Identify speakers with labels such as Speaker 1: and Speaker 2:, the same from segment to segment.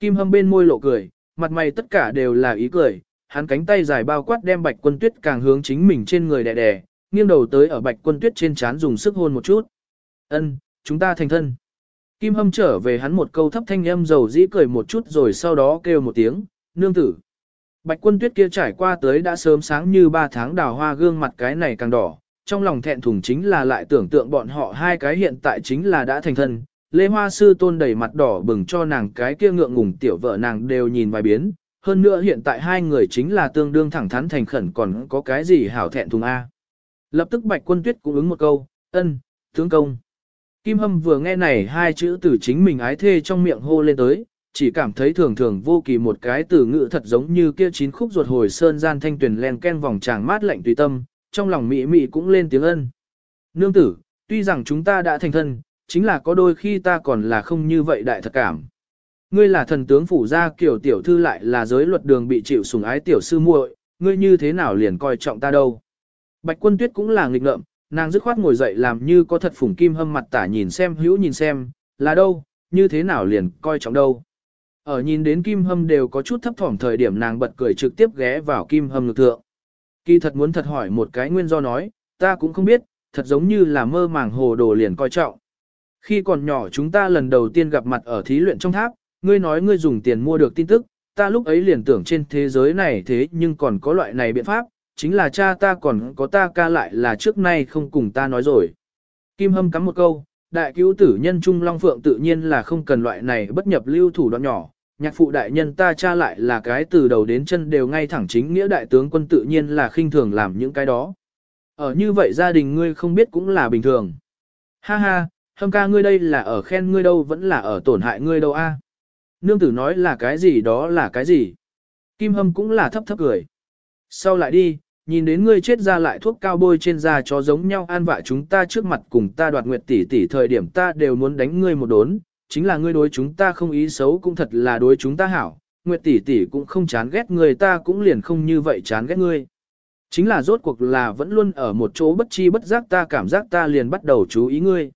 Speaker 1: Kim hâm bên môi lộ cười, mặt mày tất cả đều là ý cười, hắn cánh tay dài bao quát đem bạch quân tuyết càng hướng chính mình trên người đè đè, nghiêng đầu tới ở bạch quân tuyết trên trán dùng sức hôn một chút. Ân, chúng ta thành thân. Kim hâm trở về hắn một câu thấp thanh âm dầu dĩ cười một chút rồi sau đó kêu một tiếng, nương tử. Bạch quân tuyết kia trải qua tới đã sớm sáng như ba tháng đào hoa gương mặt cái này càng đỏ, trong lòng thẹn thùng chính là lại tưởng tượng bọn họ hai cái hiện tại chính là đã thành thân. Lê Hoa Sư Tôn đầy mặt đỏ bừng cho nàng cái kia ngượng ngùng tiểu vợ nàng đều nhìn vài biến, hơn nữa hiện tại hai người chính là tương đương thẳng thắn thành khẩn còn có cái gì hảo thẹn thùng A. Lập tức Bạch Quân Tuyết cũng ứng một câu, ân, tướng công. Kim Hâm vừa nghe này hai chữ từ chính mình ái thê trong miệng hô lên tới, chỉ cảm thấy thường thường vô kỳ một cái từ ngữ thật giống như kia chín khúc ruột hồi sơn gian thanh tuyển len ken vòng tràng mát lạnh tùy tâm, trong lòng Mị Mị cũng lên tiếng ân. Nương tử, tuy rằng chúng ta đã thành thân, chính là có đôi khi ta còn là không như vậy đại thật cảm. Ngươi là thần tướng phủ gia kiểu tiểu thư lại là giới luật đường bị chịu sủng ái tiểu sư muội, ngươi như thế nào liền coi trọng ta đâu. Bạch quân tuyết cũng là nghịch ngợm, nàng dứt khoát ngồi dậy làm như có thật phủng kim hâm mặt tả nhìn xem hữu nhìn xem, là đâu, như thế nào liền coi trọng đâu. Ở nhìn đến kim hâm đều có chút thấp thỏm thời điểm nàng bật cười trực tiếp ghé vào kim hâm ngực thượng. Kỳ thật muốn thật hỏi một cái nguyên do nói, ta cũng không biết, thật giống như là mơ màng hồ đồ liền coi trọng. Khi còn nhỏ chúng ta lần đầu tiên gặp mặt ở thí luyện trong tháp, ngươi nói ngươi dùng tiền mua được tin tức, ta lúc ấy liền tưởng trên thế giới này thế nhưng còn có loại này biện pháp, chính là cha ta còn có ta ca lại là trước nay không cùng ta nói rồi. Kim Hâm cắm một câu, đại cứu tử nhân Trung Long Phượng tự nhiên là không cần loại này bất nhập lưu thủ đoạn nhỏ, nhạc phụ đại nhân ta cha lại là cái từ đầu đến chân đều ngay thẳng chính nghĩa đại tướng quân tự nhiên là khinh thường làm những cái đó. Ở như vậy gia đình ngươi không biết cũng là bình thường. Ha ha, hâm ca ngươi đây là ở khen ngươi đâu vẫn là ở tổn hại ngươi đâu a. Nương tử nói là cái gì đó là cái gì. Kim hâm cũng là thấp thấp cười. Sau lại đi, nhìn đến ngươi chết ra lại thuốc cao bôi trên da cho giống nhau an vạ chúng ta trước mặt cùng ta đoạt nguyệt tỷ tỷ thời điểm ta đều muốn đánh ngươi một đốn, chính là ngươi đối chúng ta không ý xấu cũng thật là đối chúng ta hảo, nguyệt tỷ tỷ cũng không chán ghét người ta cũng liền không như vậy chán ghét ngươi. Chính là rốt cuộc là vẫn luôn ở một chỗ bất chi bất giác ta cảm giác ta liền bắt đầu chú ý ngươi.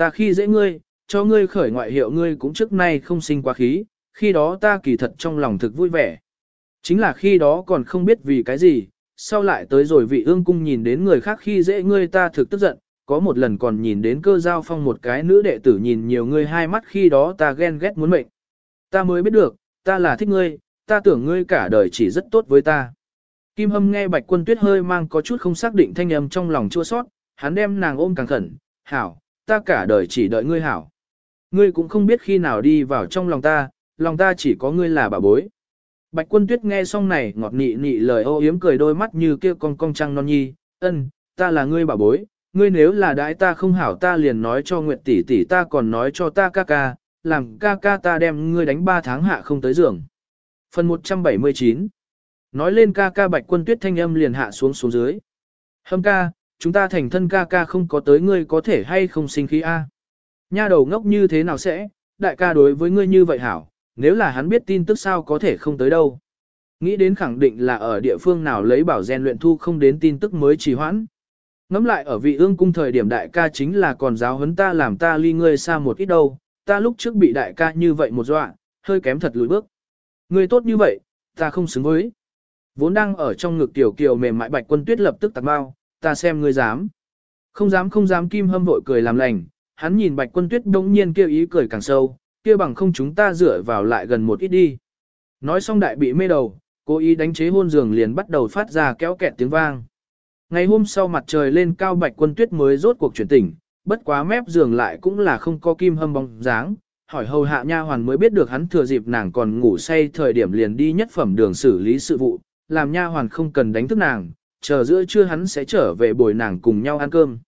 Speaker 1: Ta khi dễ ngươi, cho ngươi khởi ngoại hiệu ngươi cũng trước nay không sinh quá khí, khi đó ta kỳ thật trong lòng thực vui vẻ. Chính là khi đó còn không biết vì cái gì, sau lại tới rồi vị ương cung nhìn đến người khác khi dễ ngươi ta thực tức giận, có một lần còn nhìn đến cơ giao phong một cái nữ đệ tử nhìn nhiều ngươi hai mắt khi đó ta ghen ghét muốn mệnh. Ta mới biết được, ta là thích ngươi, ta tưởng ngươi cả đời chỉ rất tốt với ta. Kim Hâm nghe Bạch Quân Tuyết hơi mang có chút không xác định thanh âm trong lòng chua sót, hắn đem nàng ôm càng khẩn, hảo, ta cả đời chỉ đợi ngươi hảo. Ngươi cũng không biết khi nào đi vào trong lòng ta, lòng ta chỉ có ngươi là bà bối. Bạch quân tuyết nghe xong này ngọt nị nị lời ô yếm cười đôi mắt như kia con cong trăng non nhi, ân, ta là ngươi bà bối, ngươi nếu là đãi ta không hảo ta liền nói cho Nguyệt tỷ tỷ ta còn nói cho ta ca ca, làm ca ca ta đem ngươi đánh ba tháng hạ không tới giường. Phần 179 Nói lên ca ca bạch quân tuyết thanh âm liền hạ xuống xuống dưới. Hâm ca, chúng ta thành thân ca ca không có tới ngươi có thể hay không sinh khí a? Nha đầu ngốc như thế nào sẽ, đại ca đối với ngươi như vậy hảo, nếu là hắn biết tin tức sao có thể không tới đâu. Nghĩ đến khẳng định là ở địa phương nào lấy bảo gen luyện thu không đến tin tức mới trì hoãn. Ngắm lại ở vị ương cung thời điểm đại ca chính là còn giáo huấn ta làm ta ly ngươi xa một ít đâu, ta lúc trước bị đại ca như vậy một dọa, hơi kém thật lùi bước. Ngươi tốt như vậy, ta không xứng với. Vốn đang ở trong ngực tiểu kiều mềm mại bạch quân tuyết lập tức tạc bao, ta xem ngươi dám. Không dám không dám kim hâm vội cười làm lành, hắn nhìn bạch quân tuyết đông nhiên kêu ý cười càng sâu, kia bằng không chúng ta dựa vào lại gần một ít đi. Nói xong đại bị mê đầu, cố ý đánh chế hôn giường liền bắt đầu phát ra kéo kẹt tiếng vang. Ngày hôm sau mặt trời lên cao bạch quân tuyết mới rốt cuộc chuyển tỉnh, bất quá mép giường lại cũng là không có kim hâm bóng dáng, hỏi hầu hạ nha hoàn mới biết được hắn thừa dịp nàng còn ngủ say thời điểm liền đi nhất phẩm đường xử lý sự vụ, làm nha hoàn không cần đánh thức nàng, chờ giữa trưa hắn sẽ trở về bồi nàng cùng nhau ăn cơm.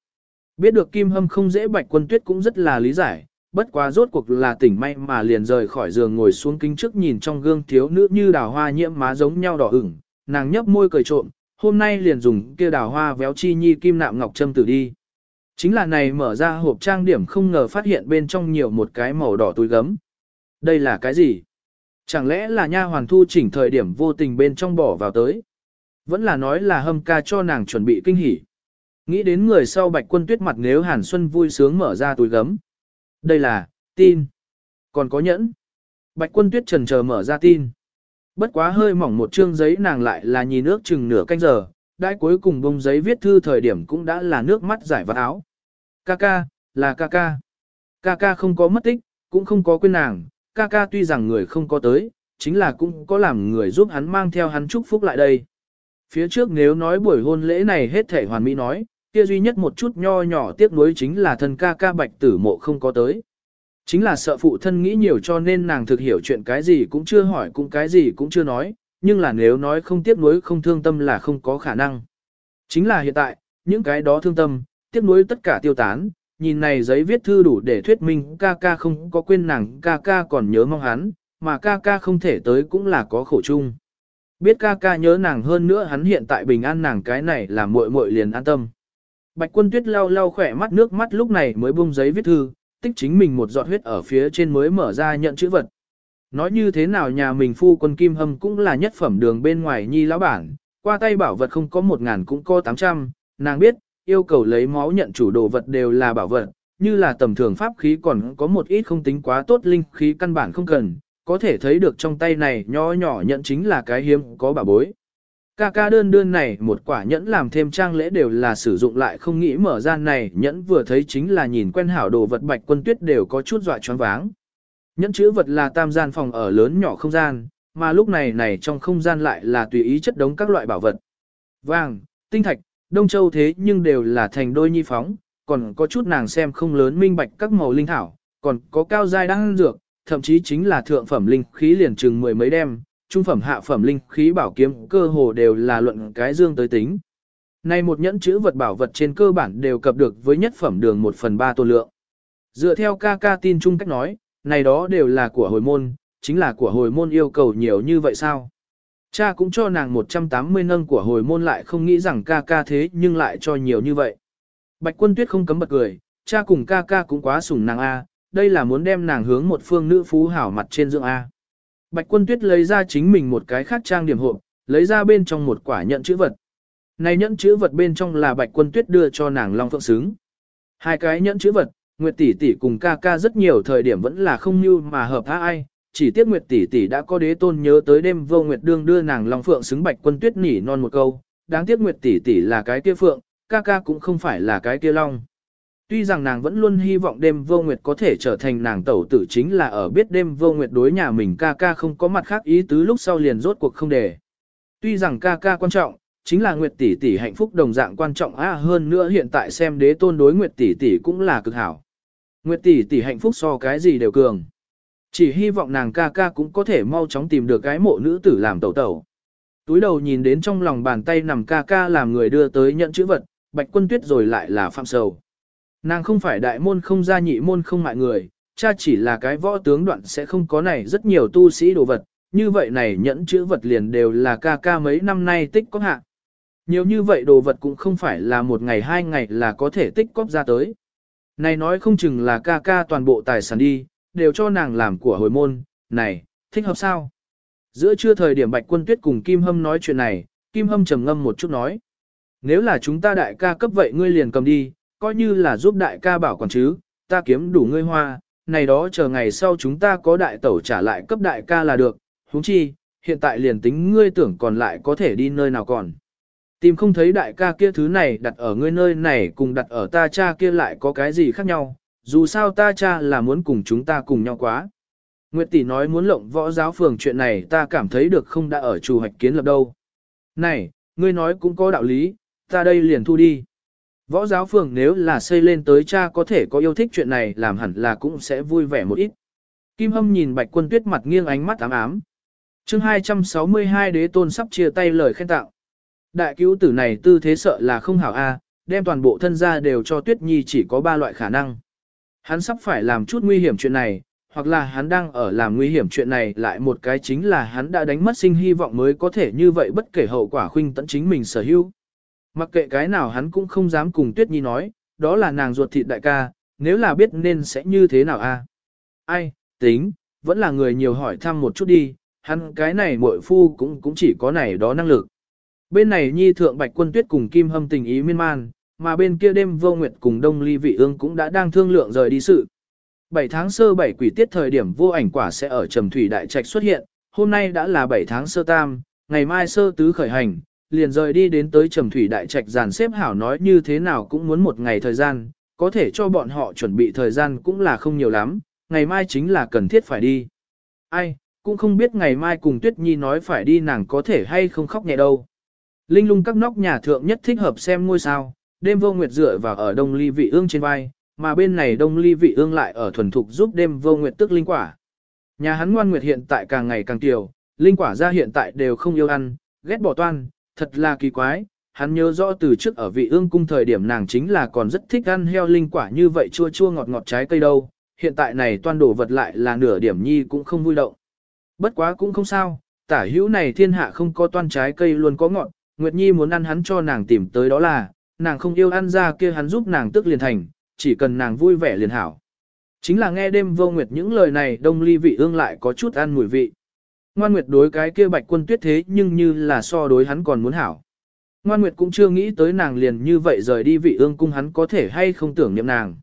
Speaker 1: Biết được kim hâm không dễ bạch quân tuyết cũng rất là lý giải, bất quá rốt cuộc là tỉnh may mà liền rời khỏi giường ngồi xuống kính trước nhìn trong gương thiếu nữ như đào hoa nhiễm má giống nhau đỏ ửng, nàng nhấp môi cười trộm, hôm nay liền dùng kia đào hoa véo chi nhi kim nạm ngọc châm tử đi. Chính là này mở ra hộp trang điểm không ngờ phát hiện bên trong nhiều một cái màu đỏ túi gấm. Đây là cái gì? Chẳng lẽ là nha hoàn thu chỉnh thời điểm vô tình bên trong bỏ vào tới? Vẫn là nói là hâm ca cho nàng chuẩn bị kinh hỉ. Nghĩ đến người sau bạch quân tuyết mặt nếu Hàn Xuân vui sướng mở ra túi gấm. Đây là, tin. Còn có nhẫn. Bạch quân tuyết trần chờ mở ra tin. Bất quá hơi mỏng một chương giấy nàng lại là nhìn nước chừng nửa canh giờ, đãi cuối cùng bông giấy viết thư thời điểm cũng đã là nước mắt giải vào áo. Kaka, là Kaka. Kaka không có mất tích, cũng không có quên nàng, Kaka tuy rằng người không có tới, chính là cũng có làm người giúp hắn mang theo hắn chúc phúc lại đây. Phía trước nếu nói buổi hôn lễ này hết thể hoàn mỹ nói, kia duy nhất một chút nho nhỏ tiếc nuối chính là thân ca ca bạch tử mộ không có tới. Chính là sợ phụ thân nghĩ nhiều cho nên nàng thực hiểu chuyện cái gì cũng chưa hỏi cũng cái gì cũng chưa nói, nhưng là nếu nói không tiếc nuối không thương tâm là không có khả năng. Chính là hiện tại, những cái đó thương tâm, tiếc nuối tất cả tiêu tán, nhìn này giấy viết thư đủ để thuyết minh ca ca không có quên nàng ca ca còn nhớ mong hắn, mà ca ca không thể tới cũng là có khổ chung. Biết ca ca nhớ nàng hơn nữa hắn hiện tại bình an nàng cái này là muội muội liền an tâm. Bạch quân tuyết lau lau khỏe mắt nước mắt lúc này mới bung giấy viết thư, tích chính mình một giọt huyết ở phía trên mới mở ra nhận chữ vật. Nói như thế nào nhà mình phu quân Kim Hâm cũng là nhất phẩm đường bên ngoài nhi lão bản, qua tay bảo vật không có một ngàn cũng có tám trăm, nàng biết, yêu cầu lấy máu nhận chủ đồ vật đều là bảo vật, như là tầm thường pháp khí còn có một ít không tính quá tốt linh khí căn bản không cần, có thể thấy được trong tay này nho nhỏ nhận chính là cái hiếm có bà bối. Ca ca đơn đơn này một quả nhẫn làm thêm trang lễ đều là sử dụng lại không nghĩ mở ra này nhẫn vừa thấy chính là nhìn quen hảo đồ vật bạch quân tuyết đều có chút dọa choáng váng. Nhẫn chữ vật là tam gian phòng ở lớn nhỏ không gian, mà lúc này này trong không gian lại là tùy ý chất đống các loại bảo vật. Vàng, tinh thạch, đông châu thế nhưng đều là thành đôi nhi phóng, còn có chút nàng xem không lớn minh bạch các màu linh thảo, còn có cao giai đang dược, thậm chí chính là thượng phẩm linh khí liền chừng mười mấy đem, trung phẩm hạ phẩm linh khí bảo kiếm cơ hồ đều là luận cái dương tới tính. Này một nhẫn chữ vật bảo vật trên cơ bản đều cập được với nhất phẩm đường một phần ba tô lượng. Dựa theo ca ca tin chung cách nói, này đó đều là của hồi môn, chính là của hồi môn yêu cầu nhiều như vậy sao? Cha cũng cho nàng 180 nâng của hồi môn lại không nghĩ rằng ca ca thế nhưng lại cho nhiều như vậy. Bạch quân tuyết không cấm bật cười, cha cùng ca ca cũng quá sủng nàng A, đây là muốn đem nàng hướng một phương nữ phú hảo mặt trên dưỡng A. Bạch quân tuyết lấy ra chính mình một cái khác trang điểm hộp, lấy ra bên trong một quả nhận chữ vật. Này nhẫn chữ vật bên trong là bạch quân tuyết đưa cho nàng long phượng xứng. Hai cái nhẫn chữ vật, Nguyệt tỷ tỷ cùng ca ca rất nhiều thời điểm vẫn là không như mà hợp tha ai, chỉ tiếc Nguyệt tỷ tỷ đã có đế tôn nhớ tới đêm vô Nguyệt đương đưa nàng long phượng xứng bạch quân tuyết nỉ non một câu, đáng tiếc Nguyệt tỷ tỷ là cái kia phượng, ca ca cũng không phải là cái kia long. Tuy rằng nàng vẫn luôn hy vọng đêm vô nguyệt có thể trở thành nàng tẩu tử chính là ở biết đêm vô nguyệt đối nhà mình ca ca không có mặt khác ý tứ lúc sau liền rốt cuộc không để. Tuy rằng ca ca quan trọng, chính là nguyệt tỷ tỷ hạnh phúc đồng dạng quan trọng á hơn nữa hiện tại xem đế tôn đối nguyệt tỷ tỷ cũng là cực hảo. Nguyệt tỷ tỷ hạnh phúc so cái gì đều cường. Chỉ hy vọng nàng ca ca cũng có thể mau chóng tìm được cái mộ nữ tử làm tẩu tẩu. Túi đầu nhìn đến trong lòng bàn tay nằm ca ca làm người đưa tới nhận chữ vật, bạch quân tuyết rồi lại là phạm sầu. Nàng không phải đại môn không gia nhị môn không mại người, cha chỉ là cái võ tướng đoạn sẽ không có này rất nhiều tu sĩ đồ vật, như vậy này nhẫn chữ vật liền đều là ca ca mấy năm nay tích có hạ. Nhiều như vậy đồ vật cũng không phải là một ngày hai ngày là có thể tích cóp ra tới. Này nói không chừng là ca ca toàn bộ tài sản đi, đều cho nàng làm của hồi môn, này, thích hợp sao? Giữa trưa thời điểm Bạch Quân Tuyết cùng Kim Hâm nói chuyện này, Kim Hâm trầm ngâm một chút nói. Nếu là chúng ta đại ca cấp vậy ngươi liền cầm đi, coi như là giúp đại ca bảo quản chứ, ta kiếm đủ ngươi hoa, này đó chờ ngày sau chúng ta có đại tẩu trả lại cấp đại ca là được, huống chi, hiện tại liền tính ngươi tưởng còn lại có thể đi nơi nào còn. Tìm không thấy đại ca kia thứ này đặt ở ngươi nơi này cùng đặt ở ta cha kia lại có cái gì khác nhau, dù sao ta cha là muốn cùng chúng ta cùng nhau quá. Nguyệt tỷ nói muốn lộng võ giáo phường chuyện này ta cảm thấy được không đã ở chủ hoạch kiến lập đâu. Này, ngươi nói cũng có đạo lý, ta đây liền thu đi. Võ giáo phường nếu là xây lên tới cha có thể có yêu thích chuyện này làm hẳn là cũng sẽ vui vẻ một ít. Kim Hâm nhìn Bạch Quân Tuyết mặt nghiêng ánh mắt ám ám. Chương 262 đế tôn sắp chia tay lời khen tạo. Đại cứu tử này tư thế sợ là không hảo a, đem toàn bộ thân gia đều cho Tuyết Nhi chỉ có ba loại khả năng. Hắn sắp phải làm chút nguy hiểm chuyện này, hoặc là hắn đang ở làm nguy hiểm chuyện này lại một cái chính là hắn đã đánh mất sinh hy vọng mới có thể như vậy bất kể hậu quả khuynh tận chính mình sở hữu. Mặc kệ cái nào hắn cũng không dám cùng Tuyết Nhi nói, đó là nàng ruột thịt đại ca, nếu là biết nên sẽ như thế nào a? Ai, tính, vẫn là người nhiều hỏi thăm một chút đi, hắn cái này muội phu cũng cũng chỉ có này đó năng lực. Bên này Nhi thượng Bạch Quân Tuyết cùng Kim Hâm tình ý miên man, mà bên kia đêm vô nguyệt cùng Đông Ly Vị Ương cũng đã đang thương lượng rời đi sự. 7 tháng sơ 7 quỷ tiết thời điểm vô ảnh quả sẽ ở Trầm Thủy Đại Trạch xuất hiện, hôm nay đã là 7 tháng sơ tam, ngày mai sơ tứ khởi hành, liền rời đi đến tới Trầm Thủy Đại Trạch giàn xếp hảo nói như thế nào cũng muốn một ngày thời gian, có thể cho bọn họ chuẩn bị thời gian cũng là không nhiều lắm, ngày mai chính là cần thiết phải đi. Ai, cũng không biết ngày mai cùng Tuyết Nhi nói phải đi nàng có thể hay không khóc nhẹ đâu. Linh lung các nóc nhà thượng nhất thích hợp xem ngôi sao, đêm vô nguyệt dựa vào ở đông ly vị ương trên vai, mà bên này đông ly vị ương lại ở thuần thục giúp đêm vô nguyệt tức linh quả. Nhà hắn ngoan nguyệt hiện tại càng ngày càng tiểu, linh quả ra hiện tại đều không yêu ăn, ghét bỏ toan, thật là kỳ quái. Hắn nhớ rõ từ trước ở vị ương cung thời điểm nàng chính là còn rất thích ăn heo linh quả như vậy chua chua ngọt ngọt trái cây đâu, hiện tại này toan đổ vật lại là nửa điểm nhi cũng không vui động. Bất quá cũng không sao, tả hữu này thiên hạ không có toan trái cây luôn có ngọt, Nguyệt Nhi muốn ăn hắn cho nàng tìm tới đó là, nàng không yêu ăn ra kia hắn giúp nàng tức liền thành, chỉ cần nàng vui vẻ liền hảo. Chính là nghe đêm vô Nguyệt những lời này đông ly vị ương lại có chút ăn mùi vị. Ngoan Nguyệt đối cái kia bạch quân tuyết thế nhưng như là so đối hắn còn muốn hảo. Ngoan Nguyệt cũng chưa nghĩ tới nàng liền như vậy rời đi vị ương cung hắn có thể hay không tưởng niệm nàng.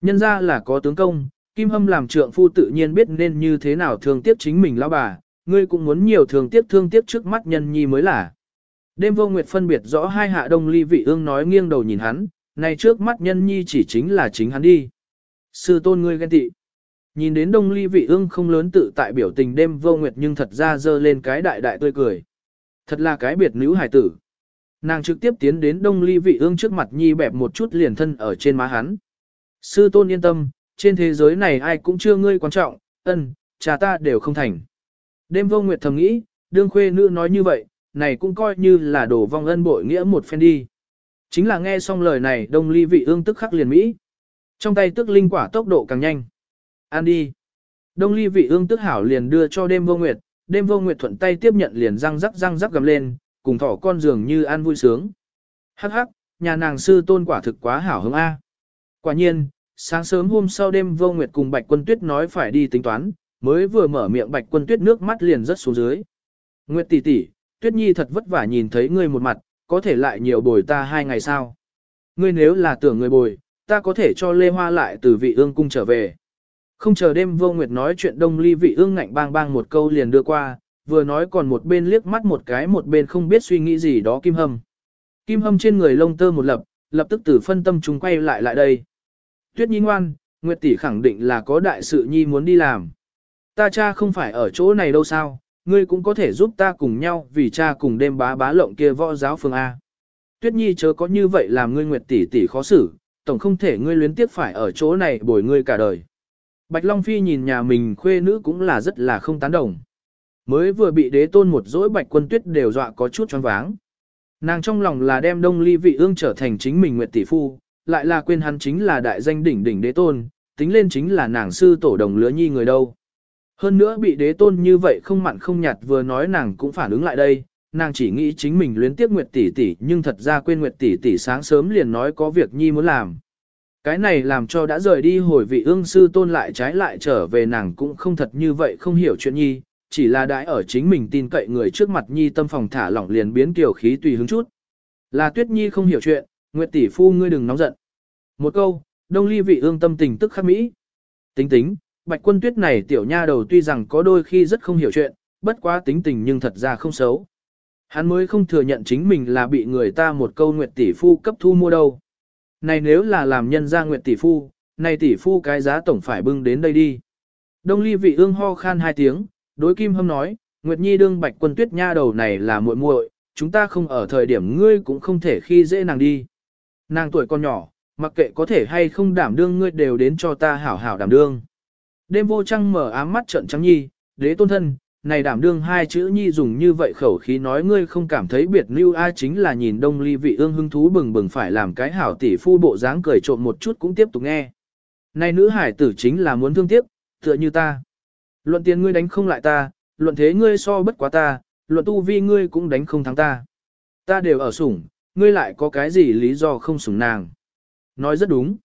Speaker 1: Nhân ra là có tướng công, Kim Hâm làm trượng phu tự nhiên biết nên như thế nào thương tiếc chính mình lão bà, ngươi cũng muốn nhiều thương tiếc thương tiếc trước mắt nhân nhi mới là. Đêm vô nguyệt phân biệt rõ hai hạ đông ly vị ương nói nghiêng đầu nhìn hắn, này trước mắt nhân nhi chỉ chính là chính hắn đi. Sư tôn ngươi ghen tị. Nhìn đến đông ly vị ương không lớn tự tại biểu tình đêm vô nguyệt nhưng thật ra dơ lên cái đại đại tươi cười. Thật là cái biệt nữ hài tử. Nàng trực tiếp tiến đến đông ly vị ương trước mặt nhi bẹp một chút liền thân ở trên má hắn. Sư tôn yên tâm, trên thế giới này ai cũng chưa ngươi quan trọng, ân, cha ta đều không thành. Đêm vô nguyệt thầm nghĩ, đương khuê nữ nói như vậy, này cũng coi như là đổ vong ân bội nghĩa một phen đi. Chính là nghe xong lời này đông ly vị ương tức khắc liền Mỹ. Trong tay tức linh quả tốc độ càng nhanh. Ăn đi. Đông ly vị ương tức hảo liền đưa cho đêm vô nguyệt, đêm vô nguyệt thuận tay tiếp nhận liền răng rắc răng rắc gầm lên, cùng thỏ con giường như ăn vui sướng. Hắc hắc, nhà nàng sư tôn quả thực quá hảo hứng A. Quả nhiên, sáng sớm hôm sau đêm vô nguyệt cùng bạch quân tuyết nói phải đi tính toán, mới vừa mở miệng bạch quân tuyết nước mắt liền rất xuống dưới. Nguyệt tỷ tỷ, tuyết nhi thật vất vả nhìn thấy ngươi một mặt, có thể lại nhiều bồi ta hai ngày sao. Ngươi nếu là tưởng người bồi, ta có thể cho Lê Hoa lại từ vị ương cung trở về. Không chờ đêm vô nguyệt nói chuyện đông ly vị ương ngạnh bang bang một câu liền đưa qua, vừa nói còn một bên liếc mắt một cái một bên không biết suy nghĩ gì đó kim hâm. Kim hâm trên người lông tơ một lập, lập tức từ phân tâm chúng quay lại lại đây. Tuyết nhi ngoan, Nguyệt tỷ khẳng định là có đại sự nhi muốn đi làm. Ta cha không phải ở chỗ này đâu sao, ngươi cũng có thể giúp ta cùng nhau vì cha cùng đêm bá bá lộng kia võ giáo phương A. Tuyết nhi chớ có như vậy làm ngươi Nguyệt tỷ tỷ khó xử, tổng không thể ngươi luyến tiếc phải ở chỗ này bồi ngươi cả đời. Bạch Long Phi nhìn nhà mình khuê nữ cũng là rất là không tán đồng. Mới vừa bị đế tôn một dỗi bạch quân tuyết đều dọa có chút choáng váng. Nàng trong lòng là đem đông ly vị ương trở thành chính mình nguyệt tỷ phu, lại là quên hắn chính là đại danh đỉnh đỉnh đế tôn, tính lên chính là nàng sư tổ đồng lứa nhi người đâu. Hơn nữa bị đế tôn như vậy không mặn không nhạt vừa nói nàng cũng phản ứng lại đây, nàng chỉ nghĩ chính mình luyến tiếc Nguyệt tỷ tỷ nhưng thật ra quên Nguyệt tỷ tỷ sáng sớm liền nói có việc nhi muốn làm. Cái này làm cho đã rời đi hồi vị ương sư tôn lại trái lại trở về nàng cũng không thật như vậy không hiểu chuyện nhi, chỉ là đãi ở chính mình tin cậy người trước mặt nhi tâm phòng thả lỏng liền biến kiểu khí tùy hứng chút. Là tuyết nhi không hiểu chuyện, Nguyệt tỷ phu ngươi đừng nóng giận. Một câu, đông ly vị ương tâm tình tức khắc mỹ. Tính tính, bạch quân tuyết này tiểu nha đầu tuy rằng có đôi khi rất không hiểu chuyện, bất quá tính tình nhưng thật ra không xấu. Hắn mới không thừa nhận chính mình là bị người ta một câu nguyệt tỷ phu cấp thu mua đâu. Này nếu là làm nhân gia nguyệt tỷ phu, này tỷ phu cái giá tổng phải bưng đến đây đi. Đông ly vị ương ho khan hai tiếng, đối kim hâm nói, Nguyệt Nhi đương bạch quân tuyết nha đầu này là muội muội, chúng ta không ở thời điểm ngươi cũng không thể khi dễ nàng đi. Nàng tuổi còn nhỏ, mặc kệ có thể hay không đảm đương ngươi đều đến cho ta hảo hảo đảm đương. Đêm vô trăng mở ám mắt trận trắng nhi, đế tôn thân, này đảm đương hai chữ nhi dùng như vậy khẩu khí nói ngươi không cảm thấy biệt lưu ai chính là nhìn đông ly vị ương hưng thú bừng bừng phải làm cái hảo tỷ phu bộ dáng cười trộm một chút cũng tiếp tục nghe. Này nữ hải tử chính là muốn thương tiếc, tựa như ta. Luận tiền ngươi đánh không lại ta, luận thế ngươi so bất quá ta, luận tu vi ngươi cũng đánh không thắng ta. Ta đều ở sủng, ngươi lại có cái gì lý do không sủng nàng. Nói rất đúng.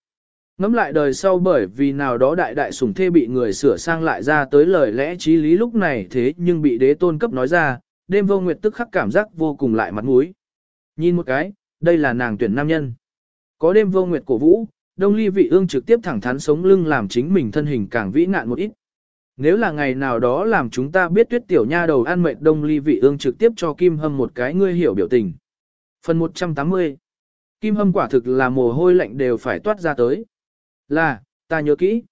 Speaker 1: Ngắm lại đời sau bởi vì nào đó đại đại sủng thê bị người sửa sang lại ra tới lời lẽ trí lý lúc này thế nhưng bị đế tôn cấp nói ra, đêm vô nguyệt tức khắc cảm giác vô cùng lại mặt mũi. Nhìn một cái, đây là nàng tuyển nam nhân. Có đêm vô nguyệt cổ vũ, đông ly vị ương trực tiếp thẳng thắn sống lưng làm chính mình thân hình càng vĩ nạn một ít. Nếu là ngày nào đó làm chúng ta biết tuyết tiểu nha đầu an mệt đông ly vị ương trực tiếp cho Kim Hâm một cái ngươi hiểu biểu tình. Phần 180 Kim Hâm quả thực là mồ hôi lạnh đều phải toát ra tới. Là, ta nhớ kỹ.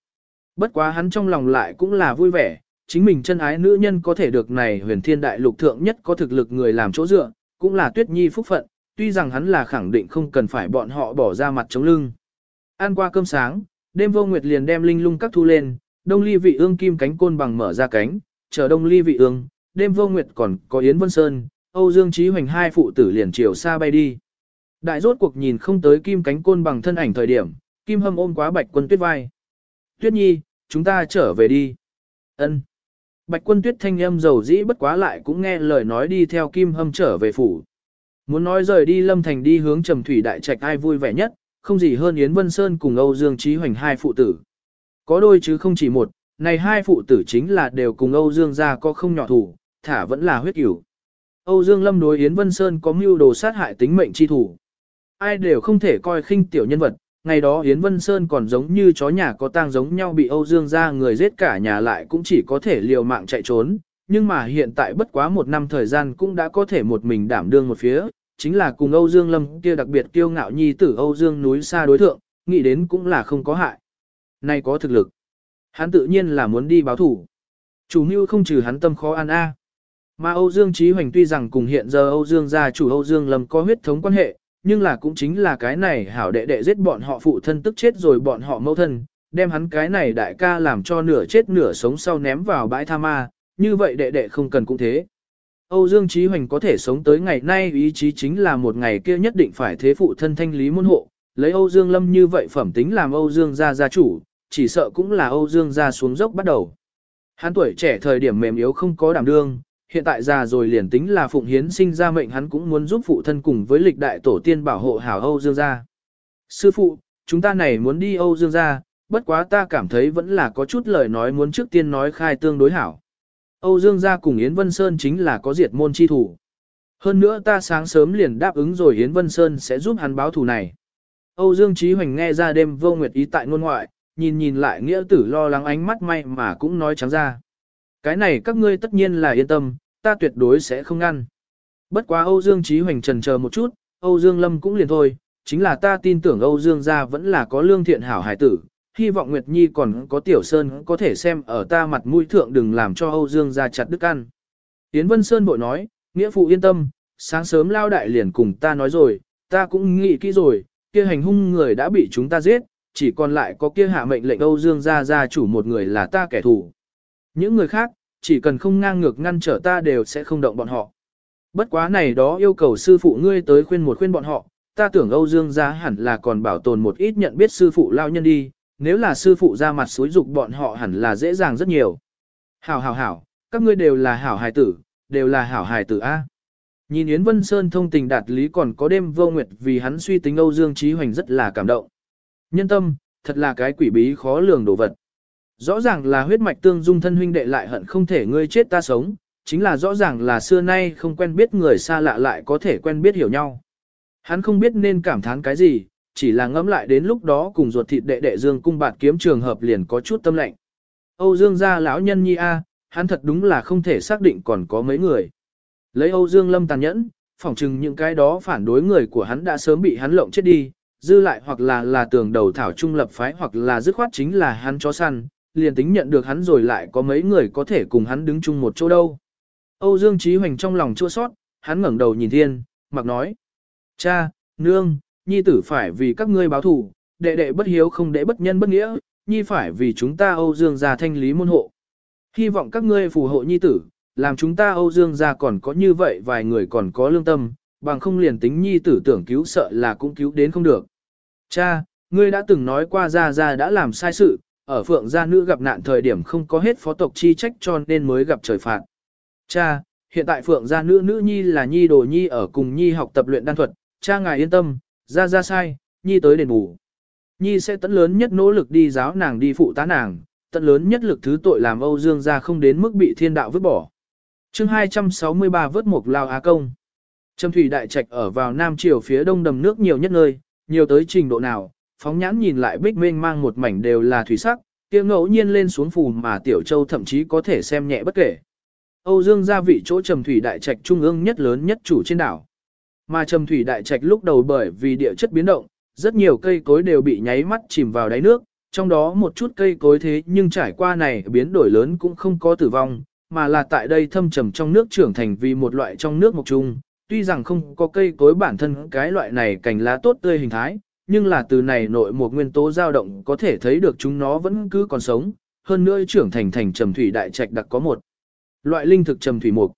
Speaker 1: Bất quá hắn trong lòng lại cũng là vui vẻ, chính mình chân ái nữ nhân có thể được này huyền thiên đại lục thượng nhất có thực lực người làm chỗ dựa, cũng là tuyết nhi phúc phận, tuy rằng hắn là khẳng định không cần phải bọn họ bỏ ra mặt chống lưng. Ăn qua cơm sáng, đêm vô nguyệt liền đem linh lung các thu lên, đông ly vị ương kim cánh côn bằng mở ra cánh, chờ đông ly vị ương, đêm vô nguyệt còn có Yến Vân Sơn, Âu Dương Trí Hoành hai phụ tử liền chiều xa bay đi. Đại rốt cuộc nhìn không tới kim cánh côn bằng thân ảnh thời điểm, kim hâm ôm quá bạch quân tuyết vai. Tuyết nhi, chúng ta trở về đi. ân Bạch quân tuyết thanh âm dầu dĩ bất quá lại cũng nghe lời nói đi theo kim hâm trở về phủ. Muốn nói rời đi lâm thành đi hướng trầm thủy đại trạch ai vui vẻ nhất, không gì hơn Yến Vân Sơn cùng Âu Dương Trí Hoành hai phụ tử. Có đôi chứ không chỉ một, này hai phụ tử chính là đều cùng Âu Dương gia có không nhỏ thủ, thả vẫn là huyết cửu. Âu Dương Lâm đối Yến Vân Sơn có mưu đồ sát hại tính mệnh chi thủ. Ai đều không thể coi khinh tiểu nhân vật, ngày đó Yến Vân Sơn còn giống như chó nhà có tang giống nhau bị Âu Dương gia người giết cả nhà lại cũng chỉ có thể liều mạng chạy trốn, nhưng mà hiện tại bất quá một năm thời gian cũng đã có thể một mình đảm đương một phía, chính là cùng Âu Dương Lâm kia đặc biệt kiêu ngạo nhi tử Âu Dương núi xa đối thượng, nghĩ đến cũng là không có hại. Nay có thực lực. Hắn tự nhiên là muốn đi báo thủ. Chủ mưu không trừ hắn tâm khó ăn a. Mà Âu Dương Chí Hoành tuy rằng cùng hiện giờ Âu Dương gia chủ Âu Dương Lâm có huyết thống quan hệ, nhưng là cũng chính là cái này hảo đệ đệ giết bọn họ phụ thân tức chết rồi bọn họ mâu thân, đem hắn cái này đại ca làm cho nửa chết nửa sống sau ném vào bãi tha ma, như vậy đệ đệ không cần cũng thế. Âu Dương Chí Hoành có thể sống tới ngày nay ý chí chính là một ngày kia nhất định phải thế phụ thân thanh lý môn hộ, lấy Âu Dương Lâm như vậy phẩm tính làm Âu Dương gia gia chủ, chỉ sợ cũng là Âu Dương gia xuống dốc bắt đầu. Hắn tuổi trẻ thời điểm mềm yếu không có đảm đương, hiện tại già rồi liền tính là phụng hiến sinh ra mệnh hắn cũng muốn giúp phụ thân cùng với lịch đại tổ tiên bảo hộ hảo Âu Dương gia. Sư phụ, chúng ta này muốn đi Âu Dương gia, bất quá ta cảm thấy vẫn là có chút lời nói muốn trước tiên nói khai tương đối hảo. Âu Dương gia cùng Yến Vân Sơn chính là có diệt môn chi thủ. Hơn nữa ta sáng sớm liền đáp ứng rồi Yến Vân Sơn sẽ giúp hắn báo thù này. Âu Dương Chí Hoành nghe ra đêm vô nguyệt ý tại ngôn ngoại, nhìn nhìn lại nghĩa tử lo lắng ánh mắt may mà cũng nói trắng ra. Cái này các ngươi tất nhiên là yên tâm, ta tuyệt đối sẽ không ngăn. Bất quá Âu Dương Chí Hoành trần chờ một chút, Âu Dương Lâm cũng liền thôi, chính là ta tin tưởng Âu Dương gia vẫn là có lương thiện hảo hải tử, hy vọng Nguyệt Nhi còn có Tiểu Sơn có thể xem ở ta mặt mũi thượng đừng làm cho Âu Dương gia chặt đức ăn. Yến Vân Sơn bội nói, nghĩa phụ yên tâm, sáng sớm lao đại liền cùng ta nói rồi, ta cũng nghĩ kỹ rồi, kia hành hung người đã bị chúng ta giết, chỉ còn lại có kia hạ mệnh lệnh Âu Dương gia gia chủ một người là ta kẻ thù. Những người khác, chỉ cần không ngang ngược ngăn trở ta đều sẽ không động bọn họ. Bất quá này đó yêu cầu sư phụ ngươi tới khuyên một khuyên bọn họ, ta tưởng Âu Dương gia hẳn là còn bảo tồn một ít nhận biết sư phụ lao nhân đi, nếu là sư phụ ra mặt xúi dục bọn họ hẳn là dễ dàng rất nhiều. Hảo hảo hảo, các ngươi đều là hảo hài tử, đều là hảo hài tử A. Nhìn Yến Vân Sơn thông tình đạt lý còn có đêm vô nguyệt vì hắn suy tính Âu Dương Trí Hoành rất là cảm động. Nhân tâm, thật là cái quỷ bí khó lường đồ vật. Rõ ràng là huyết mạch tương dung thân huynh đệ lại hận không thể ngươi chết ta sống, chính là rõ ràng là xưa nay không quen biết người xa lạ lại có thể quen biết hiểu nhau. Hắn không biết nên cảm thán cái gì, chỉ là ngẫm lại đến lúc đó cùng ruột thịt đệ đệ Dương cung bạt kiếm trường hợp liền có chút tâm lạnh Âu Dương gia lão nhân nhi a, hắn thật đúng là không thể xác định còn có mấy người. Lấy Âu Dương Lâm tàn nhẫn, phỏng chừng những cái đó phản đối người của hắn đã sớm bị hắn lộng chết đi, dư lại hoặc là là tường đầu thảo trung lập phái hoặc là dứt khoát chính là hắn chó săn, liền tính nhận được hắn rồi lại có mấy người có thể cùng hắn đứng chung một chỗ đâu. Âu Dương Chí Hoành trong lòng chua sót, hắn ngẩng đầu nhìn thiên, mặc nói. Cha, nương, nhi tử phải vì các ngươi báo thù, đệ đệ bất hiếu không đệ bất nhân bất nghĩa, nhi phải vì chúng ta Âu Dương gia thanh lý môn hộ. Hy vọng các ngươi phù hộ nhi tử, làm chúng ta Âu Dương gia còn có như vậy vài người còn có lương tâm, bằng không liền tính nhi tử tưởng cứu sợ là cũng cứu đến không được. Cha, ngươi đã từng nói qua gia gia đã làm sai sự, ở phượng gia nữ gặp nạn thời điểm không có hết phó tộc chi trách cho nên mới gặp trời phạt. Cha, hiện tại phượng gia nữ nữ nhi là nhi đồ nhi ở cùng nhi học tập luyện đan thuật, cha ngài yên tâm, ra ra sai, nhi tới đền bù. Nhi sẽ tận lớn nhất nỗ lực đi giáo nàng đi phụ tá nàng, tận lớn nhất lực thứ tội làm Âu Dương gia không đến mức bị thiên đạo vứt bỏ. chương 263 vớt mục lao á công. Trầm thủy đại trạch ở vào nam triều phía đông đầm nước nhiều nhất nơi, nhiều tới trình độ nào, phóng nhãn nhìn lại bích mênh mang một mảnh đều là thủy sắc, kia ngẫu nhiên lên xuống phù mà tiểu châu thậm chí có thể xem nhẹ bất kể. Âu Dương gia vị chỗ trầm thủy đại trạch trung ương nhất lớn nhất chủ trên đảo. Mà trầm thủy đại trạch lúc đầu bởi vì địa chất biến động, rất nhiều cây cối đều bị nháy mắt chìm vào đáy nước, trong đó một chút cây cối thế nhưng trải qua này biến đổi lớn cũng không có tử vong, mà là tại đây thâm trầm trong nước trưởng thành vì một loại trong nước mộc trung. Tuy rằng không có cây cối bản thân cái loại này cành lá tốt tươi hình thái, nhưng là từ này nội một nguyên tố dao động có thể thấy được chúng nó vẫn cứ còn sống, hơn nữa trưởng thành thành trầm thủy đại trạch đặc có một loại linh thực trầm thủy mục.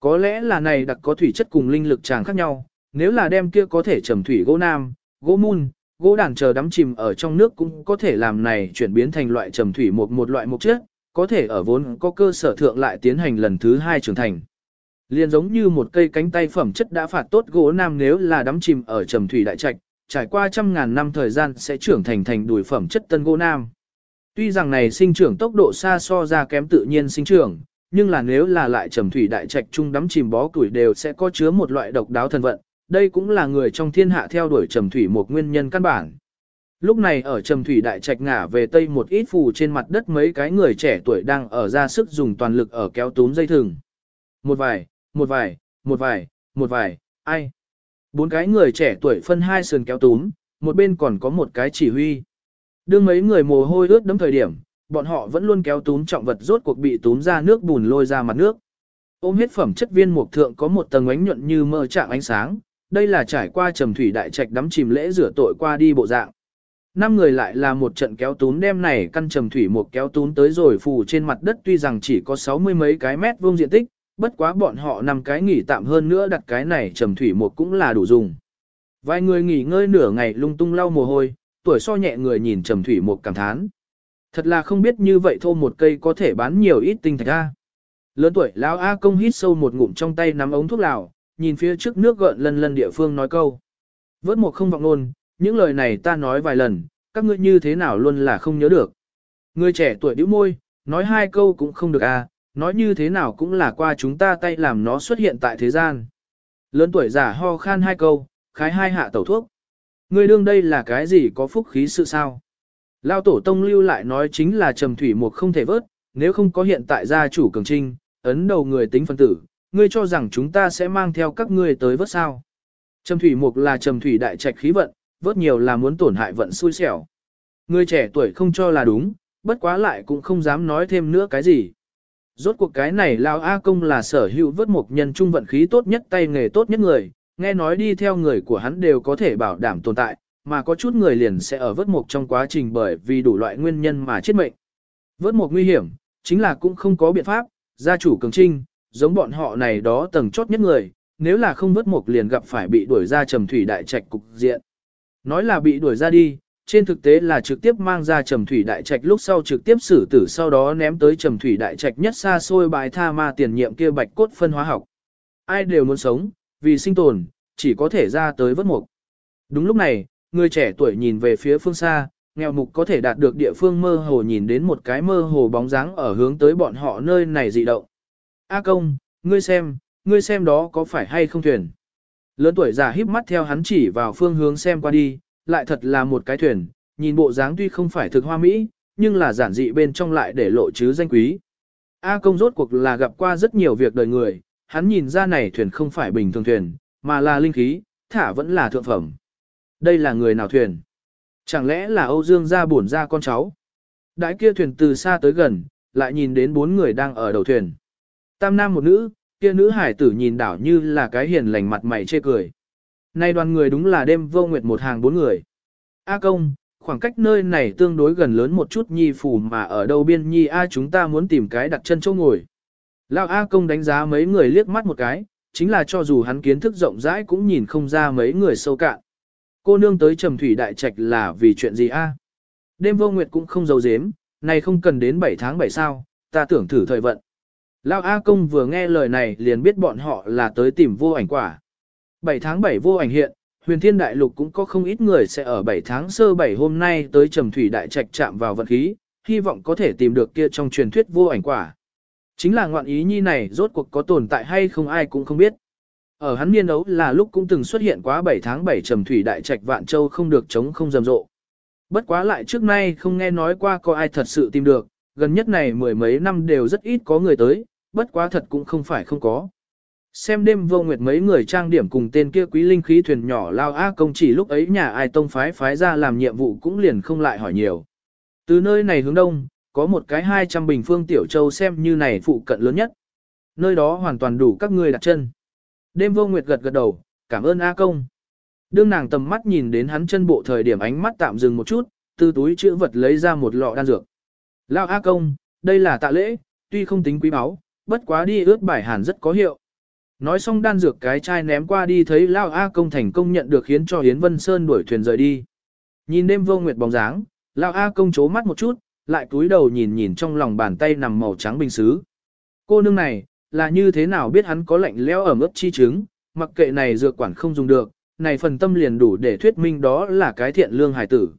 Speaker 1: Có lẽ là này đặc có thủy chất cùng linh lực chàng khác nhau, nếu là đem kia có thể trầm thủy gỗ nam, gỗ mun, gỗ đàn chờ đắm chìm ở trong nước cũng có thể làm này chuyển biến thành loại trầm thủy một một loại mục chất, có thể ở vốn có cơ sở thượng lại tiến hành lần thứ hai trưởng thành. Liên giống như một cây cánh tay phẩm chất đã phạt tốt gỗ nam nếu là đắm chìm ở trầm thủy đại trạch, trải qua trăm ngàn năm thời gian sẽ trưởng thành thành đùi phẩm chất tân gỗ nam. Tuy rằng này sinh trưởng tốc độ xa so ra kém tự nhiên sinh trưởng, nhưng là nếu là lại trầm thủy đại trạch trung đắm chìm bó tuổi đều sẽ có chứa một loại độc đáo thần vận, đây cũng là người trong thiên hạ theo đuổi trầm thủy một nguyên nhân căn bản. Lúc này ở trầm thủy đại trạch ngả về tây một ít phù trên mặt đất mấy cái người trẻ tuổi đang ở ra sức dùng toàn lực ở kéo túm dây thừng. Một vài, một vài, một vài, một vài, ai. Bốn cái người trẻ tuổi phân hai sườn kéo túm, một bên còn có một cái chỉ huy. Đương mấy người mồ hôi ướt đấm thời điểm, bọn họ vẫn luôn kéo túm trọng vật rốt cuộc bị túm ra nước bùn lôi ra mặt nước. Ôm huyết phẩm chất viên mục thượng có một tầng ánh nhuận như mơ trạng ánh sáng, đây là trải qua trầm thủy đại trạch đắm chìm lễ rửa tội qua đi bộ dạng. Năm người lại là một trận kéo tún đem này căn trầm thủy một kéo tún tới rồi phù trên mặt đất tuy rằng chỉ có sáu mươi mấy cái mét vuông diện tích, bất quá bọn họ nằm cái nghỉ tạm hơn nữa đặt cái này trầm thủy một cũng là đủ dùng. Vài người nghỉ ngơi nửa ngày lung tung lau mồ hôi, tuổi so nhẹ người nhìn trầm thủy một cảm thán. Thật là không biết như vậy thô một cây có thể bán nhiều ít tinh thạch A. Lớn tuổi lão A công hít sâu một ngụm trong tay nắm ống thuốc lào, nhìn phía trước nước gợn lần lần địa phương nói câu. Vớt một không vọng luôn, những lời này ta nói vài lần, các ngươi như thế nào luôn là không nhớ được. Người trẻ tuổi đĩu môi, nói hai câu cũng không được à, nói như thế nào cũng là qua chúng ta tay làm nó xuất hiện tại thế gian. Lớn tuổi giả ho khan hai câu, khái hai hạ tẩu thuốc. Người đương đây là cái gì có phúc khí sự sao? Lao tổ tông lưu lại nói chính là trầm thủy một không thể vớt, nếu không có hiện tại gia chủ cường trinh, ấn đầu người tính phân tử, ngươi cho rằng chúng ta sẽ mang theo các ngươi tới vớt sao. Trầm thủy mục là trầm thủy đại trạch khí vận, vớt nhiều là muốn tổn hại vận xui xẻo. Người trẻ tuổi không cho là đúng, bất quá lại cũng không dám nói thêm nữa cái gì. Rốt cuộc cái này Lao A Công là sở hữu vớt mục nhân trung vận khí tốt nhất tay nghề tốt nhất người, nghe nói đi theo người của hắn đều có thể bảo đảm tồn tại, mà có chút người liền sẽ ở vớt mục trong quá trình bởi vì đủ loại nguyên nhân mà chết mệnh. Vớt mục nguy hiểm, chính là cũng không có biện pháp, gia chủ cường trinh, giống bọn họ này đó tầng chốt nhất người, nếu là không vớt mục liền gặp phải bị đuổi ra trầm thủy đại trạch cục diện. Nói là bị đuổi ra đi, trên thực tế là trực tiếp mang ra trầm thủy đại trạch lúc sau trực tiếp xử tử sau đó ném tới trầm thủy đại trạch nhất xa xôi bãi tha ma tiền nhiệm kia bạch cốt phân hóa học. Ai đều muốn sống, vì sinh tồn, chỉ có thể ra tới vất mục. Đúng lúc này, người trẻ tuổi nhìn về phía phương xa, nghèo mục có thể đạt được địa phương mơ hồ nhìn đến một cái mơ hồ bóng dáng ở hướng tới bọn họ nơi này dị động. A công, ngươi xem, ngươi xem đó có phải hay không thuyền. Lớn tuổi già híp mắt theo hắn chỉ vào phương hướng xem qua đi, lại thật là một cái thuyền, nhìn bộ dáng tuy không phải thực hoa mỹ, nhưng là giản dị bên trong lại để lộ chứ danh quý. A công rốt cuộc là gặp qua rất nhiều việc đời người, hắn nhìn ra này thuyền không phải bình thường thuyền, mà là linh khí, thả vẫn là thượng phẩm. Đây là người nào thuyền? Chẳng lẽ là Âu Dương gia bổn ra con cháu? Đãi kia thuyền từ xa tới gần, lại nhìn đến bốn người đang ở đầu thuyền. Tam nam một nữ, kia nữ hải tử nhìn đảo như là cái hiền lành mặt mày chê cười. Nay đoàn người đúng là đêm vô nguyệt một hàng bốn người. A công, khoảng cách nơi này tương đối gần lớn một chút nhi phủ mà ở đâu biên nhi A chúng ta muốn tìm cái đặt chân chỗ ngồi. Lão A công đánh giá mấy người liếc mắt một cái, chính là cho dù hắn kiến thức rộng rãi cũng nhìn không ra mấy người sâu cạn. Cô nương tới trầm thủy đại trạch là vì chuyện gì A? Đêm vô nguyệt cũng không giấu giếm, này không cần đến 7 tháng 7 sao, ta tưởng thử thời vận. Lão A công vừa nghe lời này liền biết bọn họ là tới tìm vô ảnh quả. 7 tháng 7 vô ảnh hiện, huyền thiên đại lục cũng có không ít người sẽ ở 7 tháng sơ 7 hôm nay tới trầm thủy đại trạch chạm vào vận khí, hy vọng có thể tìm được kia trong truyền thuyết vô ảnh quả. Chính là ngoạn ý nhi này rốt cuộc có tồn tại hay không ai cũng không biết. Ở hắn niên ấu là lúc cũng từng xuất hiện quá 7 tháng 7 trầm thủy đại trạch vạn châu không được chống không rầm rộ. Bất quá lại trước nay không nghe nói qua có ai thật sự tìm được, gần nhất này mười mấy năm đều rất ít có người tới, bất quá thật cũng không phải không có. Xem đêm vô nguyệt mấy người trang điểm cùng tên kia quý linh khí thuyền nhỏ lao A công chỉ lúc ấy nhà ai tông phái phái ra làm nhiệm vụ cũng liền không lại hỏi nhiều. Từ nơi này hướng đông, có một cái 200 bình phương tiểu châu xem như này phụ cận lớn nhất. Nơi đó hoàn toàn đủ các ngươi đặt chân. Đêm vô nguyệt gật gật đầu, cảm ơn A công. Đương nàng tầm mắt nhìn đến hắn chân bộ thời điểm ánh mắt tạm dừng một chút, từ túi chữ vật lấy ra một lọ đan dược. Lao A công, đây là tạ lễ, tuy không tính quý báu, bất quá đi ướt bài hàn rất có hiệu. Nói xong đan dược cái chai ném qua đi thấy Lao A công thành công nhận được khiến cho Hiến Vân Sơn đuổi thuyền rời đi. Nhìn đêm vô nguyệt bóng dáng, Lao A công chố mắt một chút, lại túi đầu nhìn nhìn trong lòng bàn tay nằm màu trắng bình xứ. Cô nương này, là như thế nào biết hắn có lạnh leo ở mức chi chứng, mặc kệ này dược quản không dùng được, này phần tâm liền đủ để thuyết minh đó là cái thiện lương Hải tử.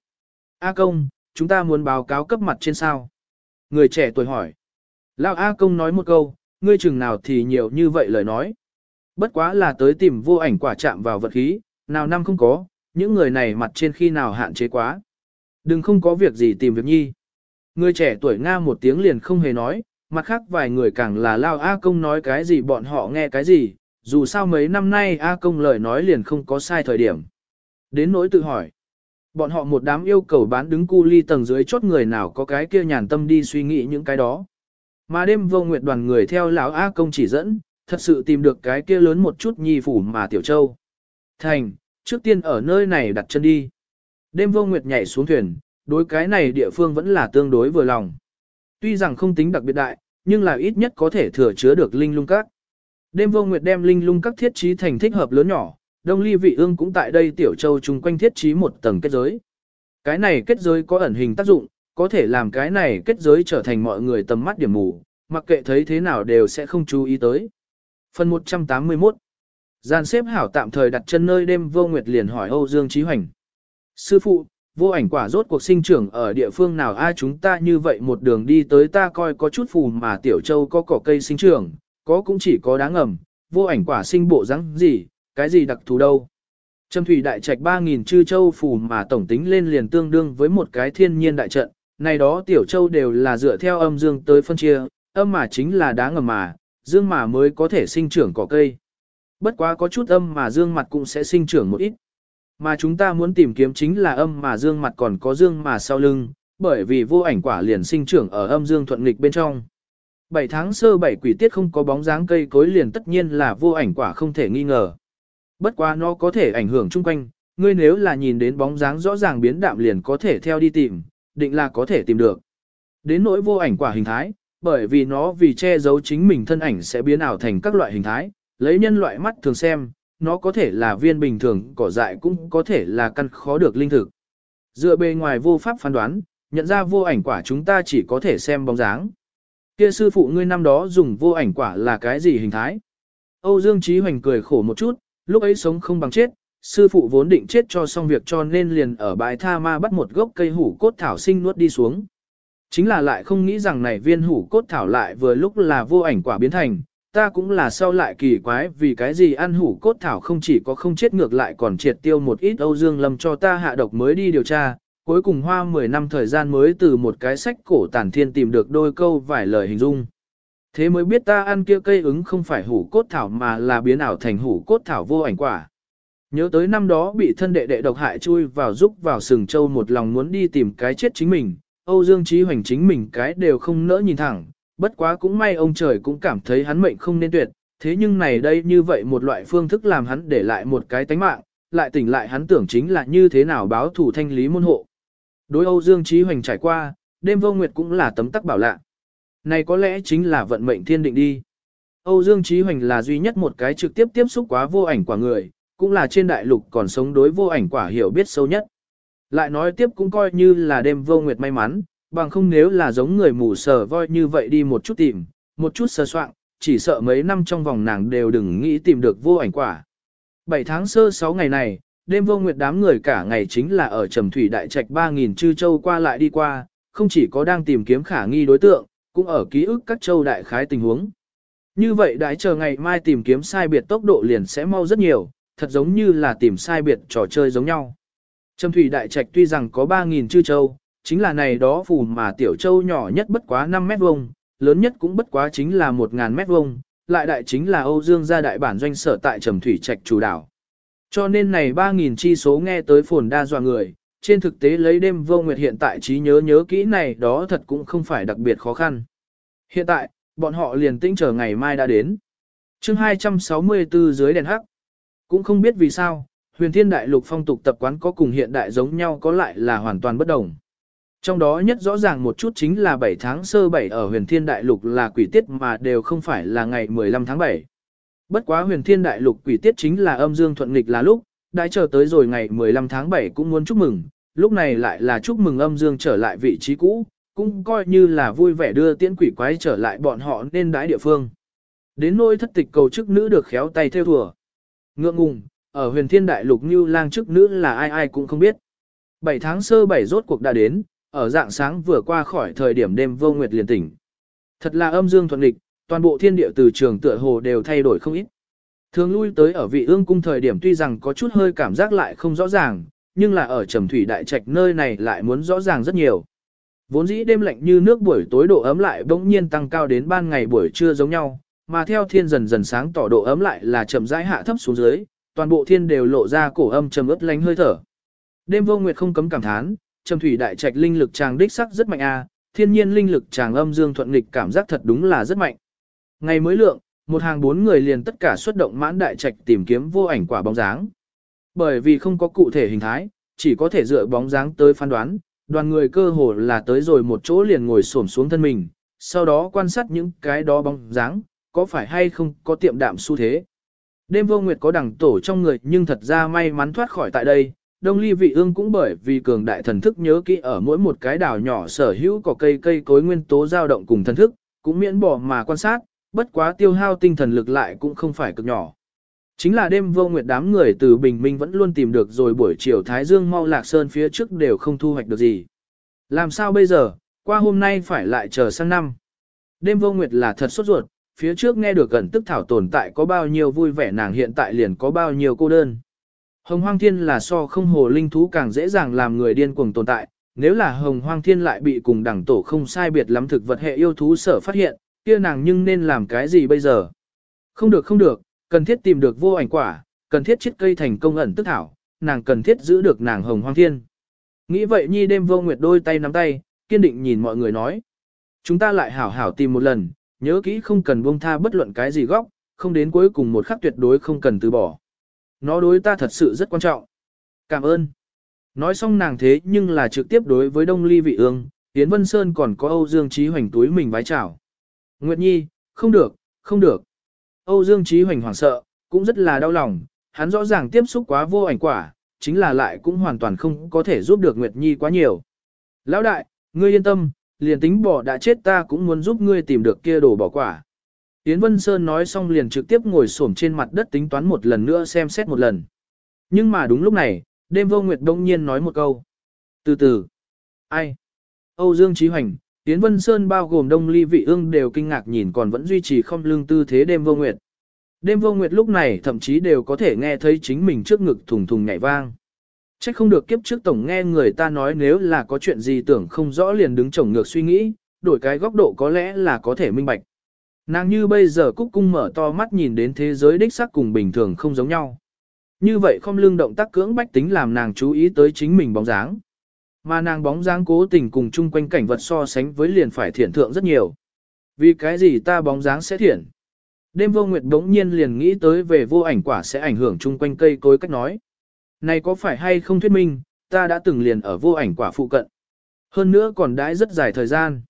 Speaker 1: A công, chúng ta muốn báo cáo cấp mặt trên sao. Người trẻ tuổi hỏi. Lão A công nói một câu, ngươi chừng nào thì nhiều như vậy lời nói. Bất quá là tới tìm vô ảnh quả chạm vào vật khí, nào năm không có, những người này mặt trên khi nào hạn chế quá. Đừng không có việc gì tìm việc nhi. Người trẻ tuổi Nga một tiếng liền không hề nói, mặt khác vài người càng là lao A công nói cái gì bọn họ nghe cái gì, dù sao mấy năm nay A công lời nói liền không có sai thời điểm. Đến nỗi tự hỏi, bọn họ một đám yêu cầu bán đứng cu ly tầng dưới chốt người nào có cái kia nhàn tâm đi suy nghĩ những cái đó. Mà đêm vô nguyệt đoàn người theo lão A công chỉ dẫn, thật sự tìm được cái kia lớn một chút nhi phủ mà tiểu châu. Thành, trước tiên ở nơi này đặt chân đi. Đêm vô nguyệt nhảy xuống thuyền, đối cái này địa phương vẫn là tương đối vừa lòng. Tuy rằng không tính đặc biệt đại, nhưng là ít nhất có thể thừa chứa được linh lung các. Đêm vô nguyệt đem linh lung các thiết trí thành thích hợp lớn nhỏ, đông ly vị ương cũng tại đây tiểu châu chung quanh thiết trí một tầng kết giới. Cái này kết giới có ẩn hình tác dụng, có thể làm cái này kết giới trở thành mọi người tầm mắt điểm mù, mặc kệ thấy thế nào đều sẽ không chú ý tới. Phần 181 Gian xếp hảo tạm thời đặt chân nơi đêm vô nguyệt liền hỏi Âu Dương Trí Hoành. Sư phụ, vô ảnh quả rốt cuộc sinh trưởng ở địa phương nào? Ai chúng ta như vậy một đường đi tới ta coi có chút phù mà tiểu châu có cỏ cây sinh trưởng, có cũng chỉ có đáng ngầm, vô ảnh quả sinh bộ rắn gì, cái gì đặc thù đâu. Trâm thủy đại trạch 3.000 chư châu phù mà tổng tính lên liền tương đương với một cái thiên nhiên đại trận, này đó tiểu châu đều là dựa theo âm dương tới phân chia, âm mà chính là đá ngầm mà, dương mà mới có thể sinh trưởng cỏ cây. Bất quá có chút âm mà dương mặt cũng sẽ sinh trưởng một ít. Mà chúng ta muốn tìm kiếm chính là âm mà dương mặt còn có dương mà sau lưng, bởi vì vô ảnh quả liền sinh trưởng ở âm dương thuận nghịch bên trong. 7 tháng sơ bảy quỷ tiết không có bóng dáng cây cối liền tất nhiên là vô ảnh quả không thể nghi ngờ. Bất quá nó có thể ảnh hưởng chung quanh, ngươi nếu là nhìn đến bóng dáng rõ ràng biến đạm liền có thể theo đi tìm, định là có thể tìm được. Đến nỗi vô ảnh quả hình thái, bởi vì nó vì che giấu chính mình thân ảnh sẽ biến ảo thành các loại hình thái, lấy nhân loại mắt thường xem, nó có thể là viên bình thường cỏ dại cũng có thể là căn khó được linh thực. Dựa bề ngoài vô pháp phán đoán, nhận ra vô ảnh quả chúng ta chỉ có thể xem bóng dáng. Kia sư phụ ngươi năm đó dùng vô ảnh quả là cái gì hình thái? Âu Dương Chí Hoành cười khổ một chút, lúc ấy sống không bằng chết, sư phụ vốn định chết cho xong việc cho nên liền ở bãi tha ma bắt một gốc cây hủ cốt thảo sinh nuốt đi xuống. Chính là lại không nghĩ rằng này viên hủ cốt thảo lại vừa lúc là vô ảnh quả biến thành, ta cũng là sau lại kỳ quái vì cái gì ăn hủ cốt thảo không chỉ có không chết ngược lại còn triệt tiêu một ít Âu Dương Lâm cho ta hạ độc mới đi điều tra, cuối cùng hoa 10 năm thời gian mới từ một cái sách cổ tản thiên tìm được đôi câu vài lời hình dung. Thế mới biết ta ăn kia cây ứng không phải hủ cốt thảo mà là biến ảo thành hủ cốt thảo vô ảnh quả. Nhớ tới năm đó bị thân đệ đệ độc hại chui vào giúp vào sừng châu một lòng muốn đi tìm cái chết chính mình, Âu Dương Chí Hoành chính mình cái đều không nỡ nhìn thẳng, bất quá cũng may ông trời cũng cảm thấy hắn mệnh không nên tuyệt, thế nhưng này đây như vậy một loại phương thức làm hắn để lại một cái tánh mạng, lại tỉnh lại hắn tưởng chính là như thế nào báo thủ thanh lý môn hộ. Đối Âu Dương Chí Hoành trải qua, đêm vô nguyệt cũng là tấm tắc bảo lạ. Này có lẽ chính là vận mệnh thiên định đi. Âu Dương Chí Hoành là duy nhất một cái trực tiếp tiếp xúc quá vô ảnh quả người, cũng là trên đại lục còn sống đối vô ảnh quả hiểu biết sâu nhất. Lại nói tiếp cũng coi như là đêm vô nguyệt may mắn, bằng không nếu là giống người mù sờ voi như vậy đi một chút tìm, một chút sờ soạn, chỉ sợ mấy năm trong vòng nàng đều đừng nghĩ tìm được vô ảnh quả. 7 tháng sơ 6 ngày này, đêm vô nguyệt đám người cả ngày chính là ở trầm thủy đại trạch 3.000 chư châu qua lại đi qua, không chỉ có đang tìm kiếm khả nghi đối tượng, cũng ở ký ức các châu đại khái tình huống. Như vậy đãi chờ ngày mai tìm kiếm sai biệt tốc độ liền sẽ mau rất nhiều, thật giống như là tìm sai biệt trò chơi giống nhau. Trầm thủy đại trạch tuy rằng có 3.000 chư châu, chính là này đó phù mà tiểu châu nhỏ nhất bất quá 5 mét vuông, lớn nhất cũng bất quá chính là 1.000 mét vuông, lại đại chính là Âu Dương gia đại bản doanh sở tại Trầm thủy trạch chủ đảo. Cho nên này 3.000 chi số nghe tới phồn đa dọa người, trên thực tế lấy đêm vô nguyệt hiện tại trí nhớ nhớ kỹ này đó thật cũng không phải đặc biệt khó khăn. Hiện tại, bọn họ liền tĩnh chờ ngày mai đã đến. chương 264 dưới đèn hắc. Cũng không biết vì sao, huyền thiên đại lục phong tục tập quán có cùng hiện đại giống nhau có lại là hoàn toàn bất đồng. Trong đó nhất rõ ràng một chút chính là 7 tháng sơ 7 ở huyền thiên đại lục là quỷ tiết mà đều không phải là ngày 15 tháng 7. Bất quá huyền thiên đại lục quỷ tiết chính là âm dương thuận nghịch là lúc, đã chờ tới rồi ngày 15 tháng 7 cũng muốn chúc mừng, lúc này lại là chúc mừng âm dương trở lại vị trí cũ, cũng coi như là vui vẻ đưa tiễn quỷ quái trở lại bọn họ nên đái địa phương. Đến nỗi thất tịch cầu chức nữ được khéo tay theo thùa. Ngượng ngùng, ở huyền thiên đại lục như lang chức nữ là ai ai cũng không biết. 7 tháng sơ 7 rốt cuộc đã đến, ở dạng sáng vừa qua khỏi thời điểm đêm vô nguyệt liền tỉnh. Thật là âm dương thuận lịch, toàn bộ thiên địa từ trường tựa hồ đều thay đổi không ít. Thường lui tới ở vị ương cung thời điểm tuy rằng có chút hơi cảm giác lại không rõ ràng, nhưng là ở trầm thủy đại trạch nơi này lại muốn rõ ràng rất nhiều. Vốn dĩ đêm lạnh như nước buổi tối độ ấm lại bỗng nhiên tăng cao đến ban ngày buổi trưa giống nhau, mà theo thiên dần dần sáng tỏ độ ấm lại là chậm rãi hạ thấp xuống dưới, toàn bộ thiên đều lộ ra cổ âm trầm ướt lánh hơi thở. Đêm vô nguyệt không cấm cảm thán, trầm thủy đại trạch linh lực chàng đích sắc rất mạnh a, thiên nhiên linh lực chàng âm dương thuận nghịch cảm giác thật đúng là rất mạnh. Ngày mới lượng, một hàng bốn người liền tất cả xuất động mãn đại trạch tìm kiếm vô ảnh quả bóng dáng. Bởi vì không có cụ thể hình thái, chỉ có thể dựa bóng dáng tới phán đoán, đoàn người cơ hồ là tới rồi một chỗ liền ngồi xổm xuống thân mình, sau đó quan sát những cái đó bóng dáng, có phải hay không có tiệm đạm xu thế. Đêm vô nguyệt có đẳng tổ trong người nhưng thật ra may mắn thoát khỏi tại đây, đông ly vị ương cũng bởi vì cường đại thần thức nhớ kỹ ở mỗi một cái đảo nhỏ sở hữu có cây cây cối nguyên tố dao động cùng thần thức, cũng miễn bỏ mà quan sát, bất quá tiêu hao tinh thần lực lại cũng không phải cực nhỏ. Chính là đêm vô nguyệt đám người từ bình minh vẫn luôn tìm được rồi buổi chiều Thái Dương mau lạc sơn phía trước đều không thu hoạch được gì. Làm sao bây giờ, qua hôm nay phải lại chờ sang năm. Đêm vô nguyệt là thật sốt ruột, phía trước nghe được gần tức thảo tồn tại có bao nhiêu vui vẻ nàng hiện tại liền có bao nhiêu cô đơn. Hồng hoang thiên là so không hồ linh thú càng dễ dàng làm người điên cuồng tồn tại, nếu là hồng hoang thiên lại bị cùng đẳng tổ không sai biệt lắm thực vật hệ yêu thú sở phát hiện, kia nàng nhưng nên làm cái gì bây giờ? Không được không được, cần thiết tìm được vô ảnh quả, cần thiết chiết cây thành công ẩn tức thảo, nàng cần thiết giữ được nàng hồng hoang thiên. Nghĩ vậy nhi đêm vô nguyệt đôi tay nắm tay, kiên định nhìn mọi người nói. Chúng ta lại hảo hảo tìm một lần, nhớ kỹ không cần buông tha bất luận cái gì góc, không đến cuối cùng một khắc tuyệt đối không cần từ bỏ. Nó đối ta thật sự rất quan trọng. Cảm ơn. Nói xong nàng thế nhưng là trực tiếp đối với Đông Ly Vị Ương, Tiến Vân Sơn còn có Âu Dương Trí Hoành túi mình vái chào. Nguyệt Nhi, không được, không được. Âu Dương Trí Hoành hoảng sợ, cũng rất là đau lòng, hắn rõ ràng tiếp xúc quá vô ảnh quả, chính là lại cũng hoàn toàn không có thể giúp được Nguyệt Nhi quá nhiều. Lão đại, ngươi yên tâm, liền tính bỏ đã chết ta cũng muốn giúp ngươi tìm được kia đồ bỏ quả. Yến Vân Sơn nói xong liền trực tiếp ngồi xổm trên mặt đất tính toán một lần nữa xem xét một lần. Nhưng mà đúng lúc này, đêm vô nguyệt đông nhiên nói một câu. Từ từ. Ai? Âu Dương Trí Hoành, Yến Vân Sơn bao gồm đông ly vị ương đều kinh ngạc nhìn còn vẫn duy trì không lương tư thế đêm vô nguyệt. Đêm vô nguyệt lúc này thậm chí đều có thể nghe thấy chính mình trước ngực thùng thùng nhảy vang. Chắc không được kiếp trước tổng nghe người ta nói nếu là có chuyện gì tưởng không rõ liền đứng chổng ngược suy nghĩ, đổi cái góc độ có lẽ là có thể minh bạch. Nàng như bây giờ cúc cung mở to mắt nhìn đến thế giới đích sắc cùng bình thường không giống nhau. Như vậy không lương động tác cưỡng bách tính làm nàng chú ý tới chính mình bóng dáng. Mà nàng bóng dáng cố tình cùng chung quanh cảnh vật so sánh với liền phải thiển thượng rất nhiều. Vì cái gì ta bóng dáng sẽ thiển? Đêm vô nguyệt đống nhiên liền nghĩ tới về vô ảnh quả sẽ ảnh hưởng chung quanh cây cối cách nói. Này có phải hay không thuyết minh, ta đã từng liền ở vô ảnh quả phụ cận. Hơn nữa còn đãi rất dài thời gian.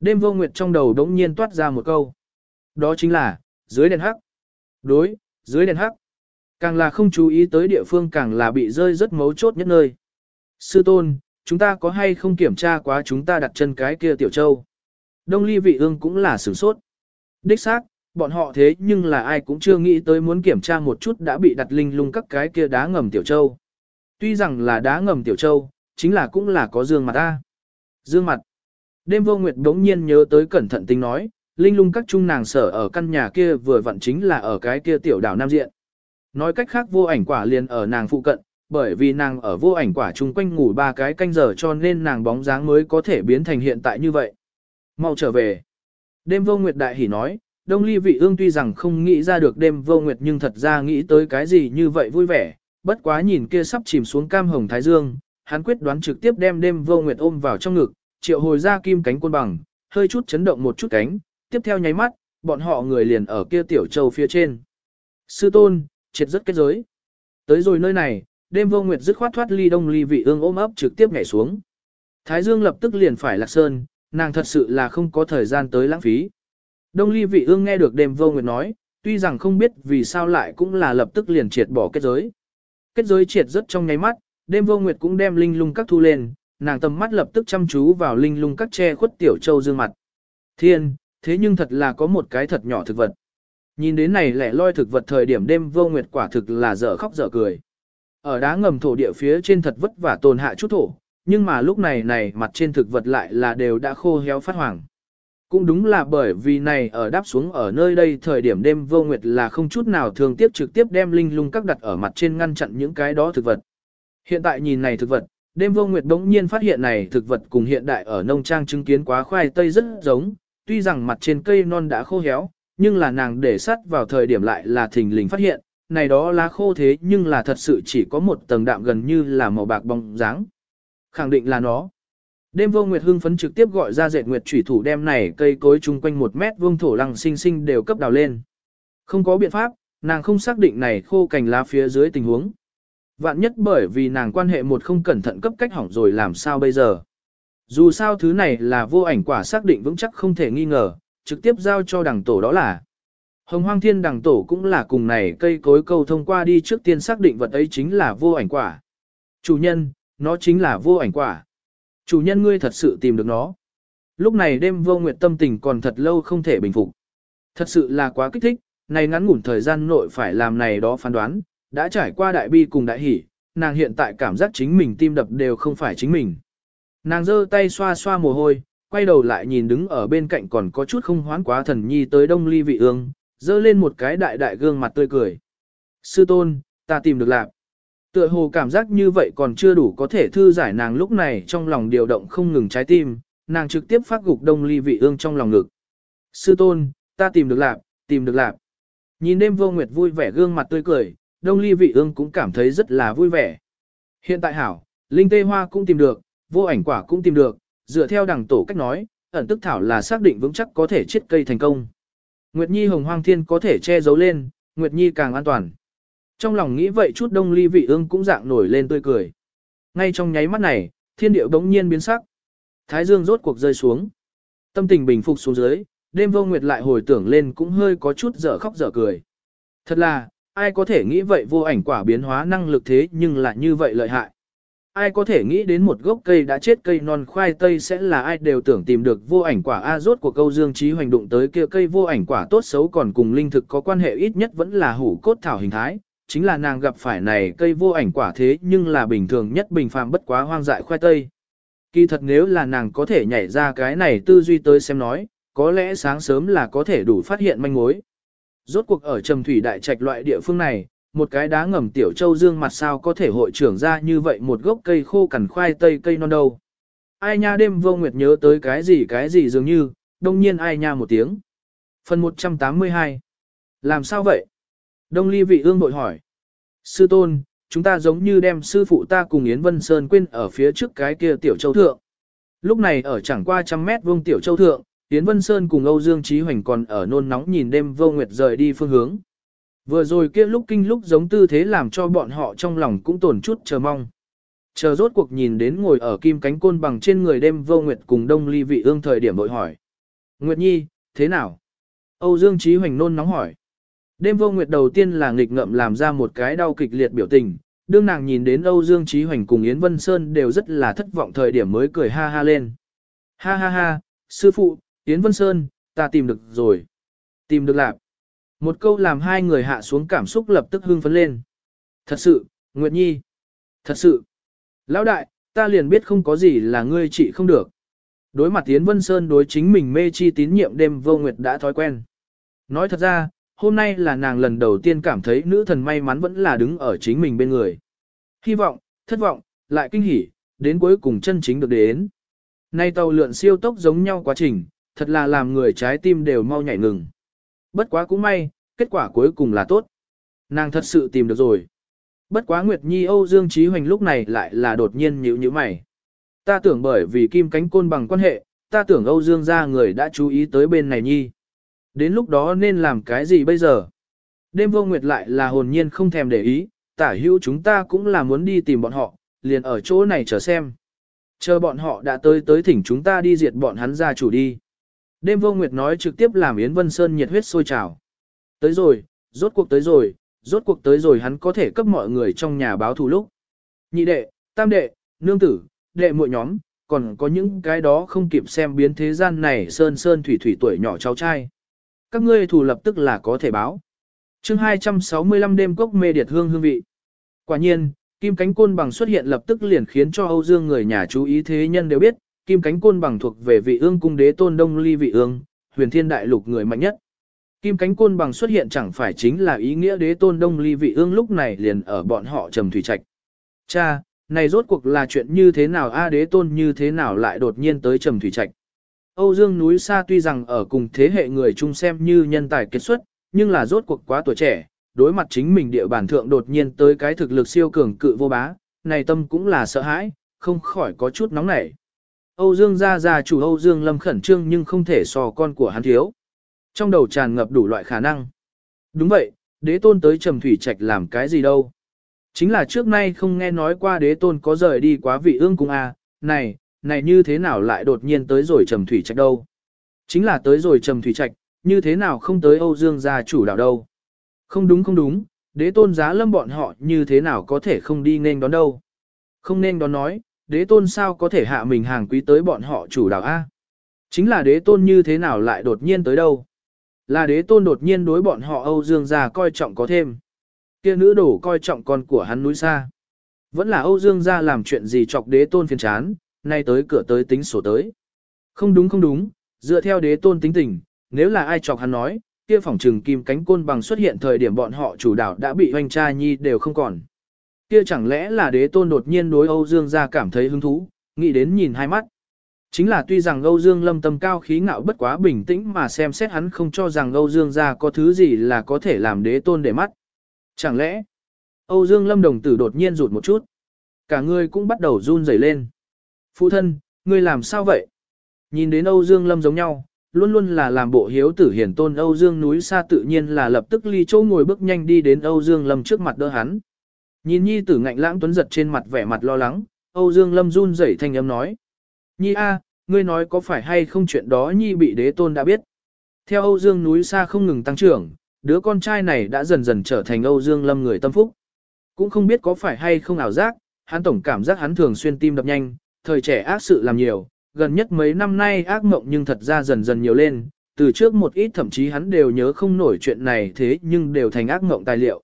Speaker 1: Đêm vô nguyệt trong đầu đống nhiên toát ra một câu. Đó chính là, dưới đèn hắc. Đối, dưới đèn hắc. Càng là không chú ý tới địa phương càng là bị rơi rất mấu chốt nhất nơi. Sư tôn, chúng ta có hay không kiểm tra quá chúng ta đặt chân cái kia tiểu châu? Đông ly vị ương cũng là sửng sốt. Đích xác, bọn họ thế nhưng là ai cũng chưa nghĩ tới muốn kiểm tra một chút đã bị đặt linh lung các cái kia đá ngầm tiểu châu. Tuy rằng là đá ngầm tiểu châu, chính là cũng là có dương mặt ta. Dương mặt. Đêm vô nguyệt đống nhiên nhớ tới cẩn thận tính nói, linh lung các trung nàng sở ở căn nhà kia vừa vặn chính là ở cái kia tiểu đảo Nam Diện. Nói cách khác vô ảnh quả liền ở nàng phụ cận, bởi vì nàng ở vô ảnh quả chung quanh ngủ ba cái canh giờ cho nên nàng bóng dáng mới có thể biến thành hiện tại như vậy. Mau trở về. Đêm vô nguyệt đại hỉ nói, đông ly vị ương tuy rằng không nghĩ ra được đêm vô nguyệt nhưng thật ra nghĩ tới cái gì như vậy vui vẻ, bất quá nhìn kia sắp chìm xuống cam hồng thái dương, hắn quyết đoán trực tiếp đem đêm vô nguyệt ôm vào trong ngực, triệu hồi ra kim cánh côn bằng, hơi chút chấn động một chút cánh, tiếp theo nháy mắt, bọn họ người liền ở kia tiểu châu phía trên. Sư tôn, triệt rất kết giới. Tới rồi nơi này, đêm vô nguyệt dứt khoát thoát ly đông ly vị ương ôm ấp trực tiếp nhảy xuống. Thái dương lập tức liền phải lạc sơn, nàng thật sự là không có thời gian tới lãng phí. Đông ly vị ương nghe được đêm vô nguyệt nói, tuy rằng không biết vì sao lại cũng là lập tức liền triệt bỏ kết giới. Kết giới triệt rất trong nháy mắt, đêm vô nguyệt cũng đem linh lung các thu lên, nàng tầm mắt lập tức chăm chú vào linh lung các che khuất tiểu châu dương mặt. Thiên, thế nhưng thật là có một cái thật nhỏ thực vật. Nhìn đến này lẻ loi thực vật thời điểm đêm vô nguyệt quả thực là dở khóc dở cười. Ở đá ngầm thổ địa phía trên thật vất vả tồn hạ chút thổ, nhưng mà lúc này này mặt trên thực vật lại là đều đã khô héo phát hoàng. Cũng đúng là bởi vì này ở đáp xuống ở nơi đây thời điểm đêm vô nguyệt là không chút nào thường tiếp trực tiếp đem linh lung các đặt ở mặt trên ngăn chặn những cái đó thực vật. Hiện tại nhìn này thực vật, đêm vô nguyệt đống nhiên phát hiện này thực vật cùng hiện đại ở nông trang chứng kiến quá khoai tây rất giống, tuy rằng mặt trên cây non đã khô héo, nhưng là nàng để sắt vào thời điểm lại là thình lình phát hiện, này đó lá khô thế nhưng là thật sự chỉ có một tầng đạm gần như là màu bạc bóng dáng. Khẳng định là nó. Đêm vô nguyệt hưng phấn trực tiếp gọi ra dệt nguyệt chủy thủ đem này cây cối chung quanh một mét vuông thổ lăng sinh sinh đều cấp đào lên. Không có biện pháp, nàng không xác định này khô cành lá phía dưới tình huống. Vạn nhất bởi vì nàng quan hệ một không cẩn thận cấp cách hỏng rồi làm sao bây giờ. Dù sao thứ này là vô ảnh quả xác định vững chắc không thể nghi ngờ, trực tiếp giao cho đảng tổ đó là. Hồng hoang thiên đảng tổ cũng là cùng này cây cối câu thông qua đi trước tiên xác định vật ấy chính là vô ảnh quả. Chủ nhân, nó chính là vô ảnh quả. Chủ nhân ngươi thật sự tìm được nó. Lúc này đêm vô nguyệt tâm tình còn thật lâu không thể bình phục. Thật sự là quá kích thích, này ngắn ngủn thời gian nội phải làm này đó phán đoán, đã trải qua đại bi cùng đại hỷ, nàng hiện tại cảm giác chính mình tim đập đều không phải chính mình. Nàng giơ tay xoa xoa mồ hôi, quay đầu lại nhìn đứng ở bên cạnh còn có chút không hoán quá thần nhi tới đông ly vị ương, giơ lên một cái đại đại gương mặt tươi cười. Sư tôn, ta tìm được lạc. Tựa hồ cảm giác như vậy còn chưa đủ có thể thư giải nàng lúc này trong lòng điều động không ngừng trái tim, nàng trực tiếp phát gục đông ly vị ương trong lòng ngực. Sư tôn, ta tìm được lạc, tìm được lạc. Nhìn đêm vô nguyệt vui vẻ gương mặt tươi cười, đông ly vị ương cũng cảm thấy rất là vui vẻ. Hiện tại hảo, linh tê hoa cũng tìm được, vô ảnh quả cũng tìm được, dựa theo đẳng tổ cách nói, ẩn tức thảo là xác định vững chắc có thể chết cây thành công. Nguyệt Nhi hồng hoang thiên có thể che giấu lên, Nguyệt Nhi càng an toàn. Trong lòng nghĩ vậy chút đông ly vị ương cũng dạng nổi lên tươi cười. Ngay trong nháy mắt này, thiên điệu đống nhiên biến sắc. Thái dương rốt cuộc rơi xuống. Tâm tình bình phục xuống dưới, đêm vô nguyệt lại hồi tưởng lên cũng hơi có chút dở khóc dở cười. Thật là, ai có thể nghĩ vậy vô ảnh quả biến hóa năng lực thế nhưng lại như vậy lợi hại. Ai có thể nghĩ đến một gốc cây đã chết cây non khoai tây sẽ là ai đều tưởng tìm được vô ảnh quả A rốt của câu dương trí hoành đụng tới kia cây vô ảnh quả tốt xấu còn cùng linh thực có quan hệ ít nhất vẫn là hủ cốt thảo hình thái, chính là nàng gặp phải này cây vô ảnh quả thế nhưng là bình thường nhất bình phàm bất quá hoang dại khoai tây. Kỳ thật nếu là nàng có thể nhảy ra cái này tư duy tới xem nói, có lẽ sáng sớm là có thể đủ phát hiện manh mối. Rốt cuộc ở trầm thủy đại trạch loại địa phương này, một cái đá ngầm tiểu châu dương mặt sao có thể hội trưởng ra như vậy một gốc cây khô cằn khoai tây cây non đâu. Ai nha đêm vô nguyệt nhớ tới cái gì cái gì dường như, đông nhiên ai nha một tiếng. Phần 182 Làm sao vậy? Đông ly vị ương bội hỏi. Sư tôn, chúng ta giống như đem sư phụ ta cùng Yến Vân Sơn quên ở phía trước cái kia tiểu châu thượng. Lúc này ở chẳng qua trăm mét vuông tiểu châu thượng, Yến Vân Sơn cùng Âu Dương Trí Hoành còn ở nôn nóng nhìn đêm vô nguyệt rời đi phương hướng. Vừa rồi kia lúc kinh lúc giống tư thế làm cho bọn họ trong lòng cũng tổn chút chờ mong. Chờ rốt cuộc nhìn đến ngồi ở kim cánh côn bằng trên người đêm vô nguyệt cùng đông ly vị ương thời điểm bội hỏi. Nguyệt Nhi, thế nào? Âu Dương Trí Hoành nôn nóng hỏi. Đêm vô nguyệt đầu tiên là nghịch ngậm làm ra một cái đau kịch liệt biểu tình, đương nàng nhìn đến Âu Dương Trí Hoành cùng Yến Vân Sơn đều rất là thất vọng thời điểm mới cười ha ha lên. Ha ha ha, sư phụ, Yến Vân Sơn, ta tìm được rồi. Tìm được lạc. Một câu làm hai người hạ xuống cảm xúc lập tức hưng phấn lên. Thật sự, Nguyệt Nhi. Thật sự. Lão đại, ta liền biết không có gì là ngươi chỉ không được. Đối mặt Yến Vân Sơn đối chính mình mê chi tín nhiệm đêm vô Nguyệt đã thói quen. Nói thật ra, hôm nay là nàng lần đầu tiên cảm thấy nữ thần may mắn vẫn là đứng ở chính mình bên người. Hy vọng, thất vọng, lại kinh hỉ, đến cuối cùng chân chính được đến. Nay tàu lượn siêu tốc giống nhau quá trình, thật là làm người trái tim đều mau nhảy ngừng. Bất quá cũng may, kết quả cuối cùng là tốt. Nàng thật sự tìm được rồi. Bất quá Nguyệt Nhi Âu Dương Trí Hoành lúc này lại là đột nhiên nhíu nhíu mày. Ta tưởng bởi vì kim cánh côn bằng quan hệ, ta tưởng Âu Dương gia người đã chú ý tới bên này Nhi. Đến lúc đó nên làm cái gì bây giờ? Đêm vô Nguyệt lại là hồn nhiên không thèm để ý, tả hữu chúng ta cũng là muốn đi tìm bọn họ, liền ở chỗ này chờ xem. Chờ bọn họ đã tới tới thỉnh chúng ta đi diệt bọn hắn gia chủ đi. Đêm vô Nguyệt nói trực tiếp làm Yến Vân Sơn nhiệt huyết sôi trào. Tới rồi, rốt cuộc tới rồi, rốt cuộc tới rồi hắn có thể cấp mọi người trong nhà báo thù lúc. Nhị đệ, tam đệ, nương tử, đệ muội nhóm, còn có những cái đó không kịp xem biến thế gian này sơn sơn thủy thủy tuổi nhỏ cháu trai. Các ngươi thù lập tức là có thể báo. chương 265 đêm cốc mê điệt hương hương vị. Quả nhiên, kim cánh côn bằng xuất hiện lập tức liền khiến cho Âu Dương người nhà chú ý thế nhân đều biết, kim cánh côn bằng thuộc về vị ương cung đế tôn đông ly vị ương, huyền thiên đại lục người mạnh nhất. Kim cánh côn bằng xuất hiện chẳng phải chính là ý nghĩa đế tôn đông ly vị ương lúc này liền ở bọn họ trầm thủy trạch. Cha, này rốt cuộc là chuyện như thế nào a đế tôn như thế nào lại đột nhiên tới trầm thủy trạch. Âu Dương núi xa tuy rằng ở cùng thế hệ người chung xem như nhân tài kết xuất, nhưng là rốt cuộc quá tuổi trẻ, đối mặt chính mình địa bản thượng đột nhiên tới cái thực lực siêu cường cự vô bá, này tâm cũng là sợ hãi, không khỏi có chút nóng nảy. Âu Dương gia gia chủ Âu Dương Lâm khẩn trương nhưng không thể so con của hắn thiếu. Trong đầu tràn ngập đủ loại khả năng. Đúng vậy, đế tôn tới trầm thủy trạch làm cái gì đâu. Chính là trước nay không nghe nói qua đế tôn có rời đi quá vị ương cung à, này, này như thế nào lại đột nhiên tới rồi trầm thủy trạch đâu. Chính là tới rồi trầm thủy trạch, như thế nào không tới Âu Dương gia chủ đạo đâu. Không đúng không đúng, đế tôn giá lâm bọn họ như thế nào có thể không đi nên đón đâu. Không nên đón nói, đế tôn sao có thể hạ mình hàng quý tới bọn họ chủ đạo A. Chính là đế tôn như thế nào lại đột nhiên tới đâu. Là đế tôn đột nhiên đối bọn họ Âu Dương gia coi trọng có thêm. Kia nữ đổ coi trọng con của hắn núi xa. Vẫn là Âu Dương gia làm chuyện gì chọc đế tôn phiền chán, nay tới cửa tới tính sổ tới. Không đúng không đúng, dựa theo đế tôn tính tình, nếu là ai chọc hắn nói, kia phòng trừng kim cánh côn bằng xuất hiện thời điểm bọn họ chủ đạo đã bị hoành tra nhi đều không còn. Kia chẳng lẽ là đế tôn đột nhiên đối Âu Dương gia cảm thấy hứng thú, nghĩ đến nhìn hai mắt. Chính là tuy rằng Âu Dương lâm tâm cao khí ngạo bất quá bình tĩnh mà xem xét hắn không cho rằng Âu Dương gia có thứ gì là có thể làm đế tôn để mắt. Chẳng lẽ, Âu Dương lâm đồng tử đột nhiên rụt một chút. Cả người cũng bắt đầu run rẩy lên. Phụ thân, ngươi làm sao vậy? Nhìn đến Âu Dương lâm giống nhau, luôn luôn là làm bộ hiếu tử hiển tôn Âu Dương núi xa tự nhiên là lập tức ly chỗ ngồi bước nhanh đi đến Âu Dương lâm trước mặt đỡ hắn. Nhìn nhi tử ngạnh lãng tuấn giật trên mặt vẻ mặt lo lắng, Âu Dương lâm run rẩy thanh âm nói. Nhi A, ngươi nói có phải hay không chuyện đó Nhi bị đế tôn đã biết. Theo Âu Dương núi xa không ngừng tăng trưởng, đứa con trai này đã dần dần trở thành Âu Dương Lâm người tâm phúc. Cũng không biết có phải hay không ảo giác, hắn tổng cảm giác hắn thường xuyên tim đập nhanh, thời trẻ ác sự làm nhiều, gần nhất mấy năm nay ác mộng nhưng thật ra dần dần nhiều lên, từ trước một ít thậm chí hắn đều nhớ không nổi chuyện này thế nhưng đều thành ác mộng tài liệu.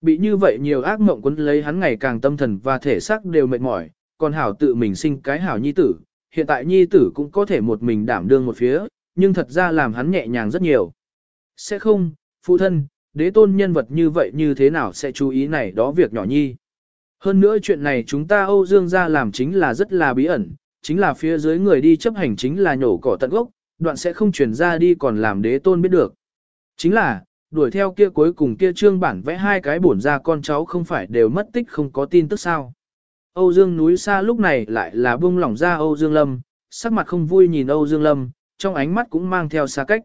Speaker 1: Bị như vậy nhiều ác mộng quấn lấy hắn ngày càng tâm thần và thể xác đều mệt mỏi, còn hảo tự mình sinh cái hảo nhi tử, hiện tại nhi tử cũng có thể một mình đảm đương một phía, nhưng thật ra làm hắn nhẹ nhàng rất nhiều. Sẽ không, phụ thân, đế tôn nhân vật như vậy như thế nào sẽ chú ý này đó việc nhỏ nhi. Hơn nữa chuyện này chúng ta Âu Dương gia làm chính là rất là bí ẩn, chính là phía dưới người đi chấp hành chính là nhổ cỏ tận gốc, đoạn sẽ không chuyển ra đi còn làm đế tôn biết được. Chính là, đuổi theo kia cuối cùng kia trương bản vẽ hai cái bổn ra con cháu không phải đều mất tích không có tin tức sao. Âu Dương núi xa lúc này lại là buông lỏng ra Âu Dương Lâm, sắc mặt không vui nhìn Âu Dương Lâm, trong ánh mắt cũng mang theo xa cách.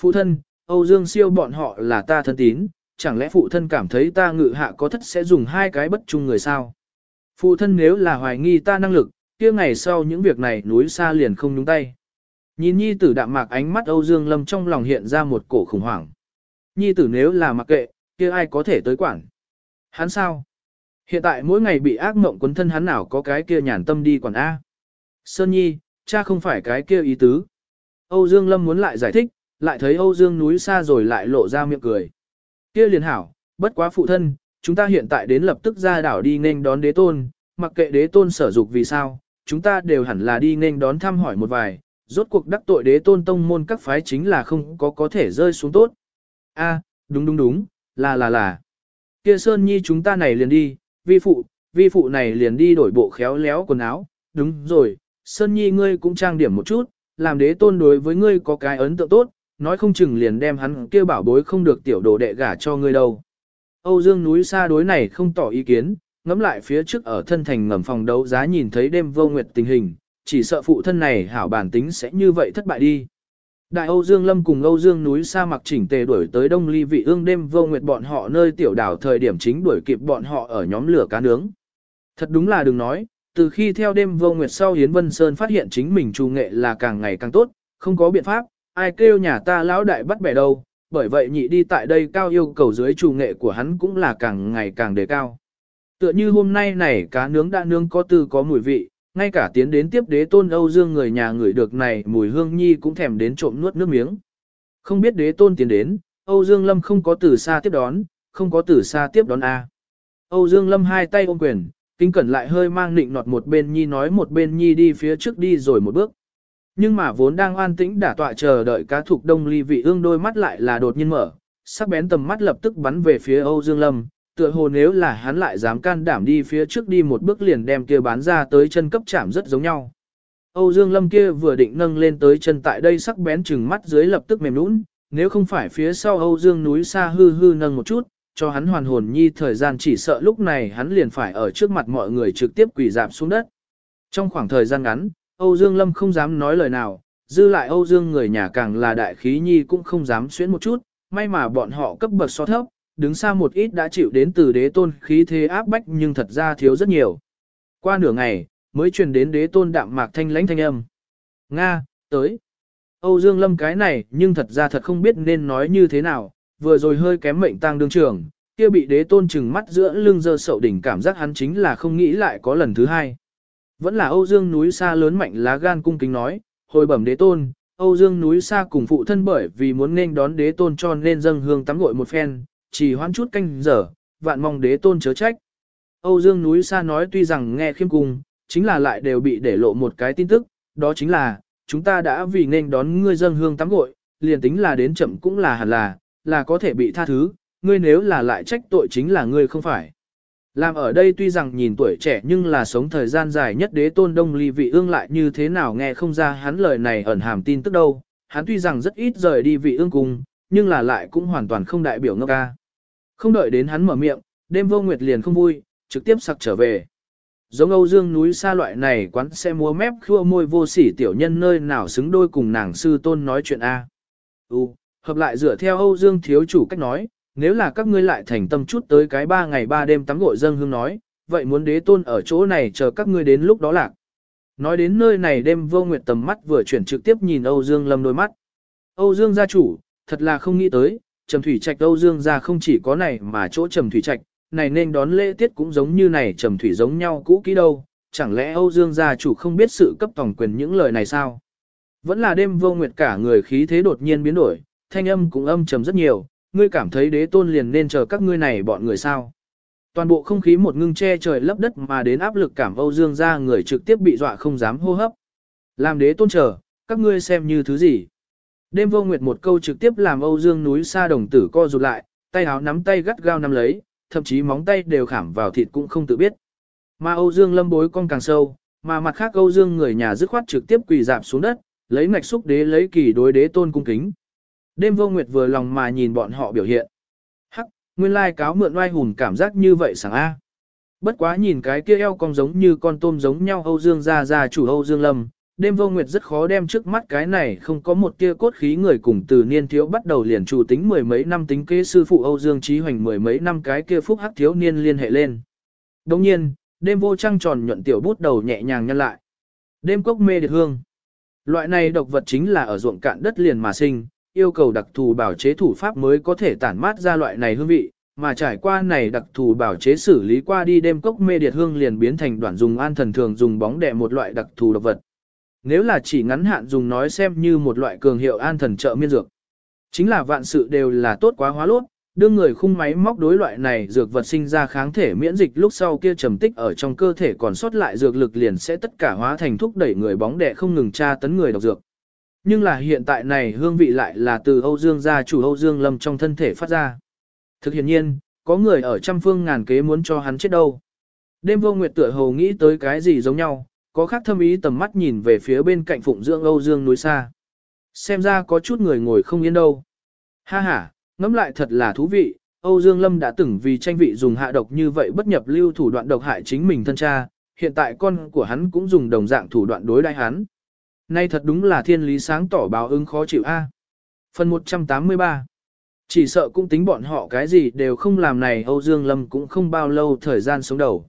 Speaker 1: Phụ thân, Âu Dương siêu bọn họ là ta thân tín, chẳng lẽ phụ thân cảm thấy ta ngự hạ có thất sẽ dùng hai cái bất chung người sao? Phụ thân nếu là hoài nghi ta năng lực, kia ngày sau những việc này núi xa liền không nhúng tay. Nhìn nhi tử đạm mạc ánh mắt Âu Dương Lâm trong lòng hiện ra một cổ khủng hoảng. Nhi tử nếu là mặc kệ, kia ai có thể tới quản? Hắn sao? Hiện tại mỗi ngày bị ác mộng quấn thân hắn nào có cái kia nhàn tâm đi quản A. Sơn Nhi, cha không phải cái kia ý tứ. Âu Dương Lâm muốn lại giải thích, lại thấy Âu Dương núi xa rồi lại lộ ra miệng cười. Kia liền hảo, bất quá phụ thân, chúng ta hiện tại đến lập tức ra đảo đi nên đón đế tôn, mặc kệ đế tôn sở dục vì sao, chúng ta đều hẳn là đi nên đón thăm hỏi một vài, rốt cuộc đắc tội đế tôn tông môn các phái chính là không có có thể rơi xuống tốt. A, đúng đúng đúng, là là là. Kia Sơn Nhi chúng ta này liền đi, vi phụ, vi phụ này liền đi đổi bộ khéo léo quần áo, đúng rồi, Sơn Nhi ngươi cũng trang điểm một chút, làm đế tôn đối với ngươi có cái ấn tượng tốt, nói không chừng liền đem hắn kia bảo bối không được tiểu đồ đệ gả cho ngươi đâu. Âu Dương núi xa đối này không tỏ ý kiến, ngắm lại phía trước ở thân thành ngầm phòng đấu giá nhìn thấy đêm vô nguyệt tình hình, chỉ sợ phụ thân này hảo bản tính sẽ như vậy thất bại đi. Đại Âu Dương Lâm cùng Âu Dương núi xa mặc chỉnh tề đuổi tới Đông Ly vị ương đêm vô nguyệt bọn họ nơi tiểu đảo thời điểm chính đuổi kịp bọn họ ở nhóm lửa cá nướng. Thật đúng là đừng nói, từ khi theo đêm vô nguyệt sau Hiến Vân Sơn phát hiện chính mình trù nghệ là càng ngày càng tốt, không có biện pháp, ai kêu nhà ta lão đại bắt bẻ đâu, bởi vậy nhị đi tại đây cao yêu cầu dưới chủ nghệ của hắn cũng là càng ngày càng đề cao. Tựa như hôm nay này cá nướng đã nướng có tư có mùi vị, ngay cả tiến đến tiếp đế tôn Âu Dương người nhà người được này mùi hương nhi cũng thèm đến trộm nuốt nước miếng. Không biết đế tôn tiến đến, Âu Dương Lâm không có từ xa tiếp đón, không có từ xa tiếp đón A. Âu Dương Lâm hai tay ôm quyền, kinh cẩn lại hơi mang nịnh nọt một bên nhi nói một bên nhi đi phía trước đi rồi một bước. Nhưng mà vốn đang an tĩnh đả tọa chờ đợi cá thuộc đông ly vị ương đôi mắt lại là đột nhiên mở, sắc bén tầm mắt lập tức bắn về phía Âu Dương Lâm, tựa hồ nếu là hắn lại dám can đảm đi phía trước đi một bước liền đem kia bán ra tới chân cấp chạm rất giống nhau. Âu Dương Lâm kia vừa định nâng lên tới chân tại đây sắc bén chừng mắt dưới lập tức mềm nũng, nếu không phải phía sau Âu Dương núi xa hư hư nâng một chút, cho hắn hoàn hồn nhi thời gian chỉ sợ lúc này hắn liền phải ở trước mặt mọi người trực tiếp quỳ dạp xuống đất. Trong khoảng thời gian ngắn, Âu Dương Lâm không dám nói lời nào, dư lại Âu Dương người nhà càng là đại khí nhi cũng không dám xuyến một chút, may mà bọn họ cấp bậc so thấp, đứng xa một ít đã chịu đến từ đế tôn khí thế áp bách nhưng thật ra thiếu rất nhiều. Qua nửa ngày, mới truyền đến đế tôn đạm mạc thanh lãnh thanh âm. Nga, tới. Âu Dương Lâm cái này nhưng thật ra thật không biết nên nói như thế nào, vừa rồi hơi kém mệnh tang đương trường, kia bị đế tôn chừng mắt giữa lưng dơ sậu đỉnh cảm giác hắn chính là không nghĩ lại có lần thứ hai. Vẫn là Âu Dương núi xa lớn mạnh lá gan cung kính nói, hồi bẩm đế tôn, Âu Dương núi xa cùng phụ thân bởi vì muốn nên đón đế tôn cho nên dâng hương tắm gội một phen, chỉ hoãn chút canh giờ, vạn mong đế tôn chớ trách. Âu Dương núi xa nói tuy rằng nghe khiêm cung, chính là lại đều bị để lộ một cái tin tức, đó chính là, chúng ta đã vì nên đón ngươi dâng hương tắm gội, liền tính là đến chậm cũng là hẳn là, là có thể bị tha thứ, ngươi nếu là lại trách tội chính là ngươi không phải. Làm ở đây tuy rằng nhìn tuổi trẻ nhưng là sống thời gian dài nhất đế tôn đông ly vị ương lại như thế nào nghe không ra hắn lời này ẩn hàm tin tức đâu, hắn tuy rằng rất ít rời đi vị ương cùng, nhưng là lại cũng hoàn toàn không đại biểu ngốc ca. Không đợi đến hắn mở miệng, đêm vô nguyệt liền không vui, trực tiếp sặc trở về. Giống Âu Dương núi xa loại này quán xe múa mép khua môi vô sỉ tiểu nhân nơi nào xứng đôi cùng nàng sư tôn nói chuyện A. Ừ, hợp lại dựa theo Âu Dương thiếu chủ cách nói, nếu là các ngươi lại thành tâm chút tới cái ba ngày ba đêm tắm gội dâng hương nói, vậy muốn đế tôn ở chỗ này chờ các ngươi đến lúc đó lạc. Nói đến nơi này đêm vô nguyệt tầm mắt vừa chuyển trực tiếp nhìn Âu Dương lâm đôi mắt. Âu Dương gia chủ, thật là không nghĩ tới, Trầm Thủy Trạch Âu Dương gia không chỉ có này mà chỗ Trầm Thủy Trạch, này nên đón lễ tiết cũng giống như này Trầm Thủy giống nhau cũ kỹ đâu, chẳng lẽ Âu Dương gia chủ không biết sự cấp tổng quyền những lời này sao? Vẫn là đêm vô nguyệt cả người khí thế đột nhiên biến đổi, thanh âm cũng âm trầm rất nhiều, ngươi cảm thấy đế tôn liền nên chờ các ngươi này bọn người sao? Toàn bộ không khí một ngưng che trời lấp đất mà đến áp lực cảm Âu Dương ra người trực tiếp bị dọa không dám hô hấp. Làm đế tôn chờ, các ngươi xem như thứ gì? Đêm vô nguyệt một câu trực tiếp làm Âu Dương núi xa đồng tử co rụt lại, tay áo nắm tay gắt gao nắm lấy, thậm chí móng tay đều khảm vào thịt cũng không tự biết. Mà Âu Dương lâm bối con càng sâu, mà mặt khác Âu Dương người nhà dứt khoát trực tiếp quỳ dạp xuống đất, lấy ngạch xúc đế lấy kỳ đối đế tôn cung kính. Đêm vô nguyệt vừa lòng mà nhìn bọn họ biểu hiện. Hắc, nguyên lai cáo mượn oai hùn cảm giác như vậy sáng A. Bất quá nhìn cái kia eo cong giống như con tôm giống nhau Âu Dương gia gia chủ Âu Dương Lâm, đêm vô nguyệt rất khó đem trước mắt cái này không có một tia cốt khí người cùng từ niên thiếu bắt đầu liền chủ tính mười mấy năm tính kế sư phụ Âu Dương Trí Hoành mười mấy năm cái kia phúc hắc thiếu niên liên hệ lên. Đồng nhiên, đêm vô trăng tròn nhuận tiểu bút đầu nhẹ nhàng nhăn lại. Đêm cốc mê điệt hương. Loại này độc vật chính là ở ruộng cạn đất liền mà sinh, yêu cầu đặc thù bảo chế thủ pháp mới có thể tản mát ra loại này hương vị, mà trải qua này đặc thù bảo chế xử lý qua đi đêm cốc mê điệt hương liền biến thành đoạn dùng an thần thường dùng bóng đè một loại đặc thù độc vật. Nếu là chỉ ngắn hạn dùng nói xem như một loại cường hiệu an thần trợ miên dược. Chính là vạn sự đều là tốt quá hóa lốt, đương người khung máy móc đối loại này dược vật sinh ra kháng thể miễn dịch lúc sau kia trầm tích ở trong cơ thể còn sót lại dược lực liền sẽ tất cả hóa thành thúc đẩy người bóng đè không ngừng tra tấn người độc dược. Nhưng là hiện tại này hương vị lại là từ Âu Dương gia chủ Âu Dương Lâm trong thân thể phát ra. Thực hiện nhiên, có người ở trăm phương ngàn kế muốn cho hắn chết đâu. Đêm vô nguyệt tựa hồ nghĩ tới cái gì giống nhau, có khác thâm ý tầm mắt nhìn về phía bên cạnh phụng dưỡng Âu Dương núi xa. Xem ra có chút người ngồi không yên đâu. Ha ha, ngẫm lại thật là thú vị, Âu Dương Lâm đã từng vì tranh vị dùng hạ độc như vậy bất nhập lưu thủ đoạn độc hại chính mình thân cha, hiện tại con của hắn cũng dùng đồng dạng thủ đoạn đối đãi hắn. Nay thật đúng là thiên lý sáng tỏ báo ứng khó chịu a. Phần 183 Chỉ sợ cũng tính bọn họ cái gì đều không làm này Âu Dương Lâm cũng không bao lâu thời gian sống đầu.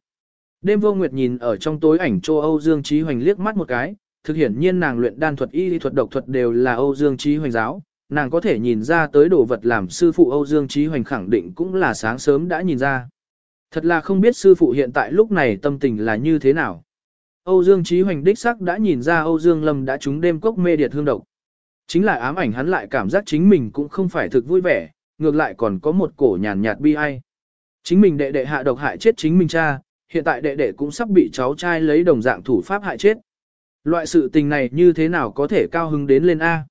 Speaker 1: Đêm vô nguyệt nhìn ở trong tối ảnh châu Âu Dương Trí Hoành liếc mắt một cái, thực hiển nhiên nàng luyện đan thuật y lý thuật độc thuật đều là Âu Dương Trí Hoành giáo, nàng có thể nhìn ra tới đồ vật làm sư phụ Âu Dương Trí Hoành khẳng định cũng là sáng sớm đã nhìn ra. Thật là không biết sư phụ hiện tại lúc này tâm tình là như thế nào. Âu Dương Chí Hoành đích sắc đã nhìn ra Âu Dương Lâm đã trúng đêm cốc mê điệt hương độc. Chính là ám ảnh hắn lại cảm giác chính mình cũng không phải thực vui vẻ, ngược lại còn có một cổ nhàn nhạt bi ai. Chính mình đệ đệ hạ độc hại chết chính mình cha, hiện tại đệ đệ cũng sắp bị cháu trai lấy đồng dạng thủ pháp hại chết. Loại sự tình này như thế nào có thể cao hứng đến lên A.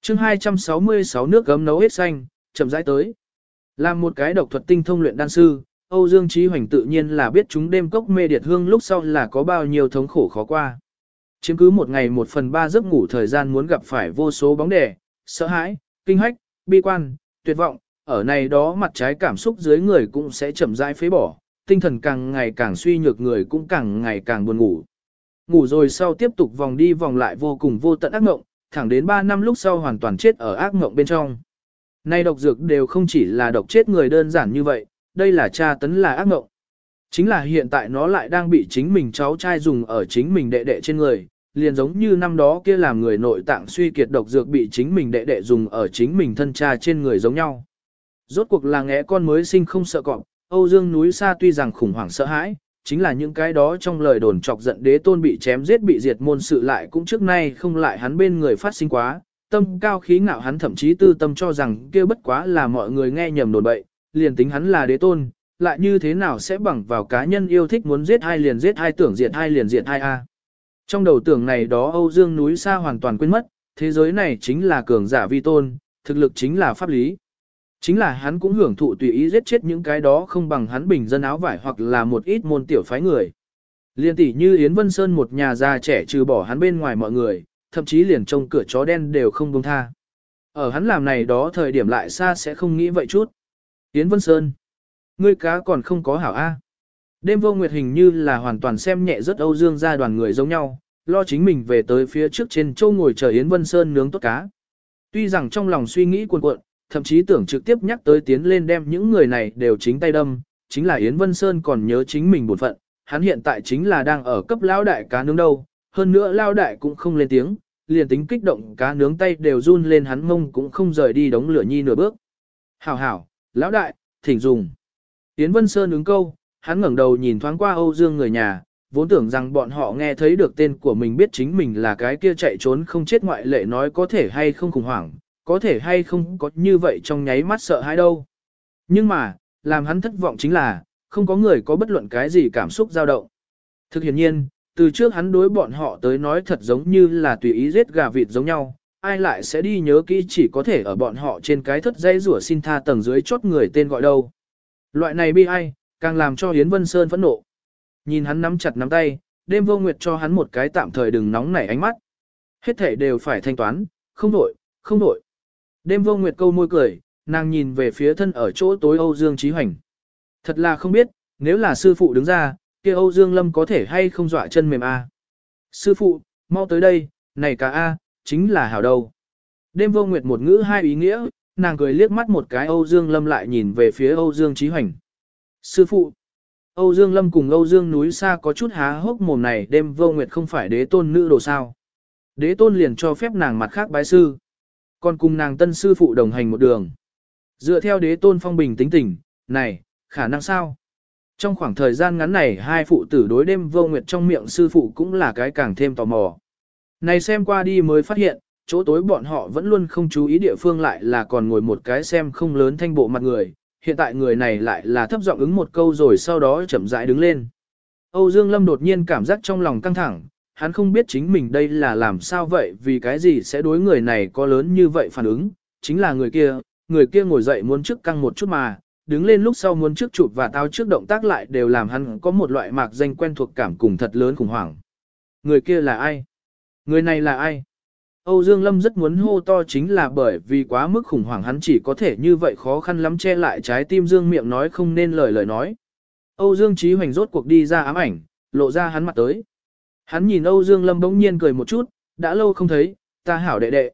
Speaker 1: chương 266 nước gấm nấu hết xanh, chậm rãi tới. Làm một cái độc thuật tinh thông luyện đan sư, Âu Dương Trí Hoành tự nhiên là biết chúng đêm cốc mê điệt hương lúc sau là có bao nhiêu thống khổ khó qua. Chiếm cứ một ngày một phần ba giấc ngủ thời gian muốn gặp phải vô số bóng đè, sợ hãi, kinh hách, bi quan, tuyệt vọng, ở này đó mặt trái cảm xúc dưới người cũng sẽ chậm rãi phế bỏ, tinh thần càng ngày càng suy nhược người cũng càng ngày càng buồn ngủ. Ngủ rồi sau tiếp tục vòng đi vòng lại vô cùng vô tận ác mộng, thẳng đến 3 năm lúc sau hoàn toàn chết ở ác mộng bên trong. Nay độc dược đều không chỉ là độc chết người đơn giản như vậy, đây là cha tấn là ác mộng. Chính là hiện tại nó lại đang bị chính mình cháu trai dùng ở chính mình đệ đệ trên người, liền giống như năm đó kia làm người nội tạng suy kiệt độc dược bị chính mình đệ đệ dùng ở chính mình thân cha trên người giống nhau. Rốt cuộc là ngẽ con mới sinh không sợ cọp, Âu Dương núi xa tuy rằng khủng hoảng sợ hãi, chính là những cái đó trong lời đồn chọc giận đế tôn bị chém giết bị diệt môn sự lại cũng trước nay không lại hắn bên người phát sinh quá, tâm cao khí ngạo hắn thậm chí tư tâm cho rằng kia bất quá là mọi người nghe nhầm đồn bậy, liền tính hắn là đế tôn, lại như thế nào sẽ bằng vào cá nhân yêu thích muốn giết hai liền giết hai tưởng diệt hai liền diệt hai a. Trong đầu tưởng này đó Âu Dương núi xa hoàn toàn quên mất, thế giới này chính là cường giả vi tôn, thực lực chính là pháp lý. Chính là hắn cũng hưởng thụ tùy ý giết chết những cái đó không bằng hắn bình dân áo vải hoặc là một ít môn tiểu phái người. Liên tỷ như Yến Vân Sơn một nhà già trẻ trừ bỏ hắn bên ngoài mọi người, thậm chí liền trông cửa chó đen đều không buông tha. Ở hắn làm này đó thời điểm lại xa sẽ không nghĩ vậy chút. Yến Vân Sơn, ngươi cá còn không có hảo A. Đêm vô nguyệt hình như là hoàn toàn xem nhẹ rất Âu Dương gia đoàn người giống nhau, lo chính mình về tới phía trước trên châu ngồi chờ Yến Vân Sơn nướng tốt cá. Tuy rằng trong lòng suy nghĩ cuồn cuộn, thậm chí tưởng trực tiếp nhắc tới tiến lên đem những người này đều chính tay đâm, chính là Yến Vân Sơn còn nhớ chính mình bổn phận, hắn hiện tại chính là đang ở cấp Lão đại cá nướng đâu, hơn nữa Lão đại cũng không lên tiếng, liền tính kích động cá nướng tay đều run lên hắn mông cũng không rời đi đống lửa nhi nửa bước. Hảo hảo, lão đại, thỉnh dùng. Yến Vân Sơn ứng câu, hắn ngẩng đầu nhìn thoáng qua Âu Dương người nhà, vốn tưởng rằng bọn họ nghe thấy được tên của mình biết chính mình là cái kia chạy trốn không chết ngoại lệ nói có thể hay không khủng hoảng, có thể hay không có như vậy trong nháy mắt sợ hãi đâu. Nhưng mà, làm hắn thất vọng chính là, không có người có bất luận cái gì cảm xúc dao động. Thực hiện nhiên, từ trước hắn đối bọn họ tới nói thật giống như là tùy ý giết gà vịt giống nhau, ai lại sẽ đi nhớ kỹ chỉ có thể ở bọn họ trên cái thất dây rủa xin tha tầng dưới chốt người tên gọi đâu. Loại này bi ai, càng làm cho Yến Vân Sơn phẫn nộ. Nhìn hắn nắm chặt nắm tay, đêm vô nguyệt cho hắn một cái tạm thời đừng nóng nảy ánh mắt. Hết thể đều phải thanh toán, không đổi, không đổi. Đêm vô nguyệt câu môi cười, nàng nhìn về phía thân ở chỗ tối Âu Dương Trí Hoành. Thật là không biết, nếu là sư phụ đứng ra, kia Âu Dương Lâm có thể hay không dọa chân mềm a. Sư phụ, mau tới đây, này cả a, chính là hảo đâu. Đêm vô nguyệt một ngữ hai ý nghĩa, nàng cười liếc mắt một cái Âu Dương Lâm lại nhìn về phía Âu Dương Chí Hoành. Sư phụ, Âu Dương Lâm cùng Âu Dương núi xa có chút há hốc mồm này đêm vô nguyệt không phải đế tôn nữ đồ sao. Đế tôn liền cho phép nàng mặt khác bái sư. Còn cùng nàng tân sư phụ đồng hành một đường. Dựa theo đế tôn phong bình tính tình, này, khả năng sao? Trong khoảng thời gian ngắn này hai phụ tử đối đêm vô nguyệt trong miệng sư phụ cũng là cái càng thêm tò mò. Này xem qua đi mới phát hiện, chỗ tối bọn họ vẫn luôn không chú ý địa phương lại là còn ngồi một cái xem không lớn thanh bộ mặt người, hiện tại người này lại là thấp giọng ứng một câu rồi sau đó chậm rãi đứng lên. Âu Dương Lâm đột nhiên cảm giác trong lòng căng thẳng, hắn không biết chính mình đây là làm sao vậy vì cái gì sẽ đối người này có lớn như vậy phản ứng, chính là người kia, người kia ngồi dậy muốn trước căng một chút mà, đứng lên lúc sau muốn trước chụp và tao trước động tác lại đều làm hắn có một loại mạc danh quen thuộc cảm cùng thật lớn khủng hoảng. Người kia là ai? Người này là ai? Âu Dương Lâm rất muốn hô to chính là bởi vì quá mức khủng hoảng hắn chỉ có thể như vậy khó khăn lắm che lại trái tim Dương miệng nói không nên lời lời nói. Âu Dương Chí Hoành rốt cuộc đi ra ám ảnh, lộ ra hắn mặt tới. Hắn nhìn Âu Dương Lâm bỗng nhiên cười một chút, đã lâu không thấy, ta hảo đệ đệ.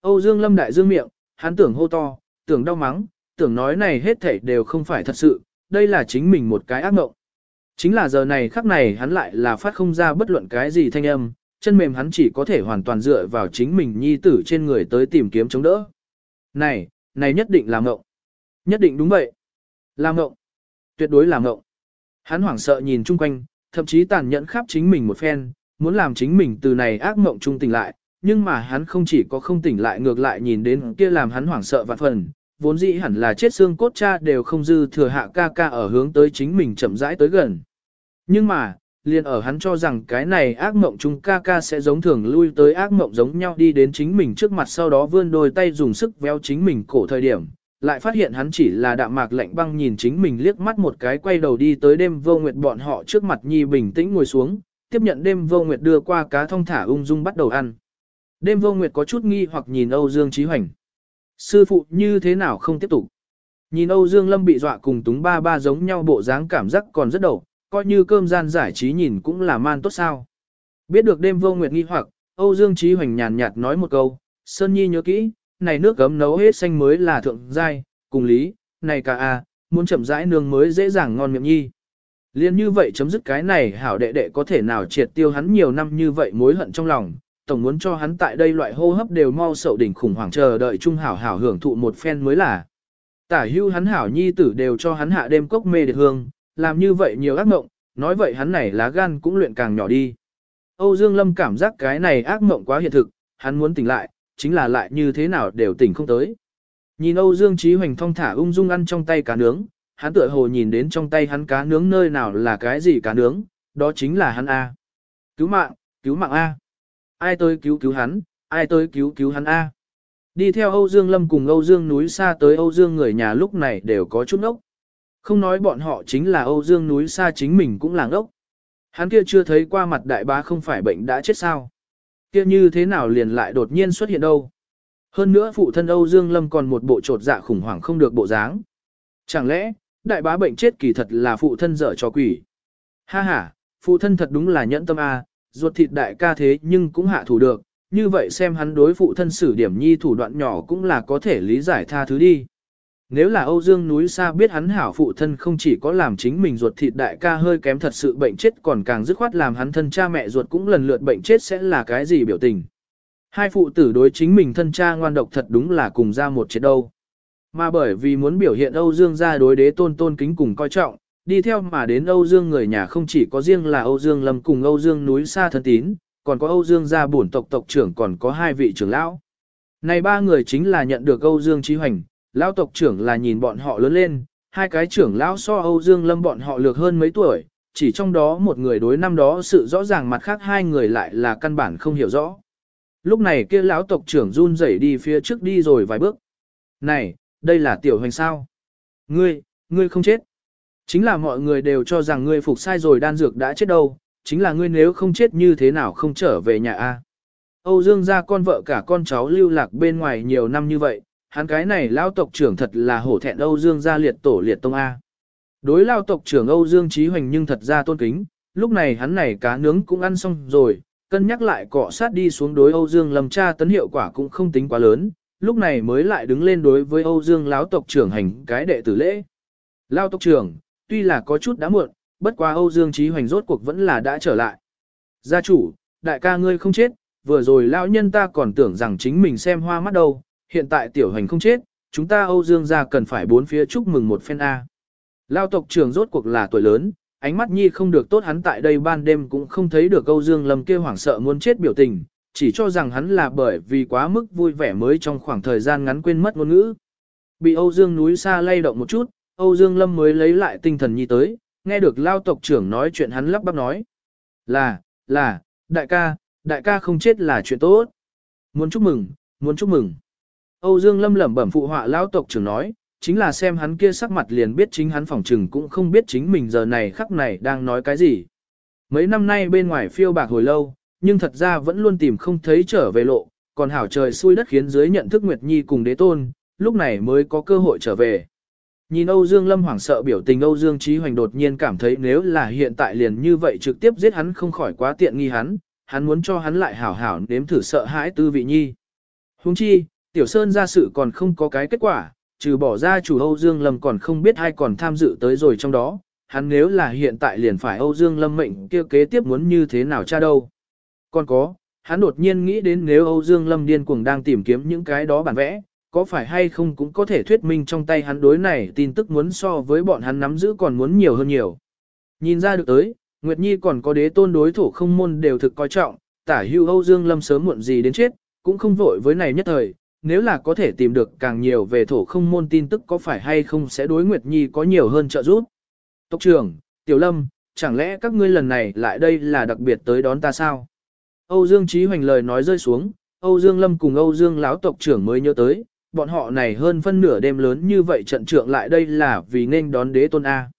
Speaker 1: Âu Dương Lâm đại dương miệng, hắn tưởng hô to, tưởng đau mắng, tưởng nói này hết thảy đều không phải thật sự, đây là chính mình một cái ác mộng. Chính là giờ này khắc này hắn lại là phát không ra bất luận cái gì thanh âm, chân mềm hắn chỉ có thể hoàn toàn dựa vào chính mình nhi tử trên người tới tìm kiếm chống đỡ. Này, này nhất định là ngộng. Nhất định đúng vậy. Là ngộng. Tuyệt đối là ngộng. Hắn hoảng sợ nhìn chung quanh, thậm chí tàn nhẫn khắp chính mình một phen, muốn làm chính mình từ này ác mộng trung tỉnh lại, nhưng mà hắn không chỉ có không tỉnh lại ngược lại nhìn đến kia làm hắn hoảng sợ vạn phần, vốn dĩ hẳn là chết xương cốt cha đều không dư thừa hạ ca ca ở hướng tới chính mình chậm rãi tới gần. Nhưng mà, liền ở hắn cho rằng cái này ác mộng chung ca ca sẽ giống thường lui tới ác mộng giống nhau đi đến chính mình trước mặt sau đó vươn đôi tay dùng sức véo chính mình cổ thời điểm, lại phát hiện hắn chỉ là đạm mạc lạnh băng nhìn chính mình liếc mắt một cái quay đầu đi tới đêm vô nguyệt bọn họ trước mặt nhi bình tĩnh ngồi xuống, tiếp nhận đêm vô nguyệt đưa qua cá thông thả ung dung bắt đầu ăn. Đêm vô nguyệt có chút nghi hoặc nhìn Âu Dương Trí Hoành. Sư phụ như thế nào không tiếp tục. Nhìn Âu Dương Lâm bị dọa cùng túng ba ba giống nhau bộ dáng cảm giác còn rất đầu, coi như cơm gian giải trí nhìn cũng là man tốt sao. Biết được đêm vô nguyệt nghi hoặc, Âu Dương Trí Hoành nhàn nhạt nói một câu, Sơn Nhi nhớ kỹ, này nước gấm nấu hết xanh mới là thượng giai, cùng lý, này cả a, muốn chậm rãi nương mới dễ dàng ngon miệng nhi. Liên như vậy chấm dứt cái này hảo đệ đệ có thể nào triệt tiêu hắn nhiều năm như vậy mối hận trong lòng, tổng muốn cho hắn tại đây loại hô hấp đều mau sậu đỉnh khủng hoảng chờ đợi trung hảo hảo hưởng thụ một phen mới là. Tả hưu hắn hảo nhi tử đều cho hắn hạ đêm cốc mê đệt hương, làm như vậy nhiều ác mộng, nói vậy hắn này lá gan cũng luyện càng nhỏ đi. Âu Dương Lâm cảm giác cái này ác mộng quá hiện thực, hắn muốn tỉnh lại, chính là lại như thế nào đều tỉnh không tới. Nhìn Âu Dương Chí Hoành thong thả ung dung ăn trong tay cá nướng, hắn tựa hồ nhìn đến trong tay hắn cá nướng nơi nào là cái gì cá nướng, đó chính là hắn A. Cứu mạng, cứu mạng A. Ai tới cứu cứu hắn, ai tới cứu cứu hắn A. Đi theo Âu Dương Lâm cùng Âu Dương núi xa tới Âu Dương người nhà lúc này đều có chút ốc. Không nói bọn họ chính là Âu Dương núi xa chính mình cũng là ngốc. Hắn kia chưa thấy qua mặt đại bá không phải bệnh đã chết sao. Kia như thế nào liền lại đột nhiên xuất hiện đâu. Hơn nữa phụ thân Âu Dương Lâm còn một bộ trột dạ khủng hoảng không được bộ dáng. Chẳng lẽ, đại bá bệnh chết kỳ thật là phụ thân dở cho quỷ. Ha ha, phụ thân thật đúng là nhẫn tâm a, ruột thịt đại ca thế nhưng cũng hạ thủ được, như vậy xem hắn đối phụ thân xử điểm nhi thủ đoạn nhỏ cũng là có thể lý giải tha thứ đi. Nếu là Âu Dương núi xa biết hắn hảo phụ thân không chỉ có làm chính mình ruột thịt đại ca hơi kém thật sự bệnh chết còn càng dứt khoát làm hắn thân cha mẹ ruột cũng lần lượt bệnh chết sẽ là cái gì biểu tình. Hai phụ tử đối chính mình thân cha ngoan độc thật đúng là cùng ra một chết đâu. Mà bởi vì muốn biểu hiện Âu Dương ra đối đế tôn tôn kính cùng coi trọng, đi theo mà đến Âu Dương người nhà không chỉ có riêng là Âu Dương Lâm cùng Âu Dương núi xa thân tín, còn có Âu Dương gia bổn tộc tộc trưởng còn có hai vị trưởng lão. Này ba người chính là nhận được Âu Dương Chí Hoành, lão tộc trưởng là nhìn bọn họ lớn lên, hai cái trưởng lão so Âu Dương Lâm bọn họ lược hơn mấy tuổi, chỉ trong đó một người đối năm đó sự rõ ràng mặt khác hai người lại là căn bản không hiểu rõ. Lúc này kia lão tộc trưởng run rẩy đi phía trước đi rồi vài bước. Này, đây là tiểu hoành sao? Ngươi, ngươi không chết. Chính là mọi người đều cho rằng ngươi phục sai rồi đan dược đã chết đâu, chính là ngươi nếu không chết như thế nào không trở về nhà a. Âu Dương gia con vợ cả con cháu lưu lạc bên ngoài nhiều năm như vậy, hắn cái này lao tộc trưởng thật là hổ thẹn Âu Dương gia liệt tổ liệt tông A. Đối lao tộc trưởng Âu Dương Trí Hoành nhưng thật ra tôn kính, lúc này hắn này cá nướng cũng ăn xong rồi, cân nhắc lại cọ sát đi xuống đối Âu Dương lầm tra tấn hiệu quả cũng không tính quá lớn, lúc này mới lại đứng lên đối với Âu Dương lão tộc trưởng hành cái đệ tử lễ. Lao tộc trưởng, tuy là có chút đã muộn, bất quá Âu Dương Trí Hoành rốt cuộc vẫn là đã trở lại. Gia chủ, đại ca ngươi không chết, vừa rồi lão nhân ta còn tưởng rằng chính mình xem hoa mắt đâu, hiện tại tiểu hành không chết, chúng ta Âu Dương gia cần phải bốn phía chúc mừng một phen A. Lao tộc trưởng rốt cuộc là tuổi lớn, ánh mắt nhi không được tốt hắn tại đây ban đêm cũng không thấy được Âu Dương Lâm kia hoảng sợ muốn chết biểu tình, chỉ cho rằng hắn là bởi vì quá mức vui vẻ mới trong khoảng thời gian ngắn quên mất ngôn ngữ. Bị Âu Dương núi xa lay động một chút, Âu Dương Lâm mới lấy lại tinh thần nhi tới, nghe được lao tộc trưởng nói chuyện hắn lắp bắp nói. Là, là, đại ca, đại ca không chết là chuyện tốt. Muốn chúc mừng, muốn chúc mừng. Âu Dương Lâm lẩm bẩm phụ họa lão tộc trưởng nói, chính là xem hắn kia sắc mặt liền biết chính hắn phỏng trừng cũng không biết chính mình giờ này khắc này đang nói cái gì. Mấy năm nay bên ngoài phiêu bạc hồi lâu, nhưng thật ra vẫn luôn tìm không thấy trở về lộ, còn hảo trời xui đất khiến dưới nhận thức Nguyệt Nhi cùng đế tôn, lúc này mới có cơ hội trở về. Nhìn Âu Dương Lâm hoảng sợ biểu tình Âu Dương Chí Hoành đột nhiên cảm thấy nếu là hiện tại liền như vậy trực tiếp giết hắn không khỏi quá tiện nghi hắn, hắn muốn cho hắn lại hảo hảo nếm thử sợ hãi tư vị nhi. Huống chi, Tiểu Sơn ra sự còn không có cái kết quả, trừ bỏ ra chủ Âu Dương Lâm còn không biết ai còn tham dự tới rồi trong đó, hắn nếu là hiện tại liền phải Âu Dương Lâm mệnh kia kế tiếp muốn như thế nào cha đâu. Còn có, hắn đột nhiên nghĩ đến nếu Âu Dương Lâm điên cuồng đang tìm kiếm những cái đó bản vẽ, có phải hay không cũng có thể thuyết minh trong tay hắn đối này tin tức muốn so với bọn hắn nắm giữ còn muốn nhiều hơn nhiều. Nhìn ra được tới, Nguyệt Nhi còn có đế tôn đối thủ không môn đều thực coi trọng, tả hưu Âu Dương Lâm sớm muộn gì đến chết, cũng không vội với này nhất thời, nếu là có thể tìm được càng nhiều về thổ không môn tin tức có phải hay không sẽ đối Nguyệt Nhi có nhiều hơn trợ giúp. Tộc trưởng, Tiểu Lâm, chẳng lẽ các ngươi lần này lại đây là đặc biệt tới đón ta sao? Âu Dương Chí Hoành lời nói rơi xuống, Âu Dương Lâm cùng Âu Dương lão tộc trưởng mới nhớ tới, bọn họ này hơn phân nửa đêm lớn như vậy trận trưởng lại đây là vì nên đón đế tôn A.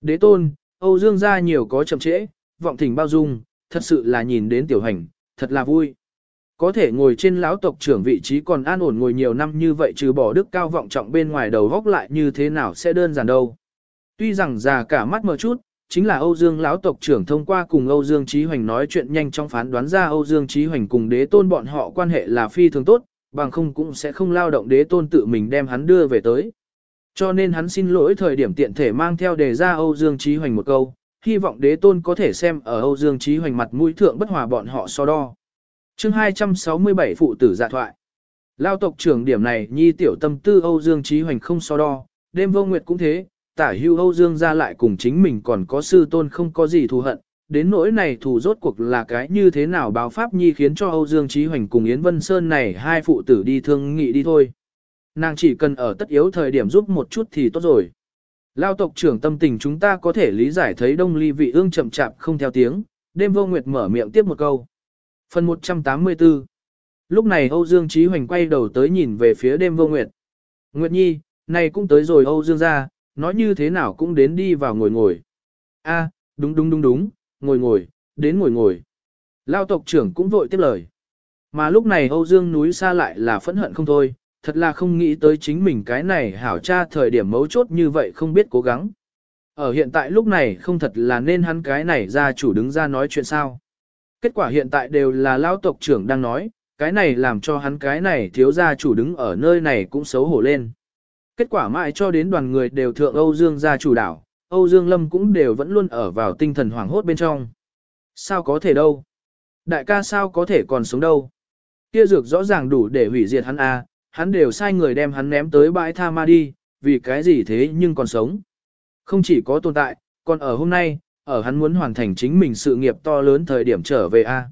Speaker 1: Đế tôn, Âu Dương gia nhiều có chậm trễ, vọng thỉnh bao dung, thật sự là nhìn đến tiểu hành, thật là vui. Có thể ngồi trên lão tộc trưởng vị trí còn an ổn ngồi nhiều năm như vậy trừ bỏ đức cao vọng trọng bên ngoài đầu góc lại như thế nào sẽ đơn giản đâu. Tuy rằng già cả mắt mờ chút, chính là Âu Dương lão tộc trưởng thông qua cùng Âu Dương Chí Hoành nói chuyện nhanh trong phán đoán ra Âu Dương Chí Hoành cùng đế tôn bọn họ quan hệ là phi thường tốt, bằng không cũng sẽ không lao động đế tôn tự mình đem hắn đưa về tới. Cho nên hắn xin lỗi thời điểm tiện thể mang theo đề ra Âu Dương Chí Hoành một câu, hy vọng đế tôn có thể xem ở Âu Dương Chí Hoành mặt mũi thượng bất hòa bọn họ so đo. Chương 267 phụ tử dạ thoại. Lao tộc trưởng điểm này nhi tiểu tâm tư Âu Dương Chí Hoành không so đo, đêm vô nguyệt cũng thế, tả hưu Âu Dương ra lại cùng chính mình còn có sư tôn không có gì thù hận, đến nỗi này thù rốt cuộc là cái như thế nào báo pháp nhi khiến cho Âu Dương Chí Hoành cùng Yến Vân Sơn này hai phụ tử đi thương nghị đi thôi. Nàng chỉ cần ở tất yếu thời điểm giúp một chút thì tốt rồi. Lao tộc trưởng tâm tình chúng ta có thể lý giải thấy đông ly vị ương chậm chạp không theo tiếng, đêm vô nguyệt mở miệng tiếp một câu. Phần 184 Lúc này Âu Dương Chí Hoành quay đầu tới nhìn về phía đêm vô nguyệt. Nguyệt Nhi, này cũng tới rồi Âu Dương ra, nói như thế nào cũng đến đi vào ngồi ngồi. A, đúng đúng đúng đúng, ngồi ngồi, đến ngồi ngồi. Lao tộc trưởng cũng vội tiếp lời. Mà lúc này Âu Dương núi xa lại là phẫn hận không thôi, thật là không nghĩ tới chính mình cái này hảo cha thời điểm mấu chốt như vậy không biết cố gắng. Ở hiện tại lúc này không thật là nên hắn cái này ra chủ đứng ra nói chuyện sao. Kết quả hiện tại đều là lao tộc trưởng đang nói, cái này làm cho hắn cái này thiếu gia chủ đứng ở nơi này cũng xấu hổ lên. Kết quả mãi cho đến đoàn người đều thượng Âu Dương gia chủ đảo, Âu Dương Lâm cũng đều vẫn luôn ở vào tinh thần hoảng hốt bên trong. Sao có thể đâu? Đại ca sao có thể còn sống đâu? Kia dược rõ ràng đủ để hủy diệt hắn à, hắn đều sai người đem hắn ném tới bãi tha ma đi, vì cái gì thế nhưng còn sống. Không chỉ có tồn tại, còn ở hôm nay, ở hắn muốn hoàn thành chính mình sự nghiệp to lớn thời điểm trở về a.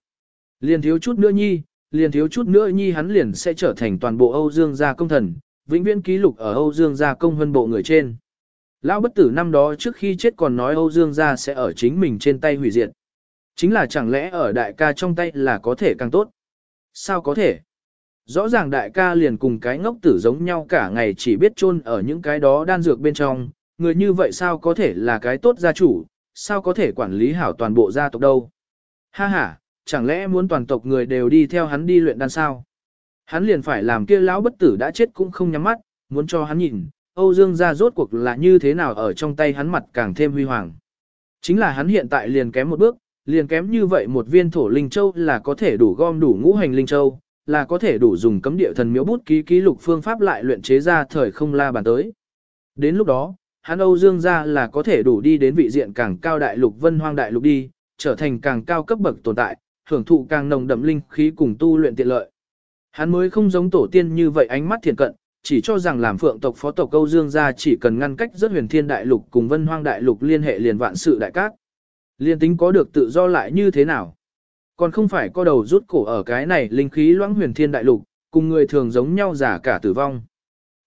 Speaker 1: Liền thiếu chút nữa nhi, liền thiếu chút nữa nhi hắn liền sẽ trở thành toàn bộ Âu Dương gia công thần, vĩnh viễn ký lục ở Âu Dương gia công hơn bộ người trên. Lão bất tử năm đó trước khi chết còn nói Âu Dương gia sẽ ở chính mình trên tay hủy diệt. Chính là chẳng lẽ ở đại ca trong tay là có thể càng tốt? Sao có thể? Rõ ràng đại ca liền cùng cái ngốc tử giống nhau cả ngày chỉ biết chôn ở những cái đó đan dược bên trong, người như vậy sao có thể là cái tốt gia chủ, sao có thể quản lý hảo toàn bộ gia tộc đâu? Ha ha, chẳng lẽ muốn toàn tộc người đều đi theo hắn đi luyện đan sao? Hắn liền phải làm kia lão bất tử đã chết cũng không nhắm mắt, muốn cho hắn nhìn, Âu Dương gia rốt cuộc là như thế nào ở trong tay hắn mặt càng thêm huy hoàng. Chính là hắn hiện tại liền kém một bước, liền kém như vậy một viên thổ linh châu là có thể đủ gom đủ ngũ hành linh châu, là có thể đủ dùng cấm địa thần miếu bút ký ký lục phương pháp lại luyện chế ra thời không la bàn tới. Đến lúc đó, hắn Âu Dương gia là có thể đủ đi đến vị diện càng cao đại lục vân hoang đại lục đi, trở thành càng cao cấp bậc tồn tại, hưởng thụ càng nồng đậm linh khí cùng tu luyện tiện lợi. Hắn mới không giống tổ tiên như vậy ánh mắt thiện cận, chỉ cho rằng làm phượng tộc phó tộc Âu Dương gia chỉ cần ngăn cách rất huyền thiên đại lục cùng vân hoang đại lục liên hệ liền vạn sự đại cát. Liên tính có được tự do lại như thế nào? Còn không phải có đầu rút cổ ở cái này linh khí loãng huyền thiên đại lục, cùng người thường giống nhau giả cả tử vong.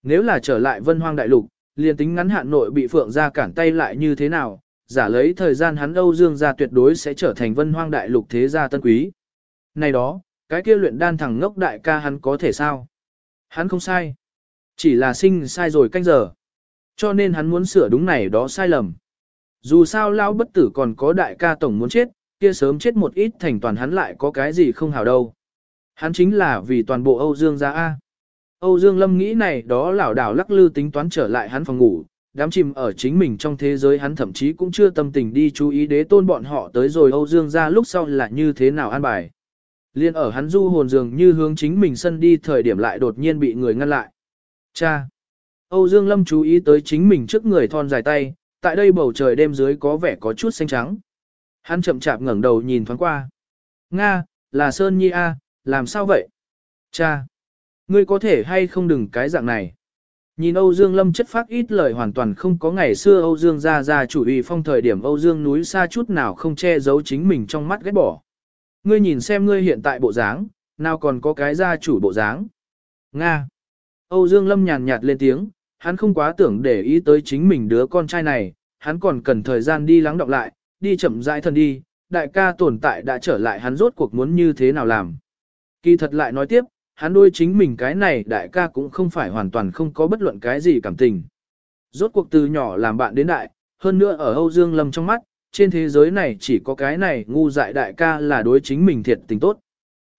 Speaker 1: Nếu là trở lại vân hoang đại lục, liên tính ngắn hạn nội bị phượng gia cản tay lại như thế nào, giả lấy thời gian hắn Âu Dương gia tuyệt đối sẽ trở thành vân hoang đại lục thế gia tân quý. Này đó, cái kia luyện đan thẳng ngốc đại ca hắn có thể sao? Hắn không sai. Chỉ là sinh sai rồi canh giờ. Cho nên hắn muốn sửa đúng này đó sai lầm. Dù sao lão bất tử còn có đại ca tổng muốn chết, kia sớm chết một ít thành toàn hắn lại có cái gì không hảo đâu. Hắn chính là vì toàn bộ Âu Dương gia A. Âu Dương Lâm nghĩ này đó lảo đảo lắc lư tính toán trở lại hắn phòng ngủ, đám chìm ở chính mình trong thế giới hắn thậm chí cũng chưa tâm tình đi chú ý đế tôn bọn họ tới rồi Âu Dương gia lúc sau là như thế nào an bài. Liên ở hắn du hồn dường như hướng chính mình sân đi thời điểm lại đột nhiên bị người ngăn lại. Cha! Âu Dương Lâm chú ý tới chính mình trước người thon dài tay, tại đây bầu trời đêm dưới có vẻ có chút xanh trắng. Hắn chậm chạp ngẩng đầu nhìn thoáng qua. Nga, là Sơn Nhi A, làm sao vậy? Cha! Ngươi có thể hay không đừng cái dạng này. Nhìn Âu Dương Lâm chất phát ít lời hoàn toàn không có ngày xưa Âu Dương ra ra chủ ủy phong thời điểm Âu Dương núi xa chút nào không che giấu chính mình trong mắt ghét bỏ. Ngươi nhìn xem ngươi hiện tại bộ dáng, nào còn có cái gia chủ bộ dáng. Nga. Âu Dương Lâm nhàn nhạt lên tiếng, hắn không quá tưởng để ý tới chính mình đứa con trai này, hắn còn cần thời gian đi lắng đọng lại, đi chậm rãi thân đi, đại ca tồn tại đã trở lại hắn rốt cuộc muốn như thế nào làm. Kỳ thật lại nói tiếp, hắn đôi chính mình cái này đại ca cũng không phải hoàn toàn không có bất luận cái gì cảm tình. Rốt cuộc từ nhỏ làm bạn đến đại, hơn nữa ở Âu Dương Lâm trong mắt, trên thế giới này chỉ có cái này ngu dại đại ca là đối chính mình thiệt tình tốt.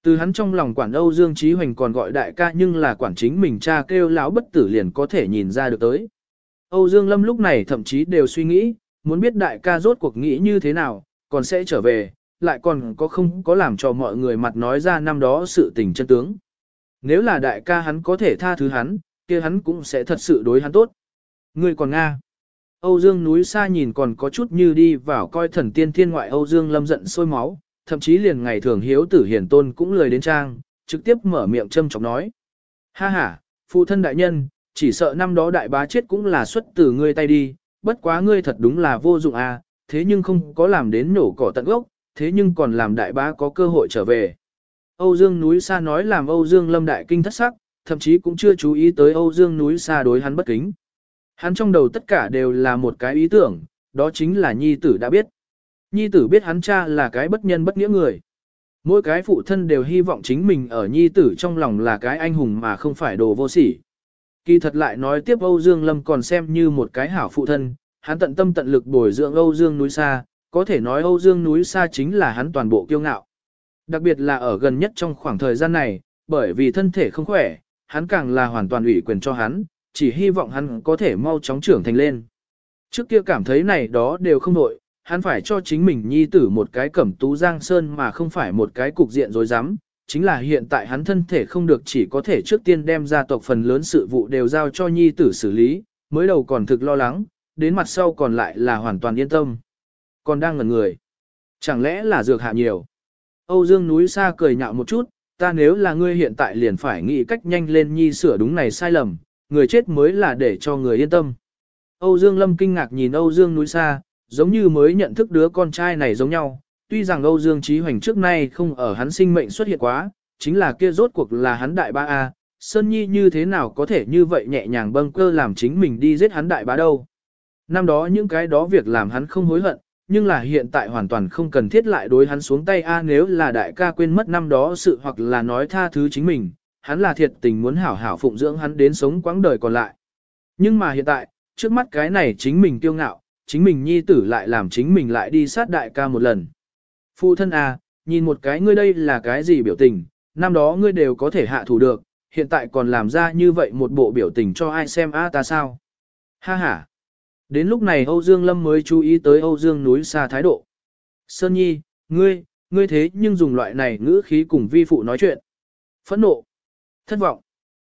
Speaker 1: Từ hắn trong lòng quản Âu Dương Chí Hoành còn gọi đại ca nhưng là quản chính mình cha kêu lão bất tử liền có thể nhìn ra được tới. Âu Dương Lâm lúc này thậm chí đều suy nghĩ, muốn biết đại ca rốt cuộc nghĩ như thế nào, còn sẽ trở về, lại còn có không có làm cho mọi người mặt nói ra năm đó sự tình chân tướng. Nếu là đại ca hắn có thể tha thứ hắn, kia hắn cũng sẽ thật sự đối hắn tốt. ngươi còn Nga. Âu Dương núi xa nhìn còn có chút như đi vào coi thần tiên thiên ngoại Âu Dương lâm giận sôi máu, thậm chí liền ngày thường hiếu tử hiển tôn cũng lười đến trang, trực tiếp mở miệng châm chọc nói. Ha ha, phụ thân đại nhân, chỉ sợ năm đó đại bá chết cũng là xuất từ ngươi tay đi, bất quá ngươi thật đúng là vô dụng à, thế nhưng không có làm đến nổ cỏ tận gốc, thế nhưng còn làm đại bá có cơ hội trở về. Âu Dương núi xa nói làm Âu Dương lâm đại kinh thất sắc, thậm chí cũng chưa chú ý tới Âu Dương núi xa đối hắn bất kính. Hắn trong đầu tất cả đều là một cái ý tưởng, đó chính là nhi tử đã biết. Nhi tử biết hắn cha là cái bất nhân bất nghĩa người. Mỗi cái phụ thân đều hy vọng chính mình ở nhi tử trong lòng là cái anh hùng mà không phải đồ vô sỉ. Kỳ thật lại nói tiếp Âu Dương Lâm còn xem như một cái hảo phụ thân, hắn tận tâm tận lực bồi dưỡng Âu Dương núi xa, có thể nói Âu Dương núi xa chính là hắn toàn bộ kiêu ngạo. Đặc biệt là ở gần nhất trong khoảng thời gian này, bởi vì thân thể không khỏe, hắn càng là hoàn toàn ủy quyền cho hắn, chỉ hy vọng hắn có thể mau chóng trưởng thành lên. Trước kia cảm thấy này đó đều không nội, hắn phải cho chính mình nhi tử một cái cẩm tú giang sơn mà không phải một cái cục diện dối rắm chính là hiện tại hắn thân thể không được chỉ có thể trước tiên đem gia tộc phần lớn sự vụ đều giao cho nhi tử xử lý, mới đầu còn thực lo lắng, đến mặt sau còn lại là hoàn toàn yên tâm. Còn đang ngẩn người. Chẳng lẽ là dược hạ nhiều? Âu Dương núi xa cười nhạo một chút, ta nếu là ngươi hiện tại liền phải nghĩ cách nhanh lên nhi sửa đúng này sai lầm, người chết mới là để cho người yên tâm. Âu Dương Lâm kinh ngạc nhìn Âu Dương núi xa, giống như mới nhận thức đứa con trai này giống nhau, tuy rằng Âu Dương trí Hoành trước nay không ở hắn sinh mệnh xuất hiện quá, chính là kia rốt cuộc là hắn đại ba A, Sơn Nhi như thế nào có thể như vậy nhẹ nhàng bâng cơ làm chính mình đi giết hắn đại bá đâu. Năm đó những cái đó việc làm hắn không hối hận, nhưng là hiện tại hoàn toàn không cần thiết lại đối hắn xuống tay A nếu là đại ca quên mất năm đó sự hoặc là nói tha thứ chính mình, hắn là thiệt tình muốn hảo hảo phụng dưỡng hắn đến sống quãng đời còn lại. Nhưng mà hiện tại, trước mắt cái này chính mình kiêu ngạo, chính mình nhi tử lại làm chính mình lại đi sát đại ca một lần. Phụ thân à, nhìn một cái ngươi đây là cái gì biểu tình, năm đó ngươi đều có thể hạ thủ được, hiện tại còn làm ra như vậy một bộ biểu tình cho ai xem a ta sao. Ha ha. Đến lúc này Âu Dương Lâm mới chú ý tới Âu Dương núi xa thái độ. Sơn Nhi, ngươi, ngươi thế nhưng dùng loại này ngữ khí cùng vi phụ nói chuyện. Phẫn nộ, thất vọng.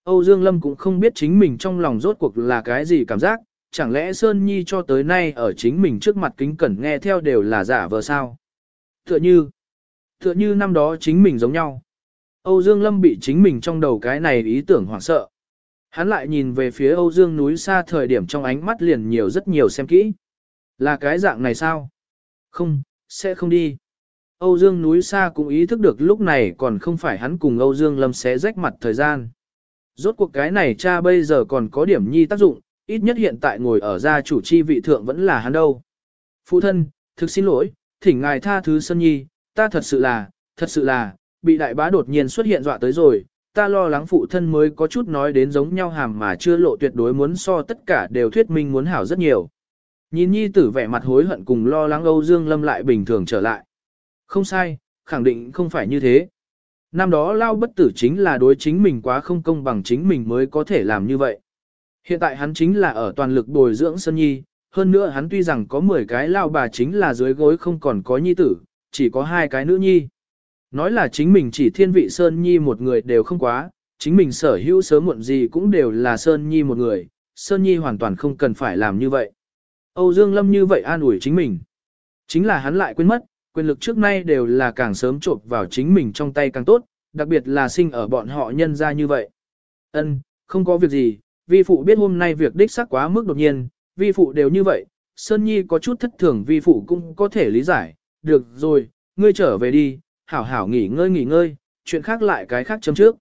Speaker 1: Âu Dương Lâm cũng không biết chính mình trong lòng rốt cuộc là cái gì cảm giác, chẳng lẽ Sơn Nhi cho tới nay ở chính mình trước mặt kính cẩn nghe theo đều là giả vờ sao? Tựa như, tựa như năm đó chính mình giống nhau. Âu Dương Lâm bị chính mình trong đầu cái này ý tưởng hoảng sợ. Hắn lại nhìn về phía Âu Dương núi xa thời điểm trong ánh mắt liền nhiều rất nhiều xem kỹ. Là cái dạng này sao? Không, sẽ không đi. Âu Dương núi xa cũng ý thức được lúc này còn không phải hắn cùng Âu Dương Lâm sẽ rách mặt thời gian. Rốt cuộc cái này cha bây giờ còn có điểm nhi tác dụng, ít nhất hiện tại ngồi ở gia chủ chi vị thượng vẫn là hắn đâu. Phụ thân, thực xin lỗi, thỉnh ngài tha thứ Sơn Nhi, ta thật sự là, thật sự là, bị đại bá đột nhiên xuất hiện dọa tới rồi, ta lo lắng phụ thân mới có chút nói đến giống nhau hàm mà chưa lộ tuyệt đối muốn so tất cả đều thuyết minh muốn hảo rất nhiều. Nhìn nhi tử vẻ mặt hối hận cùng lo lắng Âu Dương Lâm lại bình thường trở lại. Không sai, khẳng định không phải như thế. Năm đó lao bất tử chính là đối chính mình quá không công bằng chính mình mới có thể làm như vậy. Hiện tại hắn chính là ở toàn lực bồi dưỡng Sơn Nhi, hơn nữa hắn tuy rằng có 10 cái lao bà chính là dưới gối không còn có nhi tử, chỉ có hai cái nữ nhi. Nói là chính mình chỉ thiên vị Sơn Nhi một người đều không quá, chính mình sở hữu sớm muộn gì cũng đều là Sơn Nhi một người, Sơn Nhi hoàn toàn không cần phải làm như vậy. Âu Dương Lâm như vậy an ủi chính mình. Chính là hắn lại quên mất, quyền lực trước nay đều là càng sớm trộn vào chính mình trong tay càng tốt, đặc biệt là sinh ở bọn họ nhân ra như vậy. Ân, không có việc gì, vi phụ biết hôm nay việc đích xác quá mức đột nhiên, vi phụ đều như vậy, Sơn Nhi có chút thất thường vi phụ cũng có thể lý giải, được rồi, ngươi trở về đi, hảo hảo nghỉ ngơi nghỉ ngơi, chuyện khác lại cái khác chấm trước.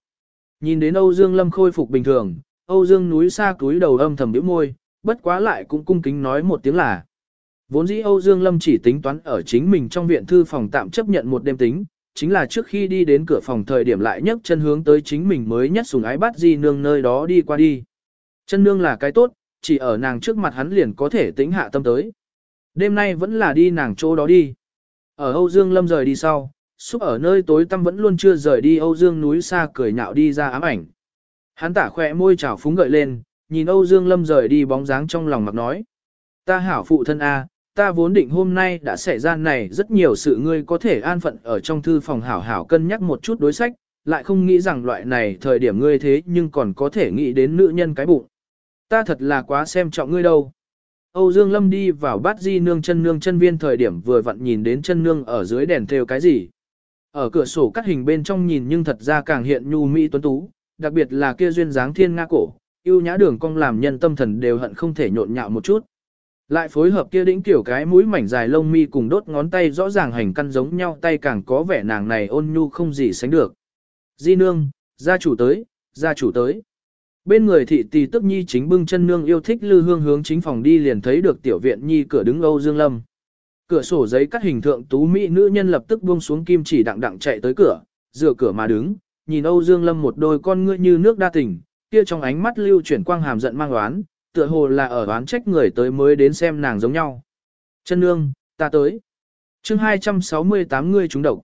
Speaker 1: Nhìn đến Âu Dương Lâm khôi phục bình thường, Âu Dương núi xa túi đầu âm thầm nhíu môi, bất quá lại cũng cung kính nói một tiếng là. Vốn dĩ Âu Dương Lâm chỉ tính toán ở chính mình trong viện thư phòng tạm chấp nhận một đêm tính, chính là trước khi đi đến cửa phòng thời điểm lại nhấc chân hướng tới chính mình mới nhất sùng ái bắt di nương nơi đó đi qua đi. Chân nương là cái tốt, chỉ ở nàng trước mặt hắn liền có thể tính hạ tâm tới. Đêm nay vẫn là đi nàng chỗ đó đi. Ở Âu Dương Lâm rời đi sau, xúc ở nơi tối tăm vẫn luôn chưa rời đi Âu Dương núi xa cười nhạo đi ra ám ảnh. Hắn tả khỏe môi trào phúng gợi lên, nhìn Âu Dương Lâm rời đi bóng dáng trong lòng mặc nói. Ta hảo phụ thân A, ta vốn định hôm nay đã xảy ra này rất nhiều sự ngươi có thể an phận ở trong thư phòng hảo hảo cân nhắc một chút đối sách, lại không nghĩ rằng loại này thời điểm ngươi thế nhưng còn có thể nghĩ đến nữ nhân cái bụng. Ta thật là quá xem trọng ngươi đâu. Âu Dương Lâm đi vào bát di nương chân nương chân viên thời điểm vừa vặn nhìn đến chân nương ở dưới đèn theo cái gì. Ở cửa sổ cắt hình bên trong nhìn nhưng thật ra càng hiện nhu mỹ tuấn tú, đặc biệt là kia duyên dáng thiên nga cổ, yêu nhã đường cong làm nhân tâm thần đều hận không thể nhộn nhạo một chút. Lại phối hợp kia đĩnh kiểu cái mũi mảnh dài lông mi cùng đốt ngón tay rõ ràng hành căn giống nhau tay càng có vẻ nàng này ôn nhu không gì sánh được. Di nương, gia chủ tới, gia chủ tới. Bên người thị tỷ tức nhi chính bưng chân nương yêu thích lư hương hướng chính phòng đi liền thấy được tiểu viện nhi cửa đứng Âu Dương Lâm. Cửa sổ giấy cắt hình thượng tú mỹ nữ nhân lập tức buông xuống kim chỉ đặng đặng chạy tới cửa, dựa cửa mà đứng, nhìn Âu Dương Lâm một đôi con ngươi như nước đa tình, kia trong ánh mắt lưu chuyển quang hàm giận mang oán, tựa hồ là ở oán trách người tới mới đến xem nàng giống nhau. Chân nương, ta tới. chương 268 ngươi trúng độc.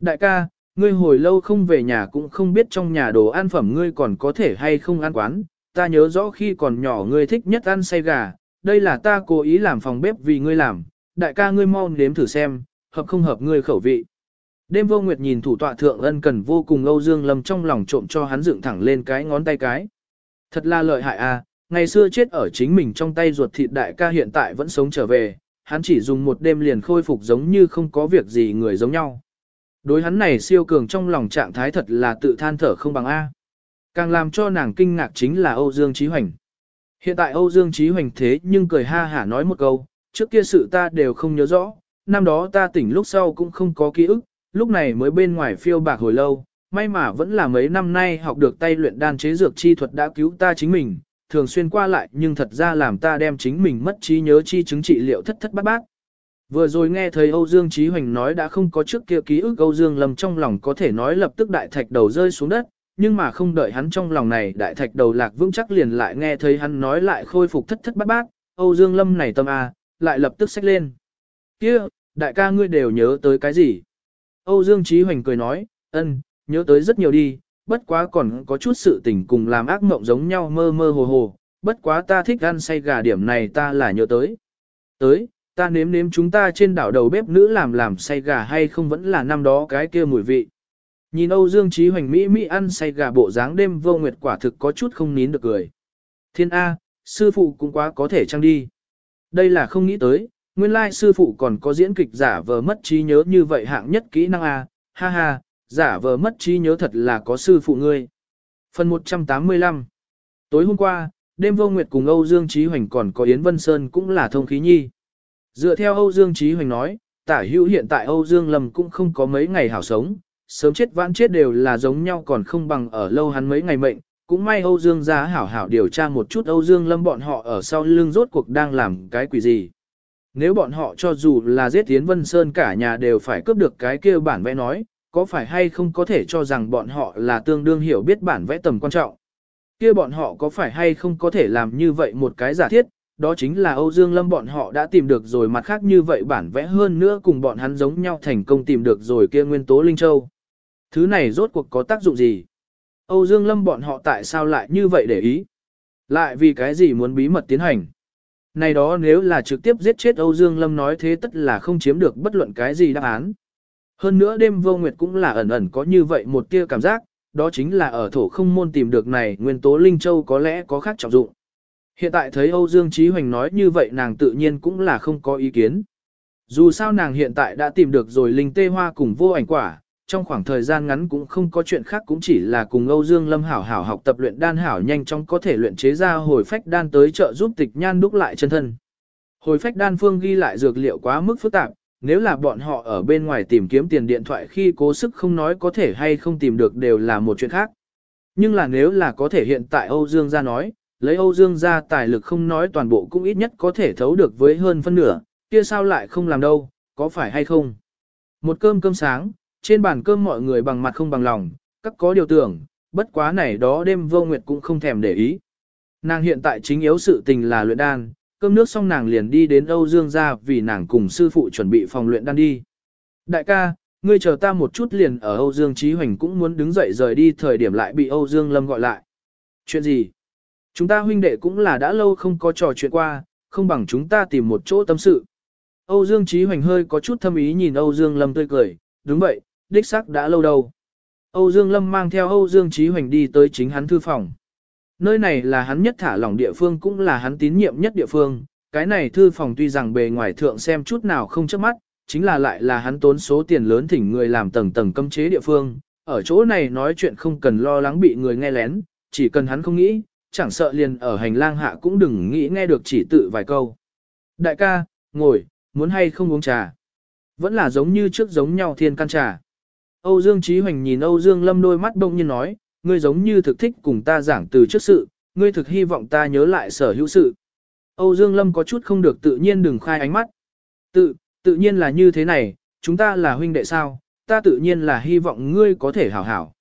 Speaker 1: Đại ca, ngươi hồi lâu không về nhà cũng không biết trong nhà đồ ăn phẩm ngươi còn có thể hay không ăn quán. Ta nhớ rõ khi còn nhỏ ngươi thích nhất ăn say gà, đây là ta cố ý làm phòng bếp vì ngươi làm. Đại ca ngươi mau nếm thử xem, hợp không hợp ngươi khẩu vị. Đêm vô nguyệt nhìn thủ tọa thượng ân cần vô cùng Âu Dương Lâm trong lòng trộm cho hắn dựng thẳng lên cái ngón tay cái. Thật là lợi hại à, ngày xưa chết ở chính mình trong tay ruột thịt đại ca hiện tại vẫn sống trở về, hắn chỉ dùng một đêm liền khôi phục giống như không có việc gì người giống nhau. Đối hắn này siêu cường trong lòng trạng thái thật là tự than thở không bằng A. Càng làm cho nàng kinh ngạc chính là Âu Dương Chí Hoành. Hiện tại Âu Dương Chí Hoành thế nhưng cười ha hả nói một câu, trước kia sự ta đều không nhớ rõ, năm đó ta tỉnh lúc sau cũng không có ký ức, lúc này mới bên ngoài phiêu bạc hồi lâu, may mà vẫn là mấy năm nay học được tay luyện đan chế dược chi thuật đã cứu ta chính mình, thường xuyên qua lại nhưng thật ra làm ta đem chính mình mất trí nhớ chi chứng trị liệu thất thất bát bát. Vừa rồi nghe thấy Âu Dương Chí Hoành nói đã không có trước kia ký ức Âu Dương Lâm trong lòng có thể nói lập tức đại thạch đầu rơi xuống đất, nhưng mà không đợi hắn trong lòng này đại thạch đầu lạc vững chắc liền lại nghe thấy hắn nói lại khôi phục thất thất bát bát, Âu Dương Lâm này tâm a, lại lập tức xách lên. Kia, đại ca ngươi đều nhớ tới cái gì? Âu Dương Chí Hoành cười nói, ân, nhớ tới rất nhiều đi, bất quá còn có chút sự tình cùng làm ác mộng giống nhau mơ mơ hồ hồ, bất quá ta thích ăn say gà điểm này ta là nhớ tới. Tới, ta nếm nếm chúng ta trên đảo đầu bếp nữ làm làm say gà hay không vẫn là năm đó cái kia mùi vị. Nhìn Âu Dương Chí Hoành Mỹ Mỹ ăn say gà bộ dáng đêm vô nguyệt quả thực có chút không nín được cười. Thiên A, sư phụ cũng quá có thể trăng đi. Đây là không nghĩ tới, nguyên lai sư phụ còn có diễn kịch giả vờ mất trí nhớ như vậy hạng nhất kỹ năng A, ha ha, giả vờ mất trí nhớ thật là có sư phụ ngươi. Phần 185 Tối hôm qua, đêm vô nguyệt cùng Âu Dương Chí Hoành còn có Yến Vân Sơn cũng là thông khí nhi. Dựa theo Âu Dương Chí Hoành nói, tả hữu hiện tại Âu Dương Lâm cũng không có mấy ngày hảo sống, sớm chết vãn chết đều là giống nhau còn không bằng ở lâu hắn mấy ngày mệnh. Cũng may Âu Dương ra hảo hảo điều tra một chút Âu Dương Lâm bọn họ ở sau lưng rốt cuộc đang làm cái quỷ gì. Nếu bọn họ cho dù là giết Tiến Vân Sơn cả nhà đều phải cướp được cái kia bản vẽ nói, có phải hay không có thể cho rằng bọn họ là tương đương hiểu biết bản vẽ tầm quan trọng. kia bọn họ có phải hay không có thể làm như vậy một cái giả thiết, đó chính là Âu Dương Lâm bọn họ đã tìm được rồi mặt khác như vậy bản vẽ hơn nữa cùng bọn hắn giống nhau thành công tìm được rồi kia nguyên tố Linh Châu. Thứ này rốt cuộc có tác dụng gì? Âu Dương Lâm bọn họ tại sao lại như vậy để ý? Lại vì cái gì muốn bí mật tiến hành? Này đó nếu là trực tiếp giết chết Âu Dương Lâm nói thế tất là không chiếm được bất luận cái gì đáp án. Hơn nữa đêm vô nguyệt cũng là ẩn ẩn có như vậy một tia cảm giác, đó chính là ở thổ không môn tìm được này nguyên tố Linh Châu có lẽ có khác trọng dụng. Hiện tại thấy Âu Dương Chí Hoành nói như vậy nàng tự nhiên cũng là không có ý kiến. Dù sao nàng hiện tại đã tìm được rồi linh tê hoa cùng vô ảnh quả, trong khoảng thời gian ngắn cũng không có chuyện khác cũng chỉ là cùng Âu Dương Lâm hảo hảo học tập luyện đan hảo nhanh chóng có thể luyện chế ra hồi phách đan tới trợ giúp tịch nhan đúc lại chân thân. Hồi phách đan phương ghi lại dược liệu quá mức phức tạp, nếu là bọn họ ở bên ngoài tìm kiếm tiền điện thoại khi cố sức không nói có thể hay không tìm được đều là một chuyện khác. Nhưng là nếu là có thể hiện tại Âu Dương ra nói, lấy Âu Dương ra tài lực không nói toàn bộ cũng ít nhất có thể thấu được với hơn phân nửa, kia sao lại không làm đâu, có phải hay không? Một cơm cơm sáng, trên bàn cơm mọi người bằng mặt không bằng lòng, các có điều tưởng, bất quá này đó đêm vô nguyệt cũng không thèm để ý. Nàng hiện tại chính yếu sự tình là luyện đan, cơm nước xong nàng liền đi đến Âu Dương gia vì nàng cùng sư phụ chuẩn bị phòng luyện đan đi. Đại ca, ngươi chờ ta một chút liền ở Âu Dương Chí Hoành cũng muốn đứng dậy rời đi thời điểm lại bị Âu Dương Lâm gọi lại. Chuyện gì? Chúng ta huynh đệ cũng là đã lâu không có trò chuyện qua, không bằng chúng ta tìm một chỗ tâm sự. Âu Dương Chí Hoành hơi có chút thâm ý nhìn Âu Dương Lâm tươi cười, đúng vậy, đích xác đã lâu đâu. Âu Dương Lâm mang theo Âu Dương Chí Hoành đi tới chính hắn thư phòng. Nơi này là hắn nhất thả lỏng địa phương cũng là hắn tín nhiệm nhất địa phương, cái này thư phòng tuy rằng bề ngoài thượng xem chút nào không chớp mắt, chính là lại là hắn tốn số tiền lớn thỉnh người làm tầng tầng cấm chế địa phương, ở chỗ này nói chuyện không cần lo lắng bị người nghe lén, chỉ cần hắn không nghĩ, chẳng sợ liền ở hành lang hạ cũng đừng nghĩ nghe được chỉ tự vài câu. Đại ca, ngồi, muốn hay không uống trà? Vẫn là giống như trước giống nhau thiên can trà. Âu Dương Chí Hoành nhìn Âu Dương Lâm đôi mắt bỗng nhiên nói, ngươi giống như thực thích cùng ta giảng từ trước sự, ngươi thực hy vọng ta nhớ lại sở hữu sự. Âu Dương Lâm có chút không được tự nhiên đừng khai ánh mắt. Tự, tự nhiên là như thế này, chúng ta là huynh đệ sao, ta tự nhiên là hy vọng ngươi có thể hảo hảo.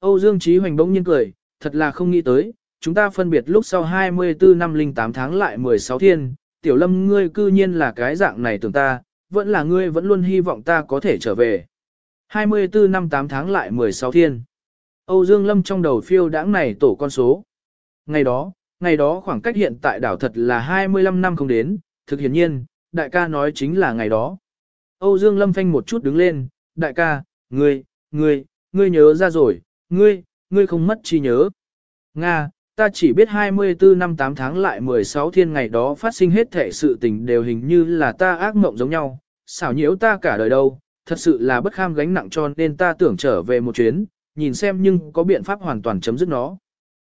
Speaker 1: Âu Dương Chí Hoành bỗng nhiên cười, thật là không nghĩ tới, chúng ta phân biệt lúc sau 24 năm 08 tháng lại 16 thiên, tiểu lâm ngươi cư nhiên là cái dạng này tưởng ta, vẫn là ngươi vẫn luôn hy vọng ta có thể trở về. 24 năm 8 tháng lại 16 thiên. Âu Dương Lâm trong đầu phiêu đãng này tổ con số. Ngày đó, ngày đó khoảng cách hiện tại đảo thật là 25 năm không đến, thực hiển nhiên, đại ca nói chính là ngày đó. Âu Dương Lâm phanh một chút đứng lên, đại ca, ngươi, ngươi, ngươi nhớ ra rồi, ngươi, ngươi không mất chi nhớ. Nga, ta chỉ biết 24 năm 8 tháng lại 16 thiên ngày đó phát sinh hết thể sự tình đều hình như là ta ác mộng giống nhau, xảo nhiễu ta cả đời đâu, thật sự là bất kham gánh nặng cho nên ta tưởng trở về một chuyến, nhìn xem nhưng có biện pháp hoàn toàn chấm dứt nó.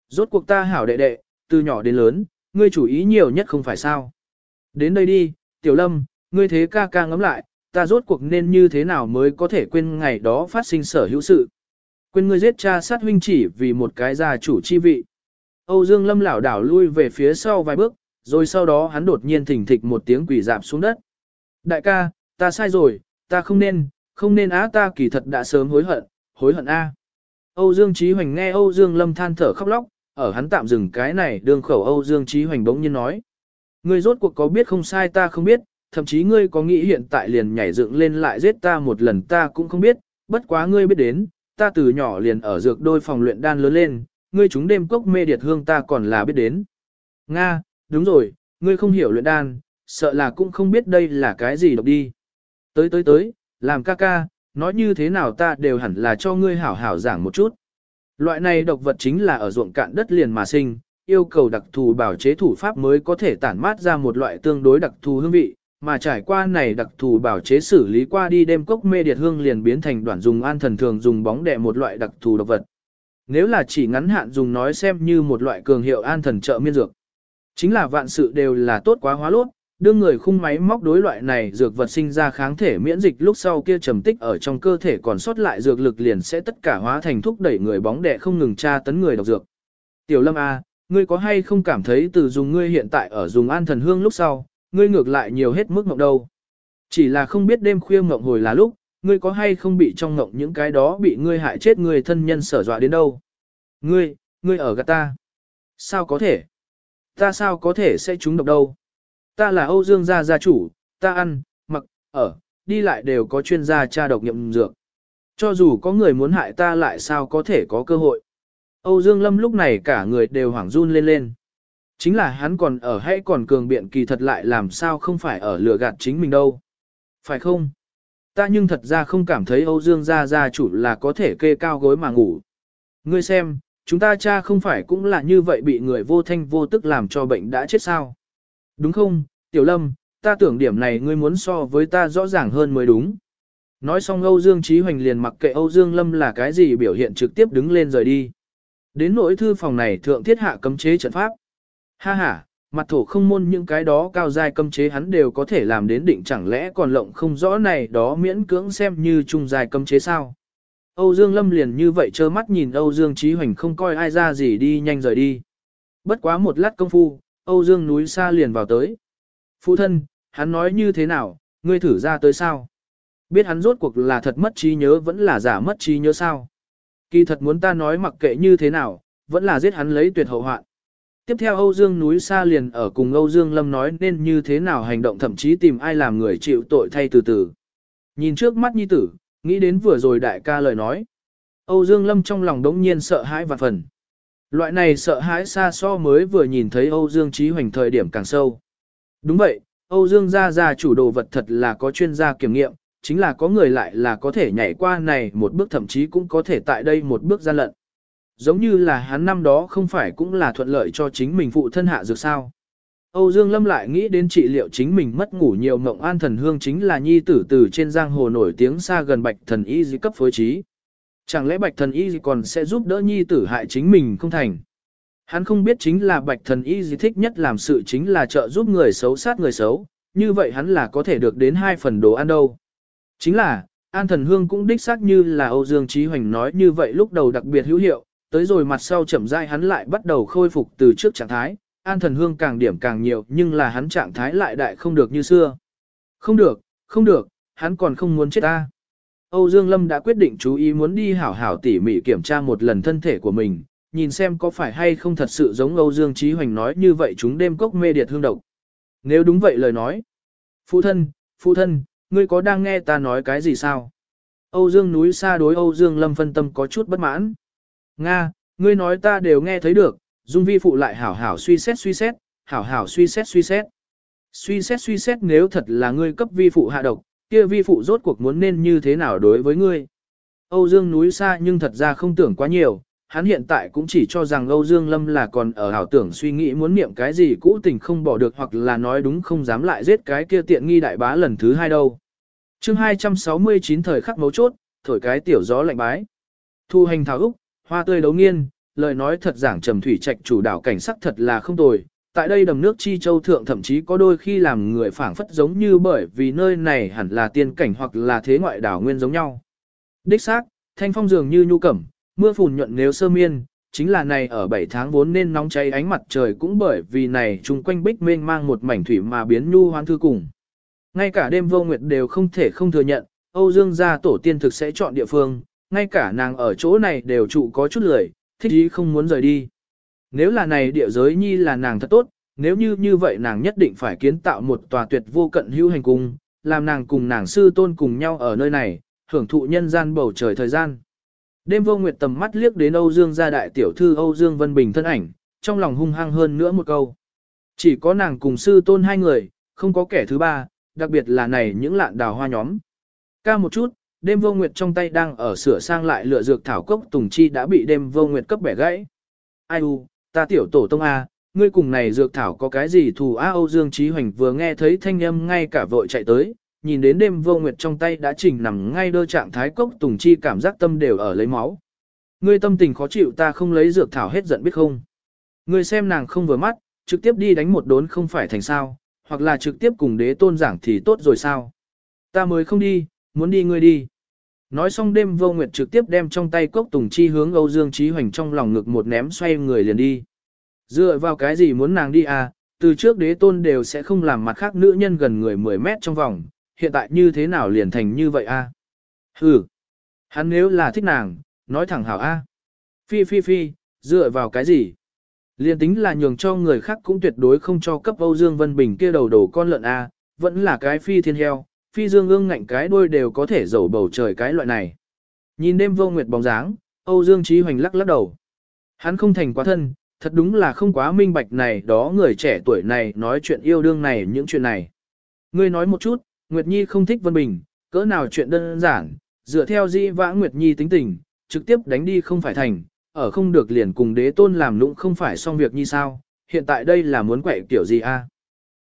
Speaker 1: Rốt cuộc ta hảo đệ đệ, từ nhỏ đến lớn, ngươi chủ ý nhiều nhất không phải sao. Đến đây đi, Tiểu Lâm, ngươi thế ca ca ngắm lại, ta rốt cuộc nên như thế nào mới có thể quên ngày đó phát sinh sở hữu sự. Quên ngươi giết cha sát huynh chỉ vì một cái gia chủ chi vị. Âu Dương Lâm lảo đảo lui về phía sau vài bước, rồi sau đó hắn đột nhiên thỉnh thịch một tiếng quỷ dạp xuống đất. Đại ca, ta sai rồi, ta không nên, không nên á ta kỳ thật đã sớm hối hận, hối hận a. Âu Dương Chí Hoành nghe Âu Dương Lâm than thở khóc lóc, ở hắn tạm dừng cái này đường khẩu Âu Dương Chí Hoành bỗng nhiên nói. Ngươi rốt cuộc có biết không sai ta không biết, thậm chí ngươi có nghĩ hiện tại liền nhảy dựng lên lại giết ta một lần ta cũng không biết, bất quá ngươi biết đến, ta từ nhỏ liền ở dược đôi phòng luyện đan lớn lên, ngươi chúng đêm cốc mê điệt hương ta còn là biết đến. Nga, đúng rồi, ngươi không hiểu luyện đan, sợ là cũng không biết đây là cái gì độc đi. Tới tới tới, làm ca ca, nói như thế nào ta đều hẳn là cho ngươi hảo hảo giảng một chút. Loại này độc vật chính là ở ruộng cạn đất liền mà sinh, yêu cầu đặc thù bảo chế thủ pháp mới có thể tản mát ra một loại tương đối đặc thù hương vị, mà trải qua này đặc thù bảo chế xử lý qua đi đêm cốc mê điệt hương liền biến thành đoạn dùng an thần thường dùng bóng đè một loại đặc thù độc vật. Nếu là chỉ ngắn hạn dùng nói xem như một loại cường hiệu an thần trợ miên dược. Chính là vạn sự đều là tốt quá hóa lốt, đương người khung máy móc đối loại này dược vật sinh ra kháng thể miễn dịch lúc sau kia trầm tích ở trong cơ thể còn sót lại dược lực liền sẽ tất cả hóa thành thúc đẩy người bóng đẻ không ngừng tra tấn người độc dược. Tiểu Lâm A, ngươi có hay không cảm thấy từ dùng ngươi hiện tại ở dùng an thần hương lúc sau, ngươi ngược lại nhiều hết mức mộng đâu. Chỉ là không biết đêm khuya mộng hồi là lúc, ngươi có hay không bị trong ngộng những cái đó bị ngươi hại chết người thân nhân sở dọa đến đâu? Ngươi, ngươi ở gạt ta. Sao có thể? Ta sao có thể sẽ trúng độc đâu? Ta là Âu Dương gia gia chủ, ta ăn, mặc, ở, đi lại đều có chuyên gia tra độc nhậm dược. Cho dù có người muốn hại ta lại sao có thể có cơ hội. Âu Dương Lâm lúc này cả người đều hoảng run lên lên. Chính là hắn còn ở hay còn cường biện kỳ thật lại làm sao không phải ở lừa gạt chính mình đâu. Phải không? Ta nhưng thật ra không cảm thấy Âu Dương gia gia chủ là có thể kê cao gối mà ngủ. Ngươi xem, chúng ta cha không phải cũng là như vậy bị người vô thanh vô tức làm cho bệnh đã chết sao? Đúng không, Tiểu Lâm, ta tưởng điểm này ngươi muốn so với ta rõ ràng hơn mới đúng. Nói xong Âu Dương Chí Hoành liền mặc kệ Âu Dương Lâm là cái gì biểu hiện trực tiếp đứng lên rời đi. Đến nỗi thư phòng này thượng thiết hạ cấm chế trận pháp. Ha ha, mặt thổ không môn những cái đó cao dài cấm chế hắn đều có thể làm đến định chẳng lẽ còn lộng không rõ này đó miễn cưỡng xem như trung dài cấm chế sao. Âu Dương Lâm liền như vậy trơ mắt nhìn Âu Dương Chí Hoành không coi ai ra gì đi nhanh rời đi. Bất quá một lát công phu, Âu Dương núi xa liền vào tới. Phụ thân, hắn nói như thế nào, ngươi thử ra tới sao? Biết hắn rốt cuộc là thật mất trí nhớ vẫn là giả mất trí nhớ sao? Kỳ thật muốn ta nói mặc kệ như thế nào, vẫn là giết hắn lấy tuyệt hậu hoạn. Tiếp theo Âu Dương núi xa liền ở cùng Âu Dương Lâm nói nên như thế nào hành động thậm chí tìm ai làm người chịu tội thay từ từ. Nhìn trước mắt nhi tử, nghĩ đến vừa rồi đại ca lời nói. Âu Dương Lâm trong lòng đống nhiên sợ hãi và phần. Loại này sợ hãi xa so mới vừa nhìn thấy Âu Dương Trí Hoành thời điểm càng sâu. Đúng vậy, Âu Dương gia gia chủ đồ vật thật là có chuyên gia kiểm nghiệm, chính là có người lại là có thể nhảy qua này một bước thậm chí cũng có thể tại đây một bước gian lận. Giống như là hắn năm đó không phải cũng là thuận lợi cho chính mình phụ thân hạ dược sao. Âu Dương Lâm lại nghĩ đến trị liệu chính mình mất ngủ nhiều mộng an thần hương chính là nhi tử tử trên giang hồ nổi tiếng xa gần bạch thần y di cấp phối trí. Chẳng lẽ bạch thần y còn sẽ giúp đỡ nhi tử hại chính mình không thành? Hắn không biết chính là bạch thần y gì thích nhất làm sự chính là trợ giúp người xấu sát người xấu, như vậy hắn là có thể được đến hai phần đồ ăn đâu. Chính là, an thần hương cũng đích xác như là Âu Dương Trí Hoành nói như vậy lúc đầu đặc biệt hữu hiệu, tới rồi mặt sau chậm rãi hắn lại bắt đầu khôi phục từ trước trạng thái, an thần hương càng điểm càng nhiều nhưng là hắn trạng thái lại đại không được như xưa. Không được, không được, hắn còn không muốn chết ta. Âu Dương Lâm đã quyết định chú ý muốn đi hảo hảo tỉ mỉ kiểm tra một lần thân thể của mình, nhìn xem có phải hay không thật sự giống Âu Dương Chí Hoành nói như vậy chúng đêm cốc mê điệt hương độc. Nếu đúng vậy lời nói. Phụ thân, phụ thân, ngươi có đang nghe ta nói cái gì sao? Âu Dương núi xa đối Âu Dương Lâm phân tâm có chút bất mãn. Nga, ngươi nói ta đều nghe thấy được, Dung vi phụ lại hảo hảo suy xét suy xét, hảo hảo suy xét suy xét. Suy xét suy xét nếu thật là ngươi cấp vi phụ hạ độc, kia vi phụ rốt cuộc muốn nên như thế nào đối với ngươi. Âu Dương núi xa nhưng thật ra không tưởng quá nhiều, hắn hiện tại cũng chỉ cho rằng Âu Dương Lâm là còn ở ảo tưởng suy nghĩ muốn niệm cái gì cũ tình không bỏ được hoặc là nói đúng không dám lại giết cái kia tiện nghi đại bá lần thứ hai đâu. chương 269 thời khắc mấu chốt, thổi cái tiểu gió lạnh bái. Thu hành thảo Úc, hoa tươi đấu nghiên, lời nói thật giảng trầm thủy trạch chủ đảo cảnh sắc thật là không tồi. Tại đây đầm nước chi châu thượng thậm chí có đôi khi làm người phảng phất giống như bởi vì nơi này hẳn là tiên cảnh hoặc là thế ngoại đảo nguyên giống nhau. Đích xác, thanh phong dường như nhu cẩm, Mưa phùn nhuận nếu sơ miên, chính là này ở 7 tháng vốn nên nóng cháy ánh mặt trời cũng bởi vì này chung quanh bích mênh mang một mảnh thủy mà biến nhu hoan thư cùng. Ngay cả đêm vô nguyệt đều không thể không thừa nhận, Âu Dương gia tổ tiên thực sẽ chọn địa phương, ngay cả nàng ở chỗ này đều trụ có chút lười, thích ý không muốn rời đi. Nếu là này địa giới nhi là nàng thật tốt, nếu như như vậy nàng nhất định phải kiến tạo một tòa tuyệt vô cận hữu hành cung, làm nàng cùng nàng sư tôn cùng nhau ở nơi này, hưởng thụ nhân gian bầu trời thời gian. Đêm vô nguyệt tầm mắt liếc đến Âu Dương gia đại tiểu thư Âu Dương Vân Bình thân ảnh, trong lòng hung hăng hơn nữa một câu. Chỉ có nàng cùng sư tôn hai người, không có kẻ thứ ba, đặc biệt là này những lạn đào hoa nhóm. Ca một chút, đêm vô nguyệt trong tay đang ở sửa sang lại lựa dược thảo cốc tùng chi đã bị đêm vô nguyệt cấp bẻ gãy. Ai u, ta tiểu tổ tông A, ngươi cùng này dược thảo có cái gì thù A Âu Dương Trí Hoành vừa nghe thấy thanh âm ngay cả vội chạy tới, nhìn đến đêm vô nguyệt trong tay đã chỉnh nằm ngay đơ trạng thái cốc tùng chi cảm giác tâm đều ở lấy máu. Ngươi tâm tình khó chịu ta không lấy dược thảo hết giận biết không. Ngươi xem nàng không vừa mắt, trực tiếp đi đánh một đốn không phải thành sao, hoặc là trực tiếp cùng đế tôn giảng thì tốt rồi sao. Ta mới không đi, muốn đi ngươi đi. Nói xong đêm vô nguyệt trực tiếp đem trong tay cốc tùng chi hướng Âu Dương Trí Hoành trong lòng ngực một ném xoay người liền đi. Dựa vào cái gì muốn nàng đi à, từ trước đế tôn đều sẽ không làm mặt khác nữ nhân gần người 10 mét trong vòng, hiện tại như thế nào liền thành như vậy a? Hừ, hắn nếu là thích nàng, nói thẳng hảo A. Phi phi phi, dựa vào cái gì? Liên tính là nhường cho người khác cũng tuyệt đối không cho cấp Âu Dương Vân Bình kia đầu đổ con lợn A, vẫn là cái phi thiên heo, phi dương ương ngạnh cái đuôi đều có thể dẫu bầu trời cái loại này. Nhìn đêm vô nguyệt bóng dáng, Âu Dương Chí Hoành lắc lắc đầu. Hắn không thành quá thân, thật đúng là không quá minh bạch này đó người trẻ tuổi này nói chuyện yêu đương này những chuyện này. Ngươi nói một chút, Nguyệt Nhi không thích Vân Bình, cỡ nào chuyện đơn giản, dựa theo di vã Nguyệt Nhi tính tình, trực tiếp đánh đi không phải thành, ở không được liền cùng đế tôn làm lũng không phải xong việc như sao, hiện tại đây là muốn quậy kiểu gì a?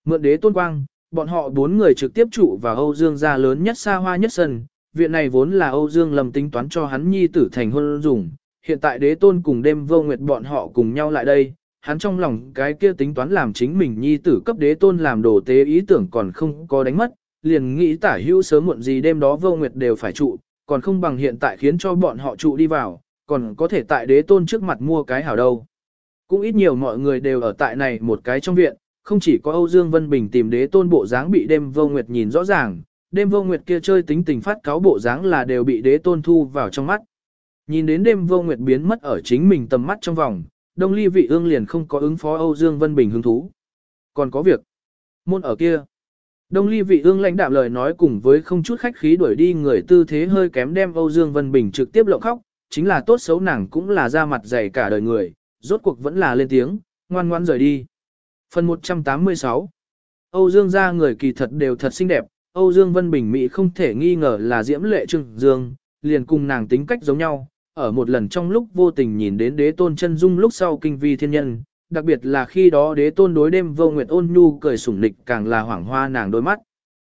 Speaker 1: Mượn đế tôn quang, bọn họ bốn người trực tiếp trụ vào Âu Dương gia lớn nhất xa hoa nhất sân, viện này vốn là Âu Dương lầm tính toán cho hắn nhi tử thành hôn dùng, hiện tại đế tôn cùng đêm vô nguyệt bọn họ cùng nhau lại đây, hắn trong lòng cái kia tính toán làm chính mình nhi tử cấp đế tôn làm đồ tế ý tưởng còn không có đánh mất, liền nghĩ tả hữu sớm muộn gì đêm đó vô nguyệt đều phải trụ, còn không bằng hiện tại khiến cho bọn họ trụ đi vào, còn có thể tại đế tôn trước mặt mua cái hảo đâu. Cũng ít nhiều mọi người đều ở tại này một cái trong viện, không chỉ có Âu Dương Vân Bình tìm đế tôn bộ dáng bị đêm vô nguyệt nhìn rõ ràng, đêm vô nguyệt kia chơi tính tình phát cáo bộ dáng là đều bị đế tôn thu vào trong mắt. Nhìn đến đêm vô nguyệt biến mất ở chính mình tầm mắt trong vòng, đông ly vị ương liền không có ứng phó Âu Dương Vân Bình hứng thú. Còn có việc. Môn ở kia. Đông ly vị ương lãnh đạm lời nói cùng với không chút khách khí đuổi đi người tư thế hơi kém đem Âu Dương Vân Bình trực tiếp lộng khóc, chính là tốt xấu nàng cũng là ra mặt dày cả đời người, rốt cuộc vẫn là lên tiếng, ngoan ngoan rời đi. Phần 186 Âu Dương gia người kỳ thật đều thật xinh đẹp, Âu Dương Vân Bình Mỹ không thể nghi ngờ là diễm lệ trưng dương, liền cùng nàng tính cách giống nhau, ở một lần trong lúc vô tình nhìn đến đế tôn chân dung lúc sau kinh vi thiên nhân, đặc biệt là khi đó đế tôn đối đêm vô nguyệt ôn nhu cười sủng nịch càng là hoảng hoa nàng đôi mắt.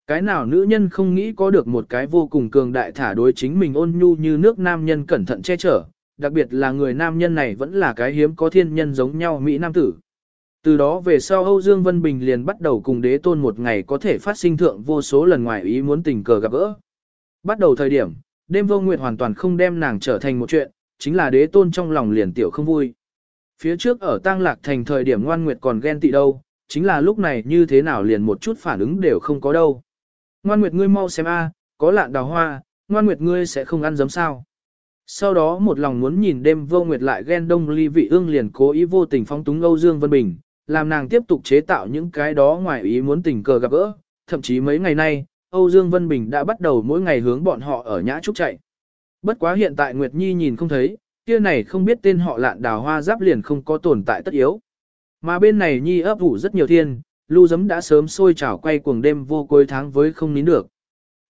Speaker 1: Cái nào nữ nhân không nghĩ có được một cái vô cùng cường đại thả đối chính mình ôn nhu như nước nam nhân cẩn thận che chở, đặc biệt là người nam nhân này vẫn là cái hiếm có thiên nhân giống nhau Mỹ Nam tử. Từ đó về sau Âu Dương Vân Bình liền bắt đầu cùng đế tôn một ngày có thể phát sinh thượng vô số lần ngoài ý muốn tình cờ gặp gỡ. Bắt đầu thời điểm, đêm vô nguyệt hoàn toàn không đem nàng trở thành một chuyện, chính là đế tôn trong lòng liền tiểu không vui. Phía trước ở tang lạc thành thời điểm ngoan nguyệt còn ghen tị đâu, chính là lúc này như thế nào liền một chút phản ứng đều không có đâu. Ngoan nguyệt ngươi mau xem a, có lạn đào hoa, ngoan nguyệt ngươi sẽ không ăn giấm sao. Sau đó một lòng muốn nhìn đêm vô nguyệt lại ghen đông ly vị ương liền cố ý vô tình phong túng Âu Dương Vân Bình, làm nàng tiếp tục chế tạo những cái đó ngoài ý muốn tình cờ gặp gỡ, thậm chí mấy ngày nay, Âu Dương Vân Bình đã bắt đầu mỗi ngày hướng bọn họ ở nhã trúc chạy. Bất quá hiện tại Nguyệt Nhi nhìn không thấy, kia này không biết tên họ lạn đào hoa giáp liền không có tồn tại tất yếu. Mà bên này Nhi ấp ủ rất nhiều thiên, lưu giấm đã sớm sôi trào quay cuồng đêm vô cuối tháng với không nín được.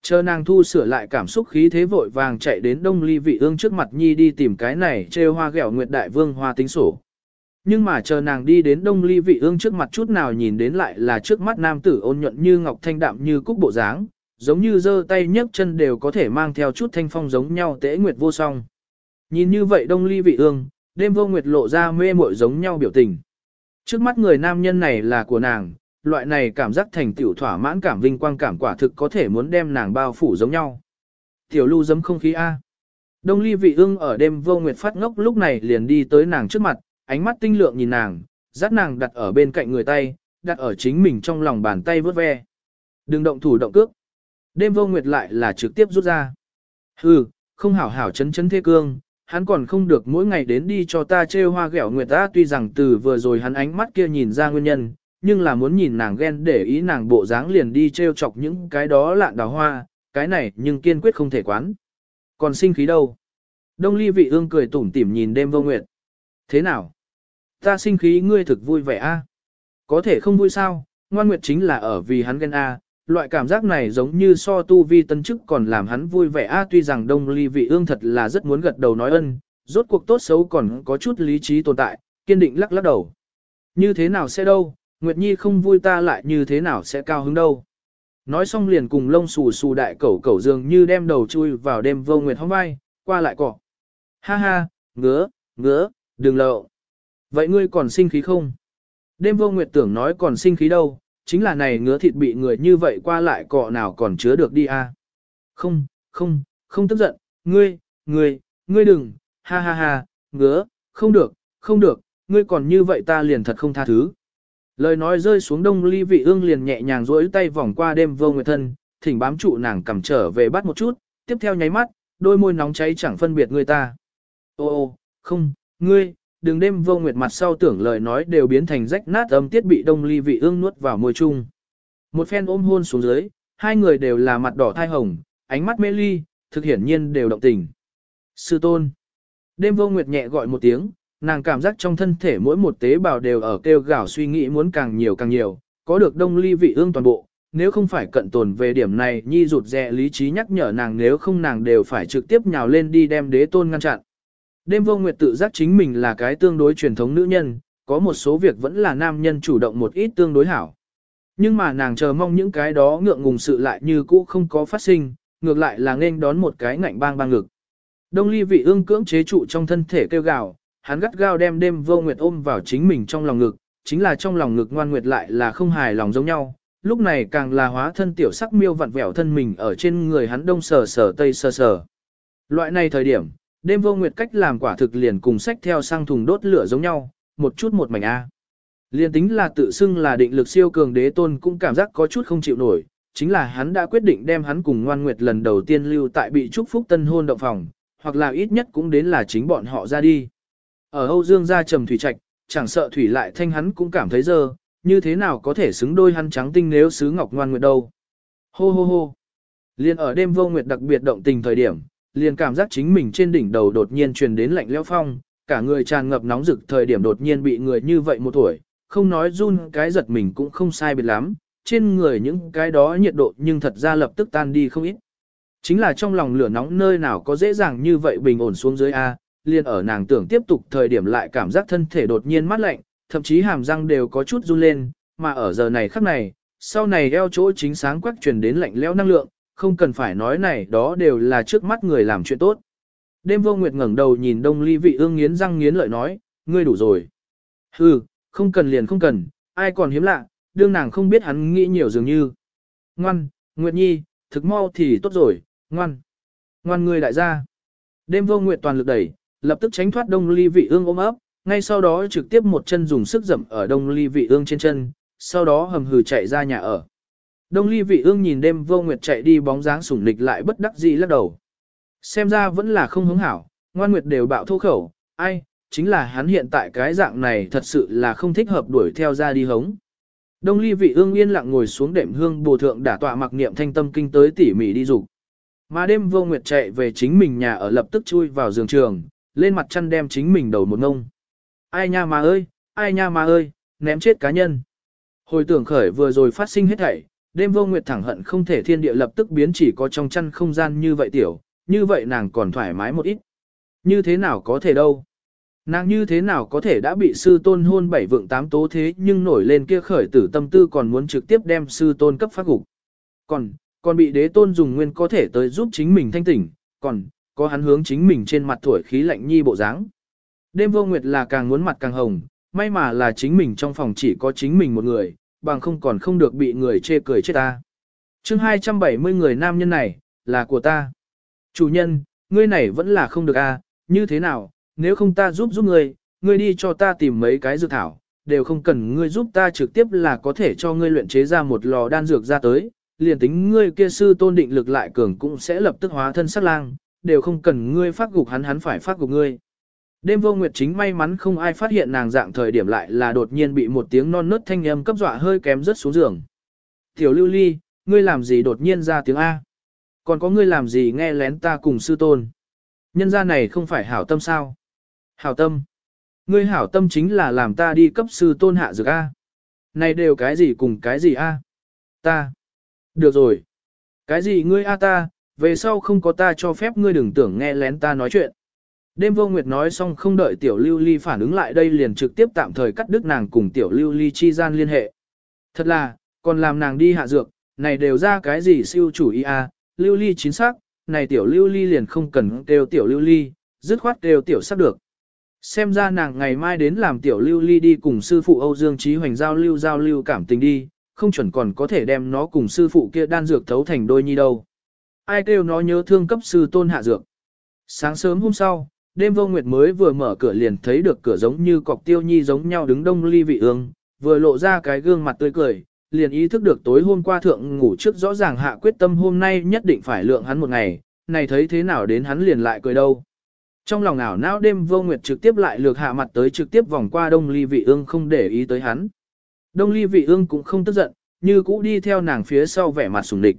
Speaker 1: Chờ nàng thu sửa lại cảm xúc khí thế vội vàng chạy đến đông ly vị ương trước mặt Nhi đi tìm cái này trêu hoa ghẹo Nguyệt Đại Vương hoa tính sổ. Nhưng mà chờ nàng đi đến đông ly vị ương trước mặt chút nào nhìn đến lại là trước mắt nam tử ôn nhuận như ngọc thanh đạm như cúc bộ dáng, giống như giơ tay nhấc chân đều có thể mang theo chút thanh phong giống nhau tễ nguyệt vô song. Nhìn như vậy đông ly vị ương, đêm vô nguyệt lộ ra mê muội giống nhau biểu tình. Trước mắt người nam nhân này là của nàng, loại này cảm giác thành tiểu thỏa mãn cảm vinh quang cảm quả thực có thể muốn đem nàng bao phủ giống nhau. Tiểu lưu giấm không khí A. Đông ly vị ương ở đêm vô nguyệt phát ngốc lúc này liền đi tới nàng trước mặt, ánh mắt tinh lượng nhìn nàng, dắt nàng đặt ở bên cạnh người tay, đặt ở chính mình trong lòng bàn tay vớt ve. Đừng động thủ động cước. Đêm vô nguyệt lại là trực tiếp rút ra. Hừ, không hảo hảo chấn chấn thế cương, hắn còn không được mỗi ngày đến đi cho ta trêu hoa ghẹo nguyệt ta tuy rằng từ vừa rồi hắn ánh mắt kia nhìn ra nguyên nhân, nhưng là muốn nhìn nàng ghen để ý nàng bộ dáng liền đi trêu chọc những cái đó lạn đào hoa, cái này nhưng kiên quyết không thể quán. Còn sinh khí đâu? Đông ly vị ương cười tủm tỉm nhìn đêm vô nguyệt. Thế nào? Ta sinh khí ngươi thực vui vẻ a? Có thể không vui sao? Ngoan nguyệt chính là ở vì hắn ghen a, loại cảm giác này giống như so tu vi tân chức còn làm hắn vui vẻ a tuy rằng đông ly vị ương thật là rất muốn gật đầu nói ân, rốt cuộc tốt xấu còn có chút lý trí tồn tại, kiên định lắc lắc đầu. Như thế nào sẽ đâu, Nguyệt Nhi không vui ta lại như thế nào sẽ cao hứng đâu. Nói xong liền cùng lông xù xù đại cẩu cẩu dường như đem đầu chui vào đêm vô Nguyệt hóng vai, qua lại cỏ. Ha ha, ngứa, ngứa, đừng lậu. Vậy ngươi còn sinh khí không? Đêm vô Nguyệt tưởng nói còn sinh khí đâu, chính là này ngứa thịt bị người như vậy qua lại cọ nào còn chứa được đi à. Không, không, không tức giận, ngươi, ngươi, ngươi đừng, ha ha ha, ngứa, không được, không được, ngươi còn như vậy ta liền thật không tha thứ. Lời nói rơi xuống đông ly vị ương liền nhẹ nhàng duỗi tay vòng qua đêm vô nguyệt thân, thỉnh bám trụ nàng cầm trở về bắt một chút, tiếp theo nháy mắt, đôi môi nóng cháy chẳng phân biệt người ta. Ô ô, không, ngươi, đừng đêm vô nguyệt mặt sau tưởng lời nói đều biến thành rách nát âm tiết bị đông ly vị ương nuốt vào môi chung. Một phen ôm hôn xuống dưới, hai người đều là mặt đỏ thai hồng, ánh mắt mê ly, thực hiển nhiên đều động tình. Sư tôn. Đêm vô nguyệt nhẹ gọi một tiếng, nàng cảm giác trong thân thể mỗi một tế bào đều ở kêu gào suy nghĩ muốn càng nhiều càng nhiều, có được đông ly vị ương toàn bộ, nếu không phải cận tồn về điểm này nhi rụt rè lý trí nhắc nhở nàng nếu không nàng đều phải trực tiếp nhào lên đi đem đế tôn ngăn chặn. Đêm vô nguyệt tự giác chính mình là cái tương đối truyền thống nữ nhân, có một số việc vẫn là nam nhân chủ động một ít tương đối hảo. Nhưng mà nàng chờ mong những cái đó ngượng ngùng sự lại như cũ không có phát sinh, ngược lại là nên đón một cái ngạnh bang bang ngực. Đông ly vị ương cưỡng chế trụ trong thân thể kêu gào, hắn gắt gao đem đêm vô nguyệt ôm vào chính mình trong lòng ngực, chính là trong lòng ngực ngoan nguyệt lại là không hài lòng giống nhau. Lúc này càng là hóa thân tiểu sắc miêu vặn vẹo thân mình ở trên người hắn đông sờ sờ tây sờ sờ. Loại này thời điểm, đêm vô nguyệt cách làm quả thực liền cùng sách theo sang thùng đốt lửa giống nhau, một chút một mảnh A. Liên tính là tự xưng là định lực siêu cường đế tôn cũng cảm giác có chút không chịu nổi, chính là hắn đã quyết định đem hắn cùng ngoan nguyệt lần đầu tiên lưu tại bị trúc phúc tân hôn động phòng, hoặc là ít nhất cũng đến là chính bọn họ ra đi. Ở Âu Dương gia trầm thủy trạch, chẳng sợ thủy lại thanh hắn cũng cảm thấy dơ, như thế nào có thể xứng đôi hắn trắng tinh nếu sứ ngọc ngoan nguyệt đâu. Hô hô hô. Liên ở đêm vô nguyệt đặc biệt động tình thời điểm, liền cảm giác chính mình trên đỉnh đầu đột nhiên truyền đến lạnh lẽo phong, cả người tràn ngập nóng rực thời điểm đột nhiên bị người như vậy một tuổi, không nói run cái giật mình cũng không sai biệt lắm, trên người những cái đó nhiệt độ nhưng thật ra lập tức tan đi không ít. Chính là trong lòng lửa nóng nơi nào có dễ dàng như vậy bình ổn xuống dưới A, liền ở nàng tưởng tiếp tục thời điểm lại cảm giác thân thể đột nhiên mát lạnh, thậm chí hàm răng đều có chút run lên, mà ở giờ này khắc này, sau này eo chỗ chính sáng quắc truyền đến lạnh lẽo năng lượng, không cần phải nói này đó đều là trước mắt người làm chuyện tốt. Đêm vô nguyệt ngẩng đầu nhìn đông ly vị ương nghiến răng nghiến lợi nói, ngươi đủ rồi. Hừ, không cần liền không cần, ai còn hiếm lạ, đương nàng không biết hắn nghĩ nhiều dường như. Ngoan, Nguyệt Nhi, thực mau thì tốt rồi, ngoan. Ngoan ngươi đại gia. Đêm vô nguyệt toàn lực đẩy, lập tức tránh thoát đông ly vị ương ôm ấp, ngay sau đó trực tiếp một chân dùng sức dậm ở đông ly vị ương trên chân, sau đó hầm hừ chạy ra nhà ở. Đông ly vị ương nhìn đêm vô nguyệt chạy đi bóng dáng sủng nịch lại bất đắc dĩ lắc đầu. Xem ra vẫn là không hứng hảo, ngoan nguyệt đều bạo thô khẩu, ai, chính là hắn hiện tại cái dạng này thật sự là không thích hợp đuổi theo ra đi hống. Đông ly vị ương yên lặng ngồi xuống đệm hương bồ thượng đả tọa mặc niệm thanh tâm kinh tới tỉ mỉ đi dục Mà đêm vô nguyệt chạy về chính mình nhà ở lập tức chui vào giường trường, lên mặt chăn đem chính mình đầu một ngông. Ai nha mà ơi, ai nha mà ơi, ném chết cá nhân. Hồi tưởng khởi vừa rồi phát sinh hết thảy, đêm vô nguyệt thẳng hận không thể thiên địa lập tức biến chỉ có trong chăn không gian như vậy tiểu, như vậy nàng còn thoải mái một ít. Như thế nào có thể đâu. Nàng như thế nào có thể đã bị sư tôn hôn bảy vượng tám tố thế nhưng nổi lên kia khởi tử tâm tư còn muốn trực tiếp đem sư tôn cấp phát gục. Còn, còn bị đế tôn dùng nguyên có thể tới giúp chính mình thanh tỉnh, còn, có hắn hướng chính mình trên mặt tuổi khí lạnh nhi bộ dáng. Đêm vô nguyệt là càng muốn mặt càng hồng, may mà là chính mình trong phòng chỉ có chính mình một người, bằng không còn không được bị người chê cười chết ta. chương 270 người nam nhân này, là của ta. Chủ nhân, ngươi này vẫn là không được a à, như thế nào, nếu không ta giúp giúp ngươi, ngươi đi cho ta tìm mấy cái dược thảo, đều không cần ngươi giúp ta trực tiếp là có thể cho ngươi luyện chế ra một lò đan dược ra tới, liền tính ngươi kia sư tôn định lực lại cường cũng sẽ lập tức hóa thân sát lang, đều không cần ngươi phát gục hắn hắn phải phát gục ngươi. Đêm vô nguyệt chính may mắn không ai phát hiện nàng dạng thời điểm lại là đột nhiên bị một tiếng non nớt thanh âm cấp dọa hơi kém rớt xuống giường. Tiểu lưu ly, ngươi làm gì đột nhiên ra tiếng A? Còn có ngươi làm gì nghe lén ta cùng sư tôn? Nhân gia này không phải hảo tâm sao? Hảo tâm? Ngươi hảo tâm chính là làm ta đi cấp sư tôn hạ dược A. Này đều cái gì cùng cái gì A? Ta. Được rồi. Cái gì ngươi A ta, về sau không có ta cho phép ngươi đừng tưởng nghe lén ta nói chuyện. Đêm vô nguyệt nói xong không đợi tiểu lưu ly phản ứng lại đây liền trực tiếp tạm thời cắt đứt nàng cùng tiểu lưu ly chi gian liên hệ. Thật là, còn làm nàng đi hạ dược, này đều ra cái gì siêu chủ ý à, lưu ly chính xác, này tiểu lưu ly liền không cần kêu tiểu lưu ly, dứt khoát kêu tiểu sắc được. Xem ra nàng ngày mai đến làm tiểu lưu ly đi cùng sư phụ Âu Dương Trí Hoành giao lưu giao lưu cảm tình đi, không chuẩn còn có thể đem nó cùng sư phụ kia đan dược thấu thành đôi nhi đâu. Ai kêu nó nhớ thương cấp sư tôn hạ dược. Sáng sớm hôm sau, đêm vô nguyệt mới vừa mở cửa liền thấy được cửa giống như cọc tiêu nhi giống nhau đứng đông ly vị ương, vừa lộ ra cái gương mặt tươi cười, liền ý thức được tối hôm qua thượng ngủ trước rõ ràng hạ quyết tâm hôm nay nhất định phải lượng hắn một ngày, này thấy thế nào đến hắn liền lại cười đâu. Trong lòng ảo não đêm vô nguyệt trực tiếp lại lược hạ mặt tới trực tiếp vòng qua đông ly vị ương không để ý tới hắn. Đông ly vị ương cũng không tức giận, như cũ đi theo nàng phía sau vẻ mặt sùng địch.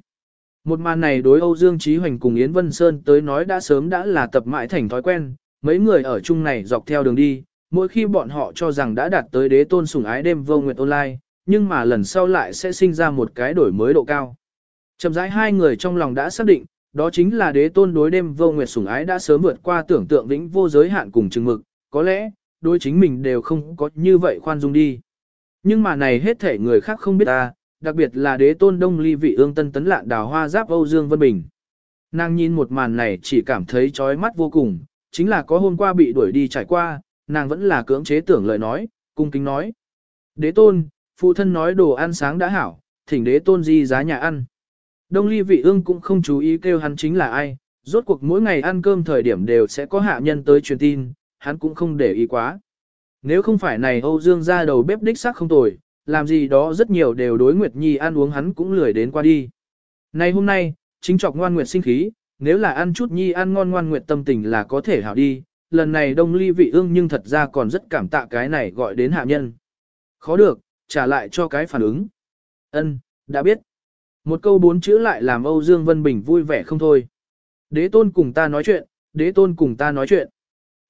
Speaker 1: Một màn này đối Âu Dương Trí Hoành cùng Yến Vân Sơn tới nói đã sớm đã là tập mãi thành thói quen, mấy người ở chung này dọc theo đường đi, mỗi khi bọn họ cho rằng đã đạt tới đế tôn sủng ái đêm vô nguyệt online, nhưng mà lần sau lại sẽ sinh ra một cái đổi mới độ cao. Chậm rãi hai người trong lòng đã xác định, đó chính là đế tôn đối đêm vô nguyệt sủng ái đã sớm vượt qua tưởng tượng vĩnh vô giới hạn cùng chừng mực, có lẽ, đối chính mình đều không có như vậy khoan dung đi. Nhưng mà này hết thể người khác không biết ta, đặc biệt là đế tôn đông ly vị ương tân tấn lạn đào hoa giáp Âu Dương Vân Bình. Nàng nhìn một màn này chỉ cảm thấy chói mắt vô cùng, chính là có hôm qua bị đuổi đi trải qua, nàng vẫn là cưỡng chế tưởng lời nói, cung kính nói. Đế tôn, phụ thân nói đồ ăn sáng đã hảo, thỉnh đế tôn di giá nhà ăn. Đông ly vị ương cũng không chú ý kêu hắn chính là ai, rốt cuộc mỗi ngày ăn cơm thời điểm đều sẽ có hạ nhân tới truyền tin, hắn cũng không để ý quá. Nếu không phải này Âu Dương ra đầu bếp đích xác không tồi, làm gì đó rất nhiều đều đối Nguyệt Nhi ăn uống hắn cũng lười đến qua đi. Này hôm nay, chính chọc ngoan Nguyệt sinh khí, nếu là ăn chút Nhi ăn ngon ngoan nguyện tâm tình là có thể hảo đi, lần này đông ly vị ương nhưng thật ra còn rất cảm tạ cái này gọi đến hạ nhân. Khó được, trả lại cho cái phản ứng. Ân, đã biết. Một câu bốn chữ lại làm Âu Dương Vân Bình vui vẻ không thôi. Đế tôn cùng ta nói chuyện, đế tôn cùng ta nói chuyện.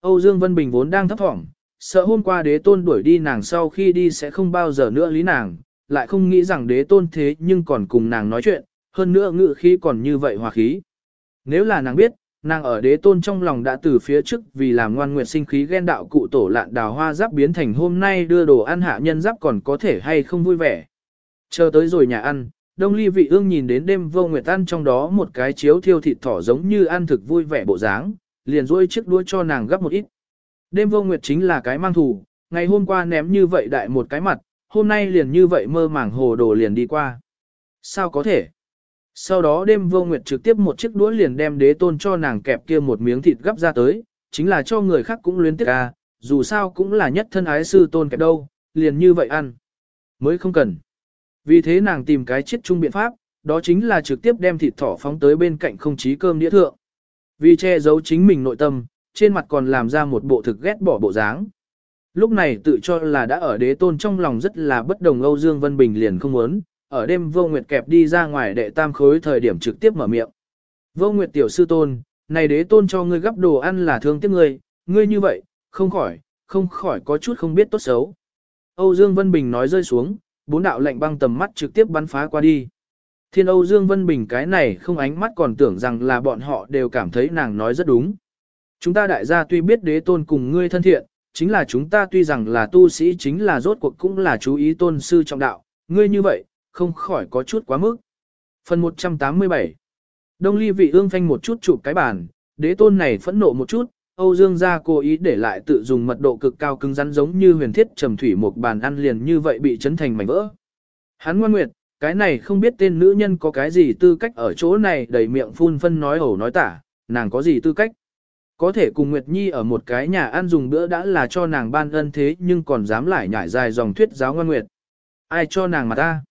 Speaker 1: Âu Dương Vân Bình vốn đang thấp thỏm, sợ hôm qua đế tôn đuổi đi nàng sau khi đi sẽ không bao giờ nữa lý nàng, lại không nghĩ rằng đế tôn thế nhưng còn cùng nàng nói chuyện, hơn nữa ngự khí còn như vậy hòa khí. Nếu là nàng biết, nàng ở đế tôn trong lòng đã từ phía trước vì làm ngoan nguyệt sinh khí ghen đạo cụ tổ lạn đào hoa giáp biến thành hôm nay đưa đồ ăn hạ nhân giáp còn có thể hay không vui vẻ. Chờ tới rồi nhà ăn, đông ly vị ương nhìn đến đêm vô nguyệt ăn trong đó một cái chiếu thiêu thịt thỏ giống như ăn thực vui vẻ bộ dáng, liền rôi chiếc đuôi cho nàng gấp một ít. Đêm vô nguyệt chính là cái mang thù, ngày hôm qua ném như vậy đại một cái mặt, hôm nay liền như vậy mơ màng hồ đồ liền đi qua. Sao có thể? Sau đó đêm vô nguyệt trực tiếp một chiếc đũa liền đem đế tôn cho nàng kẹp kia một miếng thịt gấp ra tới, chính là cho người khác cũng luyến tiếc à, dù sao cũng là nhất thân ái sư tôn kẹp đâu, liền như vậy ăn. Mới không cần. Vì thế nàng tìm cái chiết chung biện pháp, đó chính là trực tiếp đem thịt thỏ phóng tới bên cạnh không chí cơm đĩa thượng. Vì che giấu chính mình nội tâm, trên mặt còn làm ra một bộ thực ghét bỏ bộ dáng. Lúc này tự cho là đã ở đế tôn trong lòng rất là bất đồng Âu Dương Vân Bình liền không muốn, ở đêm vô nguyệt kẹp đi ra ngoài đệ tam khối thời điểm trực tiếp mở miệng. Vô nguyệt tiểu sư tôn, này đế tôn cho ngươi gấp đồ ăn là thương tiếc ngươi, ngươi như vậy, không khỏi, không khỏi có chút không biết tốt xấu. Âu Dương Vân Bình nói rơi xuống, bốn đạo lệnh băng tầm mắt trực tiếp bắn phá qua đi. Thiên Âu Dương Vân Bình cái này không ánh mắt còn tưởng rằng là bọn họ đều cảm thấy nàng nói rất đúng. Chúng ta đại gia tuy biết đế tôn cùng ngươi thân thiện, chính là chúng ta tuy rằng là tu sĩ chính là rốt cuộc cũng là chú ý tôn sư trọng đạo, ngươi như vậy, không khỏi có chút quá mức. Phần 187 Đông ly vị ương phanh một chút chụp cái bàn, đế tôn này phẫn nộ một chút, Âu Dương gia cố ý để lại tự dùng mật độ cực cao cứng rắn giống như huyền thiết trầm thủy một bàn ăn liền như vậy bị chấn thành mảnh vỡ. Hắn ngoan nguyệt, cái này không biết tên nữ nhân có cái gì tư cách ở chỗ này đầy miệng phun phân nói ẩu nói tả, nàng có gì tư cách. Có thể cùng Nguyệt Nhi ở một cái nhà ăn dùng bữa đã là cho nàng ban ân thế nhưng còn dám lại nhảy dài dòng thuyết giáo ngoan nguyệt. Ai cho nàng mà ta?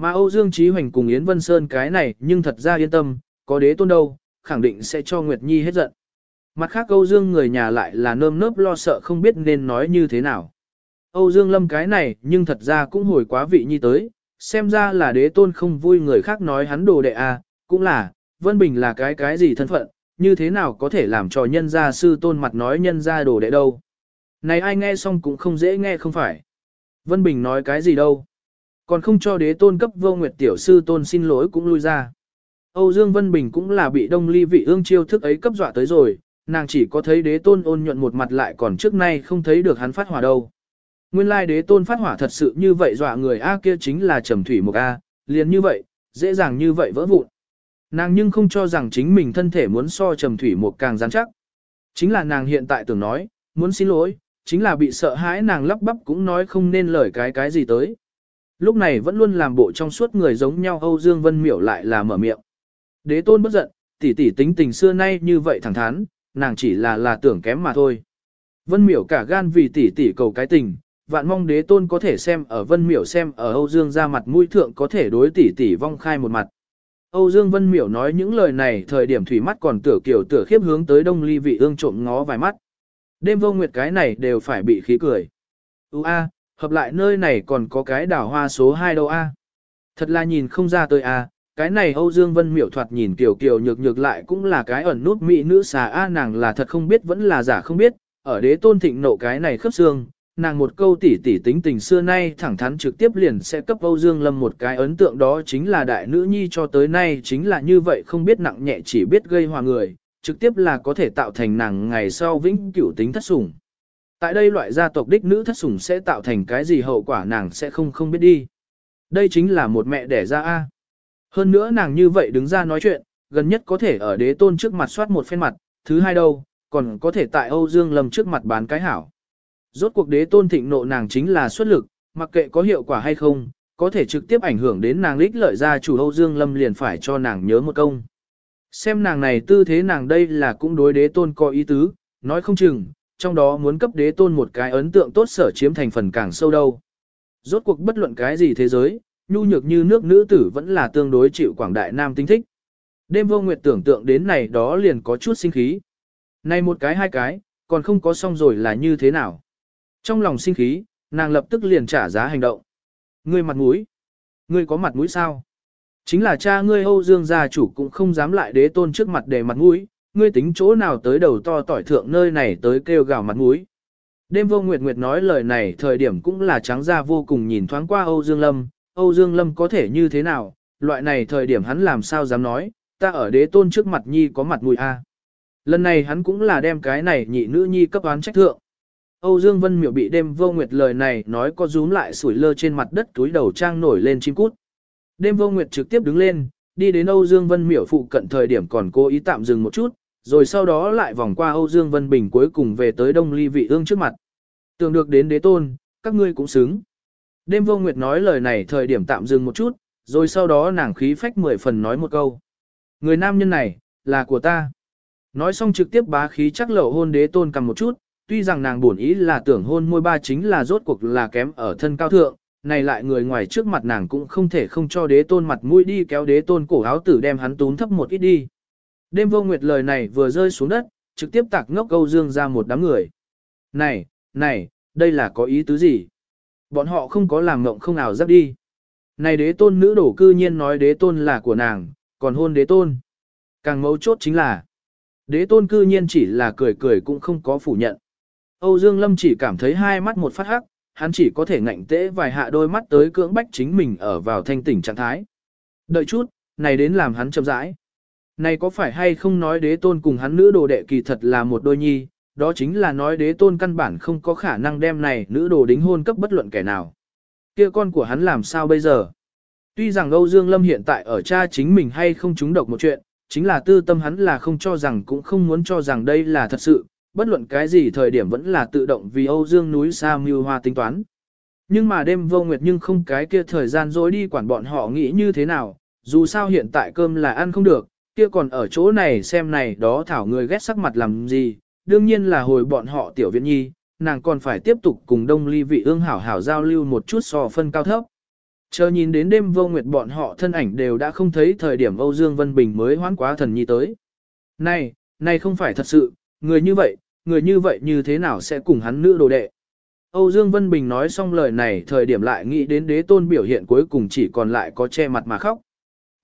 Speaker 1: Mà Âu Dương Trí Hoành cùng Yến Vân Sơn cái này nhưng thật ra yên tâm, có đế tôn đâu, khẳng định sẽ cho Nguyệt Nhi hết giận. Mặt khác Âu Dương người nhà lại là nơm nớp lo sợ không biết nên nói như thế nào. Âu Dương Lâm cái này nhưng thật ra cũng hồi quá vị Nhi tới, xem ra là đế tôn không vui người khác nói hắn đồ đệ à, cũng là, Vân Bình là cái cái gì thân phận, như thế nào có thể làm cho nhân gia sư tôn mặt nói nhân gia đồ đệ đâu. Này ai nghe xong cũng không dễ nghe không phải. Vân Bình nói cái gì đâu. Còn không cho đế tôn cấp vô nguyệt tiểu sư tôn xin lỗi cũng lui ra. Âu Dương Vân Bình cũng là bị đông ly vị ương chiêu thức ấy cấp dọa tới rồi, nàng chỉ có thấy đế tôn ôn nhuận một mặt lại còn trước nay không thấy được hắn phát hỏa đâu. Nguyên lai đế tôn phát hỏa thật sự như vậy dọa người A kia chính là trầm thủy một A, liền như vậy, dễ dàng như vậy vỡ vụn. Nàng nhưng không cho rằng chính mình thân thể muốn so trầm thủy một càng rắn chắc. Chính là nàng hiện tại tưởng nói, muốn xin lỗi, chính là bị sợ hãi nàng lắp bắp cũng nói không nên lời cái cái gì tới. Lúc này vẫn luôn làm bộ trong suốt người giống nhau Âu Dương Vân Miểu lại là mở miệng. Đế tôn bất giận, tỷ tỷ tính tình xưa nay như vậy thẳng thắn, nàng chỉ là là tưởng kém mà thôi. Vân Miểu cả gan vì tỷ tỷ cầu cái tình, vạn mong đế tôn có thể xem ở Vân Miểu xem ở Âu Dương ra mặt mũi thượng có thể đối tỷ tỷ vong khai một mặt. Âu Dương Vân Miểu nói những lời này thời điểm thủy mắt còn tửa kiểu tửa khiếp hướng tới đông ly vị ương trộm ngó vài mắt. Đêm vô nguyệt cái này đều phải bị khí cười. Ú a, hợp lại nơi này còn có cái đảo hoa số 2 đâu a. Thật là nhìn không ra tới a, cái này Âu Dương Vân miểu thoạt nhìn kiểu kiểu nhược nhược lại cũng là cái ẩn nút mỹ nữ xà a nàng là thật không biết vẫn là giả không biết, ở đế tôn thịnh nộ cái này khớp xương, nàng một câu tỉ tỉ tính tình xưa nay thẳng thắn trực tiếp liền sẽ cấp Âu Dương Lâm một cái ấn tượng đó chính là đại nữ nhi cho tới nay chính là như vậy không biết nặng nhẹ chỉ biết gây hòa người, trực tiếp là có thể tạo thành nàng ngày sau vĩnh cửu tính thất sủng. Tại đây loại gia tộc đích nữ thất sủng sẽ tạo thành cái gì hậu quả nàng sẽ không không biết đi. Đây chính là một mẹ đẻ ra A. Hơn nữa nàng như vậy đứng ra nói chuyện, gần nhất có thể ở đế tôn trước mặt soát một phen mặt, thứ hai đâu, còn có thể tại Âu Dương Lâm trước mặt bán cái hảo. Rốt cuộc đế tôn thịnh nộ nàng chính là xuất lực, mặc kệ có hiệu quả hay không, có thể trực tiếp ảnh hưởng đến nàng lích lợi ra chủ Âu Dương Lâm liền phải cho nàng nhớ một công. Xem nàng này tư thế nàng đây là cũng đối đế tôn có ý tứ, nói không chừng, trong đó muốn cấp đế tôn một cái ấn tượng tốt sở chiếm thành phần càng sâu đâu. Rốt cuộc bất luận cái gì thế giới, nhu nhược như nước nữ tử vẫn là tương đối chịu quảng đại nam tinh thích. Đêm vô nguyệt tưởng tượng đến này đó liền có chút sinh khí. Này một cái hai cái, còn không có xong rồi là như thế nào. Trong lòng sinh khí, nàng lập tức liền trả giá hành động. Ngươi mặt mũi. Ngươi có mặt mũi sao? Chính là cha ngươi Âu Dương gia chủ cũng không dám lại đế tôn trước mặt để mặt mũi, ngươi tính chỗ nào tới đầu to tỏi thượng nơi này tới kêu gào mặt mũi. Đêm vô nguyệt nguyệt nói lời này thời điểm cũng là trắng ra vô cùng nhìn thoáng qua Âu Dương Lâm, Âu Dương Lâm có thể như thế nào, loại này thời điểm hắn làm sao dám nói, ta ở đế tôn trước mặt nhi có mặt mũi a. Lần này hắn cũng là đem cái này nhị nữ nhi cấp án trách thượng. Âu Dương Vân miểu bị đêm vô nguyệt lời này nói có rúm lại sủi lơ trên mặt đất túi đầu trang nổi lên chim cút. Đêm vô nguyệt trực tiếp đứng lên, đi đến Âu Dương Vân miểu phụ cận thời điểm còn cố ý tạm dừng một chút, rồi sau đó lại vòng qua Âu Dương Vân Bình cuối cùng về tới Đông Ly vị ương trước mặt. Tưởng được đến đế tôn, các ngươi cũng xứng. Đêm vô nguyệt nói lời này thời điểm tạm dừng một chút, rồi sau đó nàng khí phách mười phần nói một câu. Người nam nhân này, là của ta. Nói xong trực tiếp bá khí chắc lậu hôn đế tôn cầm một chút, tuy rằng nàng buồn ý là tưởng hôn môi ba chính là rốt cuộc là kém ở thân cao thượng, này lại người ngoài trước mặt nàng cũng không thể không cho đế tôn mặt mũi đi kéo đế tôn cổ áo tử đem hắn tún thấp một ít đi. Đêm vô nguyệt lời này vừa rơi xuống đất, trực tiếp tạc ngốc câu dương ra một đám người. Này, này, đây là có ý tứ gì? Bọn họ không có làm ngộng không nào dắt đi. Này đế tôn nữ đổ cư nhiên nói đế tôn là của nàng, còn hôn đế tôn. Càng mấu chốt chính là, đế tôn cư nhiên chỉ là cười cười cũng không có phủ nhận. Âu Dương Lâm chỉ cảm thấy hai mắt một phát hắc, hắn chỉ có thể ngạnh tễ vài hạ đôi mắt tới cưỡng bách chính mình ở vào thanh tỉnh trạng thái. Đợi chút, này đến làm hắn chậm rãi. Này có phải hay không nói đế tôn cùng hắn nữ đồ đệ kỳ thật là một đôi nhi, đó chính là nói đế tôn căn bản không có khả năng đem này nữ đồ đính hôn cấp bất luận kẻ nào. Kia con của hắn làm sao bây giờ? Tuy rằng Âu Dương Lâm hiện tại ở cha chính mình hay không trúng độc một chuyện, chính là tư tâm hắn là không cho rằng cũng không muốn cho rằng đây là thật sự, bất luận cái gì thời điểm vẫn là tự động vì Âu Dương núi xa mưu hoa tính toán. Nhưng mà đêm vô nguyệt nhưng không cái kia thời gian dối đi quản bọn họ nghĩ như thế nào, dù sao hiện tại cơm là ăn không được, kia còn ở chỗ này xem này đó thảo người ghét sắc mặt làm gì, đương nhiên là hồi bọn họ tiểu viện nhi, nàng còn phải tiếp tục cùng đông ly vị ương hảo hảo giao lưu một chút so phân cao thấp. Chờ nhìn đến đêm vô nguyệt bọn họ thân ảnh đều đã không thấy thời điểm Âu Dương Vân Bình mới hoán quá thần nhi tới. Này, này không phải thật sự, người như vậy, người như vậy như thế nào sẽ cùng hắn nữ đồ đệ. Âu Dương Vân Bình nói xong lời này thời điểm lại nghĩ đến đế tôn biểu hiện cuối cùng chỉ còn lại có che mặt mà khóc.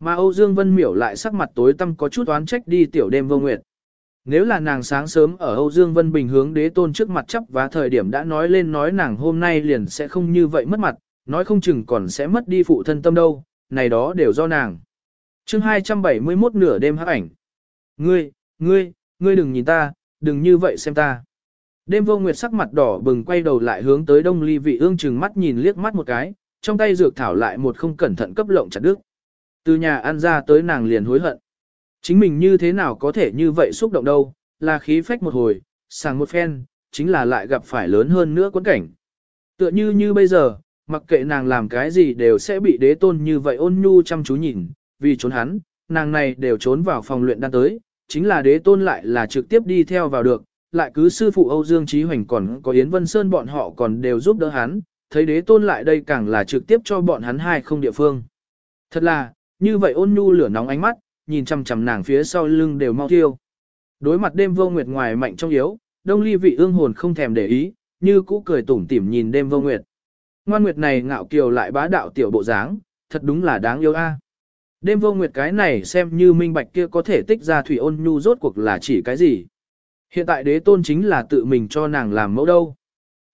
Speaker 1: Mà Âu Dương Vân miểu lại sắc mặt tối tăm có chút oán trách đi tiểu đêm vô nguyệt. Nếu là nàng sáng sớm ở Âu Dương Vân Bình hướng đế tôn trước mặt chấp và thời điểm đã nói lên nói nàng hôm nay liền sẽ không như vậy mất mặt, nói không chừng còn sẽ mất đi phụ thân tâm đâu, này đó đều do nàng. chương 271 nửa đêm hắc ảnh. Ngươi, ngươi, ngươi đừng nhìn ta, đừng như vậy xem ta. Đêm vô nguyệt sắc mặt đỏ bừng quay đầu lại hướng tới đông ly vị ương chừng mắt nhìn liếc mắt một cái, trong tay dược thảo lại một không cẩn thận cấp lộng chặt đứt. Từ nhà ăn ra tới nàng liền hối hận. Chính mình như thế nào có thể như vậy xúc động đâu, là khí phách một hồi, sàng một phen, chính là lại gặp phải lớn hơn nữa quấn cảnh. Tựa như như bây giờ, mặc kệ nàng làm cái gì đều sẽ bị đế tôn như vậy ôn nhu chăm chú nhìn, vì trốn hắn, nàng này đều trốn vào phòng luyện đan tới, chính là đế tôn lại là trực tiếp đi theo vào được, lại cứ sư phụ Âu Dương Trí Hoành còn có Yến Vân Sơn bọn họ còn đều giúp đỡ hắn, thấy đế tôn lại đây càng là trực tiếp cho bọn hắn hai không địa phương. Thật là, như vậy ôn nhu lửa nóng ánh mắt, nhìn chằm chằm nàng phía sau lưng đều mau tiêu. Đối mặt đêm vô nguyệt ngoài mạnh trong yếu, đông ly vị ương hồn không thèm để ý, như cũ cười tủm tỉm nhìn đêm vô nguyệt. Ngoan nguyệt này ngạo kiều lại bá đạo tiểu bộ dáng, thật đúng là đáng yêu a. À. Đêm vô nguyệt cái này xem như minh bạch kia có thể tích ra thủy ôn nhu rốt cuộc là chỉ cái gì. Hiện tại đế tôn chính là tự mình cho nàng làm mẫu đâu.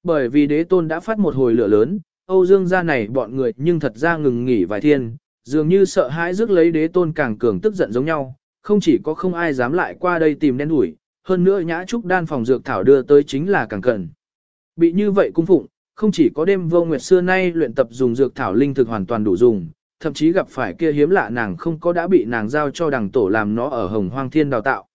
Speaker 1: Bởi vì đế tôn đã phát một hồi lửa lớn, Âu Dương gia này bọn người nhưng thật ra ngừng nghỉ vài thiên, dường như sợ hãi rước lấy đế tôn càng cường tức giận giống nhau, không chỉ có không ai dám lại qua đây tìm đen đuổi, hơn nữa nhã trúc đan phòng dược thảo đưa tới chính là càng cần. Bị như vậy cung phụng, không chỉ có đêm vô nguyệt xưa nay luyện tập dùng dược thảo linh thực hoàn toàn đủ dùng, thậm chí gặp phải kia hiếm lạ nàng không có đã bị nàng giao cho đằng tổ làm nó ở hồng hoang thiên đào tạo.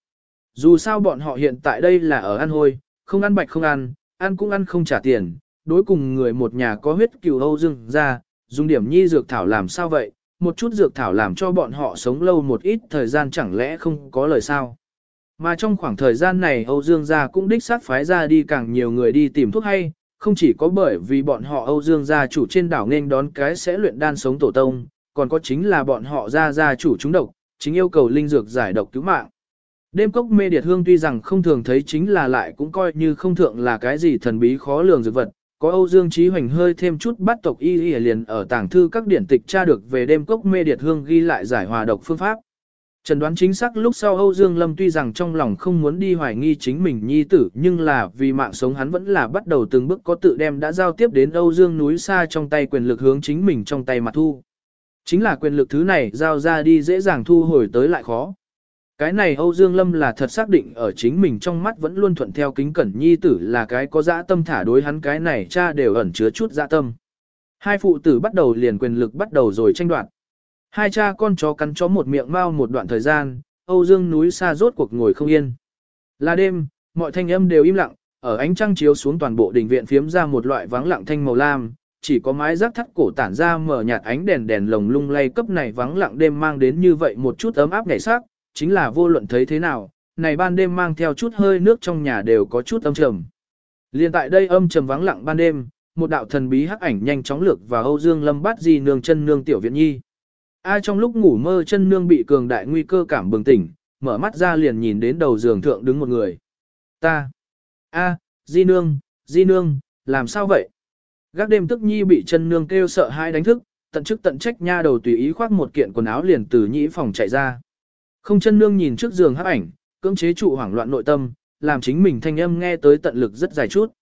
Speaker 1: Dù sao bọn họ hiện tại đây là ở ăn hôi, không ăn bạch không ăn, ăn cũng ăn không trả tiền, đối cùng người một nhà có huyết cừu Âu Dương ra, dùng điểm nhi dược thảo làm sao vậy, một chút dược thảo làm cho bọn họ sống lâu một ít thời gian chẳng lẽ không có lời sao. Mà trong khoảng thời gian này Âu Dương gia cũng đích xác phái ra đi càng nhiều người đi tìm thuốc hay, không chỉ có bởi vì bọn họ Âu Dương gia chủ trên đảo nên đón cái sẽ luyện đan sống tổ tông, còn có chính là bọn họ gia gia chủ chúng độc, chính yêu cầu linh dược giải độc cứu mạng. Đêm cốc mê điệt hương tuy rằng không thường thấy chính là lại cũng coi như không thượng là cái gì thần bí khó lường dược vật, có Âu Dương Chí Hoành hơi thêm chút bắt tộc y y liền ở tàng thư các điển tịch tra được về đêm cốc mê điệt hương ghi lại giải hòa độc phương pháp. Trần đoán chính xác lúc sau Âu Dương Lâm tuy rằng trong lòng không muốn đi hoài nghi chính mình nhi tử, nhưng là vì mạng sống hắn vẫn là bắt đầu từng bước có tự đem đã giao tiếp đến Âu Dương núi xa trong tay quyền lực hướng chính mình trong tay mặt thu. Chính là quyền lực thứ này giao ra đi dễ dàng thu hồi tới lại khó. Cái này Âu Dương Lâm là thật xác định ở chính mình trong mắt vẫn luôn thuận theo kính cẩn nhi tử là cái có dã tâm thả đối hắn cái này cha đều ẩn chứa chút dã tâm. Hai phụ tử bắt đầu liền quyền lực bắt đầu rồi tranh đoạt. Hai cha con chó cắn chó một miệng mau một đoạn thời gian, Âu Dương núi xa rốt cuộc ngồi không yên. Là đêm, mọi thanh âm đều im lặng, ở ánh trăng chiếu xuống toàn bộ đình viện phiếm ra một loại vắng lặng thanh màu lam, chỉ có mái rác thắt cổ tản ra mở nhạt ánh đèn đèn lồng lung lay cấp này vắng lặng đêm mang đến như vậy một chút ấm áp ngày sắc, chính là vô luận thấy thế nào, này ban đêm mang theo chút hơi nước trong nhà đều có chút âm trầm. Liên tại đây âm trầm vắng lặng ban đêm, một đạo thần bí hắc ảnh nhanh chóng lược vào Âu Dương Lâm bắt di nương chân nương tiểu viện nhi. Ai trong lúc ngủ mơ chân nương bị cường đại nguy cơ cảm bừng tỉnh, mở mắt ra liền nhìn đến đầu giường thượng đứng một người. Ta. A, di nương, di nương, làm sao vậy? Gác đêm tức nhi bị chân nương kêu sợ hai đánh thức, tận chức tận trách nha đầu tùy ý khoác một kiện quần áo liền từ nhĩ phòng chạy ra. Không chân nương nhìn trước giường hắc ảnh, cưỡng chế trụ hoảng loạn nội tâm, làm chính mình thanh âm nghe tới tận lực rất dài chút.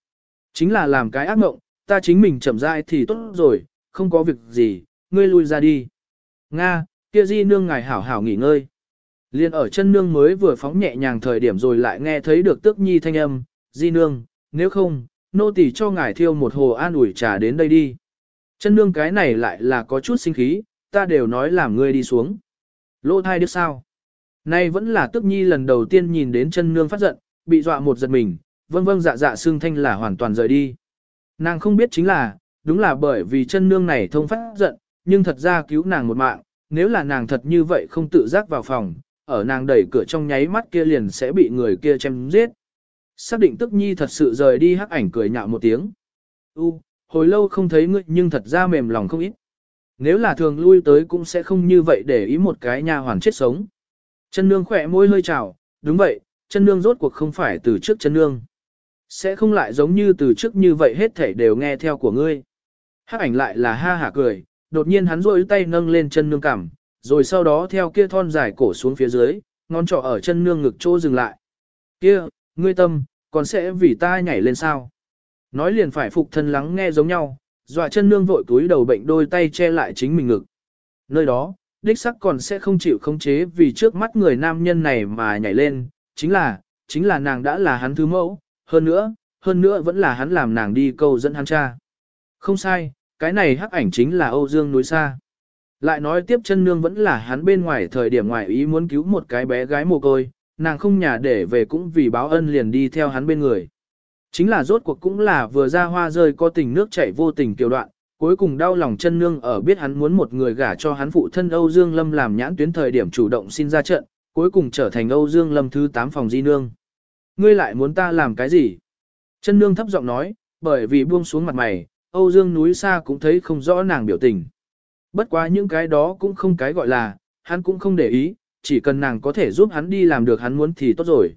Speaker 1: Chính là làm cái ác mộng, ta chính mình chậm rãi thì tốt rồi, không có việc gì, ngươi lui ra đi. Nga, kia di nương ngài hảo hảo nghỉ ngơi. Liên ở chân nương mới vừa phóng nhẹ nhàng thời điểm rồi lại nghe thấy được tước nhi thanh âm, di nương, nếu không, nô tỳ cho ngài thiêu một hồ an ủi trà đến đây đi. Chân nương cái này lại là có chút sinh khí, ta đều nói làm ngươi đi xuống. Lỗ thai đứa sao? Nay vẫn là tước nhi lần đầu tiên nhìn đến chân nương phát giận, bị dọa một giật mình, vâng vâng dạ dạ xương thanh là hoàn toàn rời đi. Nàng không biết chính là, đúng là bởi vì chân nương này thông phát giận, nhưng thật ra cứu nàng một mạng, nếu là nàng thật như vậy không tự giác vào phòng, ở nàng đẩy cửa trong nháy mắt kia liền sẽ bị người kia chém giết. Xác định tức nhi thật sự rời đi hắc ảnh cười nhạo một tiếng. U, hồi lâu không thấy ngươi nhưng thật ra mềm lòng không ít. Nếu là thường lui tới cũng sẽ không như vậy để ý một cái nha hoàn chết sống. Chân nương khỏe môi hơi trào, đúng vậy, chân nương rốt cuộc không phải từ trước chân nương. Sẽ không lại giống như từ trước như vậy hết thảy đều nghe theo của ngươi. Hắc ảnh lại là ha hả cười, đột nhiên hắn rôi tay nâng lên chân nương cằm, rồi sau đó theo kia thon dài cổ xuống phía dưới, ngón trỏ ở chân nương ngực chỗ dừng lại. Kia, ngươi tâm, còn sẽ vì ta nhảy lên sao? Nói liền phải phục thân lắng nghe giống nhau, dọa chân nương vội túi đầu bệnh đôi tay che lại chính mình ngực. Nơi đó, đích sắc còn sẽ không chịu khống chế vì trước mắt người nam nhân này mà nhảy lên, chính là, chính là nàng đã là hắn thứ mẫu, hơn nữa, hơn nữa vẫn là hắn làm nàng đi câu dẫn hắn cha. Không sai, cái này hắc ảnh chính là Âu Dương núi xa. Lại nói tiếp chân nương vẫn là hắn bên ngoài thời điểm ngoài ý muốn cứu một cái bé gái mồ côi, nàng không nhà để về cũng vì báo ân liền đi theo hắn bên người. Chính là rốt cuộc cũng là vừa ra hoa rơi có tình nước chảy vô tình kiều đoạn, cuối cùng đau lòng chân nương ở biết hắn muốn một người gả cho hắn phụ thân Âu Dương Lâm làm nhãn tuyến thời điểm chủ động xin ra trận, cuối cùng trở thành Âu Dương Lâm thứ 8 phòng di nương. Ngươi lại muốn ta làm cái gì? Chân nương thấp giọng nói, bởi vì buông xuống mặt mày, Âu Dương núi xa cũng thấy không rõ nàng biểu tình. Bất quá những cái đó cũng không cái gọi là, hắn cũng không để ý, chỉ cần nàng có thể giúp hắn đi làm được hắn muốn thì tốt rồi.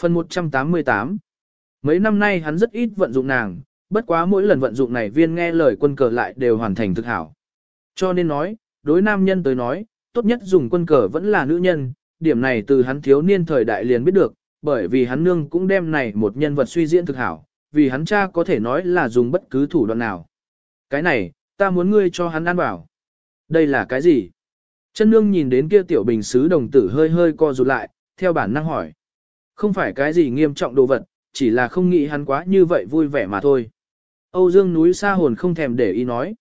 Speaker 1: Phần 188 Mấy năm nay hắn rất ít vận dụng nàng, bất quá mỗi lần vận dụng này viên nghe lời quân cờ lại đều hoàn thành thực hảo. Cho nên nói, đối nam nhân tới nói, tốt nhất dùng quân cờ vẫn là nữ nhân, điểm này từ hắn thiếu niên thời đại liền biết được, bởi vì hắn nương cũng đem này một nhân vật suy diễn thực hảo, vì hắn cha có thể nói là dùng bất cứ thủ đoạn nào. Cái này, ta muốn ngươi cho hắn ăn bảo. Đây là cái gì? Chân nương nhìn đến kia tiểu bình sứ đồng tử hơi hơi co rụt lại, theo bản năng hỏi. Không phải cái gì nghiêm trọng đồ vật, chỉ là không nghĩ hắn quá như vậy vui vẻ mà thôi. Âu Dương núi xa hồn không thèm để ý nói.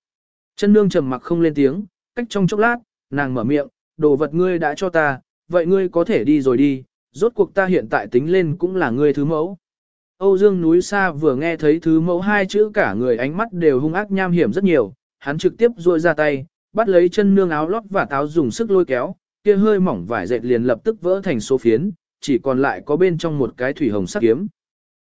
Speaker 1: Chân nương trầm mặc không lên tiếng, cách trong chốc lát, nàng mở miệng, đồ vật ngươi đã cho ta, vậy ngươi có thể đi rồi đi, rốt cuộc ta hiện tại tính lên cũng là ngươi thứ mẫu. Âu Dương núi xa vừa nghe thấy thứ mẫu hai chữ cả người ánh mắt đều hung ác nham hiểm rất nhiều, hắn trực tiếp duỗi ra tay, bắt lấy chân nương áo lót và táo dùng sức lôi kéo, kia hơi mỏng vải dệt liền lập tức vỡ thành số phiến, chỉ còn lại có bên trong một cái thủy hồng sắc kiếm.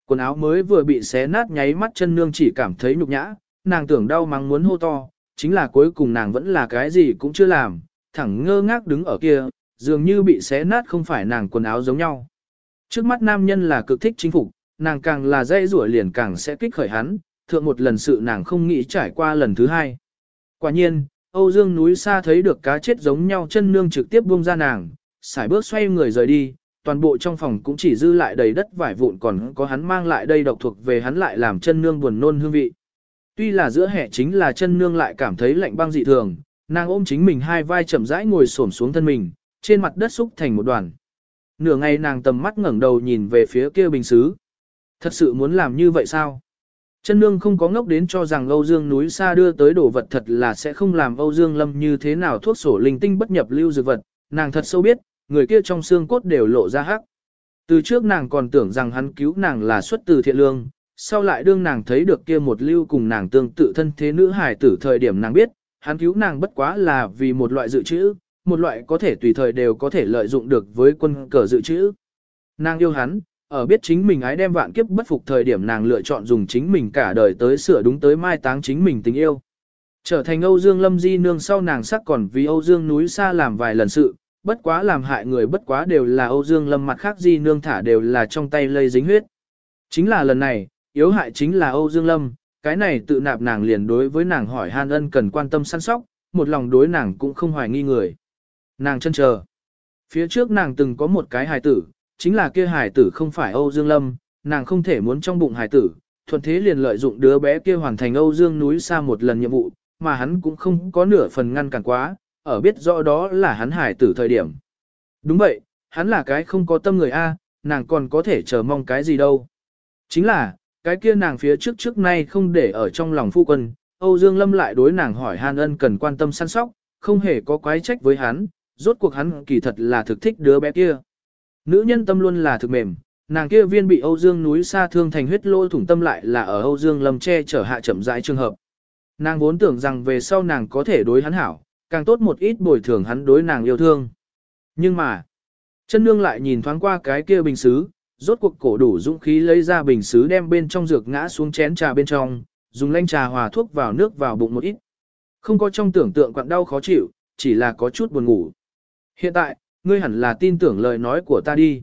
Speaker 1: Quần áo mới vừa bị xé nát nháy mắt chân nương chỉ cảm thấy nhục nhã, nàng tưởng đau mắng muốn hô to, chính là cuối cùng nàng vẫn là cái gì cũng chưa làm, thẳng ngơ ngác đứng ở kia, dường như bị xé nát không phải nàng quần áo giống nhau. Trước mắt nam nhân là cực thích chính phục, nàng càng là dây rủa liền càng sẽ kích khởi hắn, thượng một lần sự nàng không nghĩ trải qua lần thứ hai. Quả nhiên, Âu Dương núi xa thấy được cá chết giống nhau chân nương trực tiếp buông ra nàng, xài bước xoay người rời đi, toàn bộ trong phòng cũng chỉ dư lại đầy đất vải vụn còn có hắn mang lại đây độc thuộc về hắn lại làm chân nương buồn nôn hương vị. Tuy là giữa hè chính là chân nương lại cảm thấy lạnh băng dị thường, nàng ôm chính mình hai vai chậm rãi ngồi xổm xuống thân mình, trên mặt đất xúc thành một đoàn. Nửa ngày nàng tầm mắt ngẩng đầu nhìn về phía kia bình xứ. Thật sự muốn làm như vậy sao? Chân nương không có ngốc đến cho rằng Âu Dương núi xa đưa tới đồ vật thật là sẽ không làm Âu Dương Lâm như thế nào thuốc sổ linh tinh bất nhập lưu dược vật, nàng thật sâu biết, người kia trong xương cốt đều lộ ra hắc. Từ trước nàng còn tưởng rằng hắn cứu nàng là xuất từ thiện lương, sau lại đương nàng thấy được kia một lưu cùng nàng tương tự thân thế nữ hài tử thời điểm nàng biết, hắn cứu nàng bất quá là vì một loại dự trữ, một loại có thể tùy thời đều có thể lợi dụng được với quân cờ dự trữ. Nàng yêu hắn, ở biết chính mình ái đem vạn kiếp bất phục thời điểm nàng lựa chọn dùng chính mình cả đời tới sửa đúng tới mai táng chính mình tình yêu. Trở thành Âu Dương Lâm Di nương sau nàng sắc còn vì Âu Dương núi xa làm vài lần sự, bất quá làm hại người bất quá đều là Âu Dương Lâm mặt khác Di nương thả đều là trong tay lây dính huyết. Chính là lần này, yếu hại chính là Âu Dương Lâm, cái này tự nạp nàng liền đối với nàng hỏi han ân cần quan tâm săn sóc, một lòng đối nàng cũng không hoài nghi người. Nàng chân chờ. Phía trước nàng từng có một cái hài tử, chính là kia hài tử không phải Âu Dương Lâm, nàng không thể muốn trong bụng hài tử, thuận thế liền lợi dụng đứa bé kia hoàn thành Âu Dương núi xa một lần nhiệm vụ, mà hắn cũng không có nửa phần ngăn cản quá, ở biết rõ đó là hắn hải tử thời điểm. Đúng vậy, hắn là cái không có tâm người A, nàng còn có thể chờ mong cái gì đâu. Chính là, cái kia nàng phía trước trước nay không để ở trong lòng phu quân, Âu Dương Lâm lại đối nàng hỏi han ân cần quan tâm săn sóc, không hề có quái trách với hắn, rốt cuộc hắn kỳ thật là thực thích đứa bé kia. Nữ nhân tâm luôn là thực mềm, nàng kia viên bị Âu Dương núi xa thương thành huyết lô thủng tâm lại là ở Âu Dương Lâm che chở hạ chậm rãi trường hợp. Nàng vốn tưởng rằng về sau nàng có thể đối hắn hảo, càng tốt một ít bồi thường hắn đối nàng yêu thương. Nhưng mà, chân nương lại nhìn thoáng qua cái kia bình xứ, rốt cuộc cổ đủ dũng khí lấy ra bình xứ đem bên trong dược ngã xuống chén trà bên trong, dùng lanh trà hòa thuốc vào nước vào bụng một ít. Không có trong tưởng tượng quặn đau khó chịu, chỉ là có chút buồn ngủ. Hiện tại, ngươi hẳn là tin tưởng lời nói của ta đi.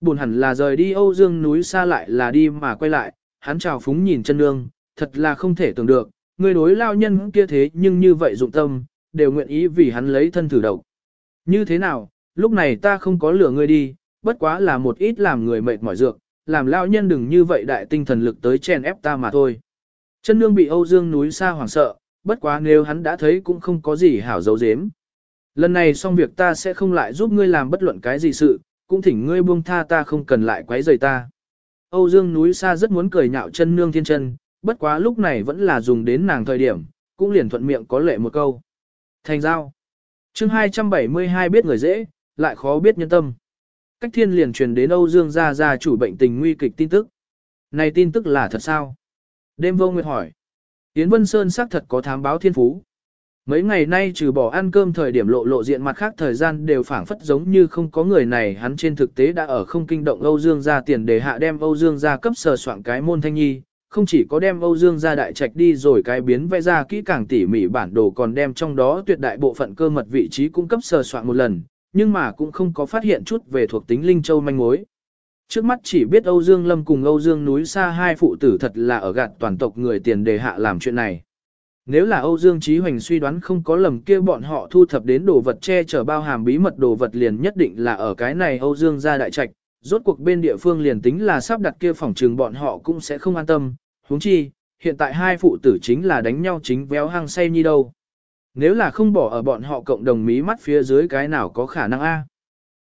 Speaker 1: Buồn hẳn là rời đi Âu Dương núi xa lại là đi mà quay lại, hắn chào phúng nhìn chân nương, thật là không thể tưởng được, ngươi đối lao nhân kia thế nhưng như vậy dụng tâm, đều nguyện ý vì hắn lấy thân thử độc. Như thế nào, lúc này ta không có lửa ngươi đi, bất quá là một ít làm người mệt mỏi dược, làm lao nhân đừng như vậy đại tinh thần lực tới chèn ép ta mà thôi. Chân nương bị Âu Dương núi xa hoảng sợ, bất quá nếu hắn đã thấy cũng không có gì hảo dấu dếm. Lần này xong việc ta sẽ không lại giúp ngươi làm bất luận cái gì sự, cũng thỉnh ngươi buông tha ta không cần lại quấy rầy ta. Âu Dương núi xa rất muốn cười nhạo chân nương thiên chân, bất quá lúc này vẫn là dùng đến nàng thời điểm, cũng liền thuận miệng có lệ một câu. Thành giao. chương 272 biết người dễ, lại khó biết nhân tâm. Cách thiên liền truyền đến Âu Dương gia gia chủ bệnh tình nguy kịch tin tức. Này tin tức là thật sao? Đêm vô nguyệt hỏi. Yến Vân Sơn xác thật có thám báo thiên phú. Mấy ngày nay trừ bỏ ăn cơm thời điểm lộ lộ diện mặt khác thời gian đều phảng phất giống như không có người này hắn trên thực tế đã ở không kinh động Âu Dương gia tiền để hạ đem Âu Dương gia cấp sờ soạn cái môn thanh nhi, không chỉ có đem Âu Dương gia đại trạch đi rồi cái biến vẽ ra kỹ càng tỉ mỉ bản đồ còn đem trong đó tuyệt đại bộ phận cơ mật vị trí cung cấp sơ soạn một lần, nhưng mà cũng không có phát hiện chút về thuộc tính Linh Châu manh mối. Trước mắt chỉ biết Âu Dương Lâm cùng Âu Dương núi xa hai phụ tử thật là ở gạt toàn tộc người tiền đề hạ làm chuyện này. Nếu là Âu Dương Chí Hoành suy đoán không có lầm kia bọn họ thu thập đến đồ vật che chở bao hàm bí mật đồ vật liền nhất định là ở cái này Âu Dương gia đại trạch, rốt cuộc bên địa phương liền tính là sắp đặt kia phòng trường bọn họ cũng sẽ không an tâm, huống chi, hiện tại hai phụ tử chính là đánh nhau chính véo hăng say như đâu. Nếu là không bỏ ở bọn họ cộng đồng mí mắt phía dưới cái nào có khả năng A.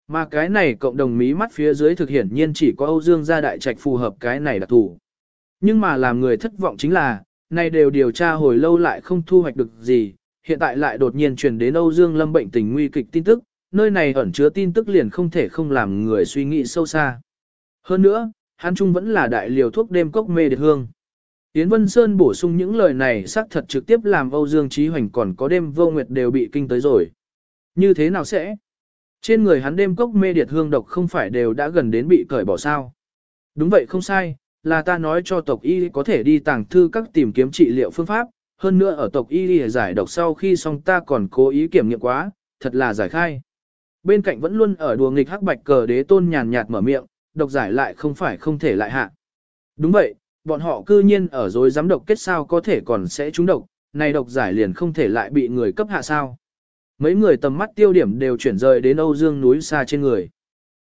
Speaker 1: Mà cái này cộng đồng mí mắt phía dưới thực hiển nhiên chỉ có Âu Dương gia đại trạch phù hợp cái này đặc thủ. Nhưng mà làm người thất vọng chính là, này đều điều tra hồi lâu lại không thu hoạch được gì, hiện tại lại đột nhiên truyền đến Âu Dương Lâm bệnh tình nguy kịch tin tức, nơi này ẩn chứa tin tức liền không thể không làm người suy nghĩ sâu xa. Hơn nữa, hắn trung vẫn là đại liều thuốc đêm cốc mê điệt hương. Yến Vân Sơn bổ sung những lời này xác thật trực tiếp làm Âu Dương Trí Hoành còn có đêm vô nguyệt đều bị kinh tới rồi. Như thế nào sẽ? Trên người hắn đêm cốc mê điệt hương độc không phải đều đã gần đến bị cởi bỏ sao? Đúng vậy không sai, là ta nói cho tộc y có thể đi tàng thư các tìm kiếm trị liệu phương pháp, hơn nữa ở tộc y giải độc sau khi xong ta còn cố ý kiểm nghiệm quá, thật là giải khai. Bên cạnh vẫn luôn ở đùa nghịch hắc bạch cờ đế tôn nhàn nhạt mở miệng, độc giải lại không phải không thể lại hạ. Đúng vậy, bọn họ cư nhiên ở dối giám độc kết sao có thể còn sẽ trúng độc, này độc giải liền không thể lại bị người cấp hạ sao. Mấy người tầm mắt tiêu điểm đều chuyển rời đến Âu Dương núi xa trên người.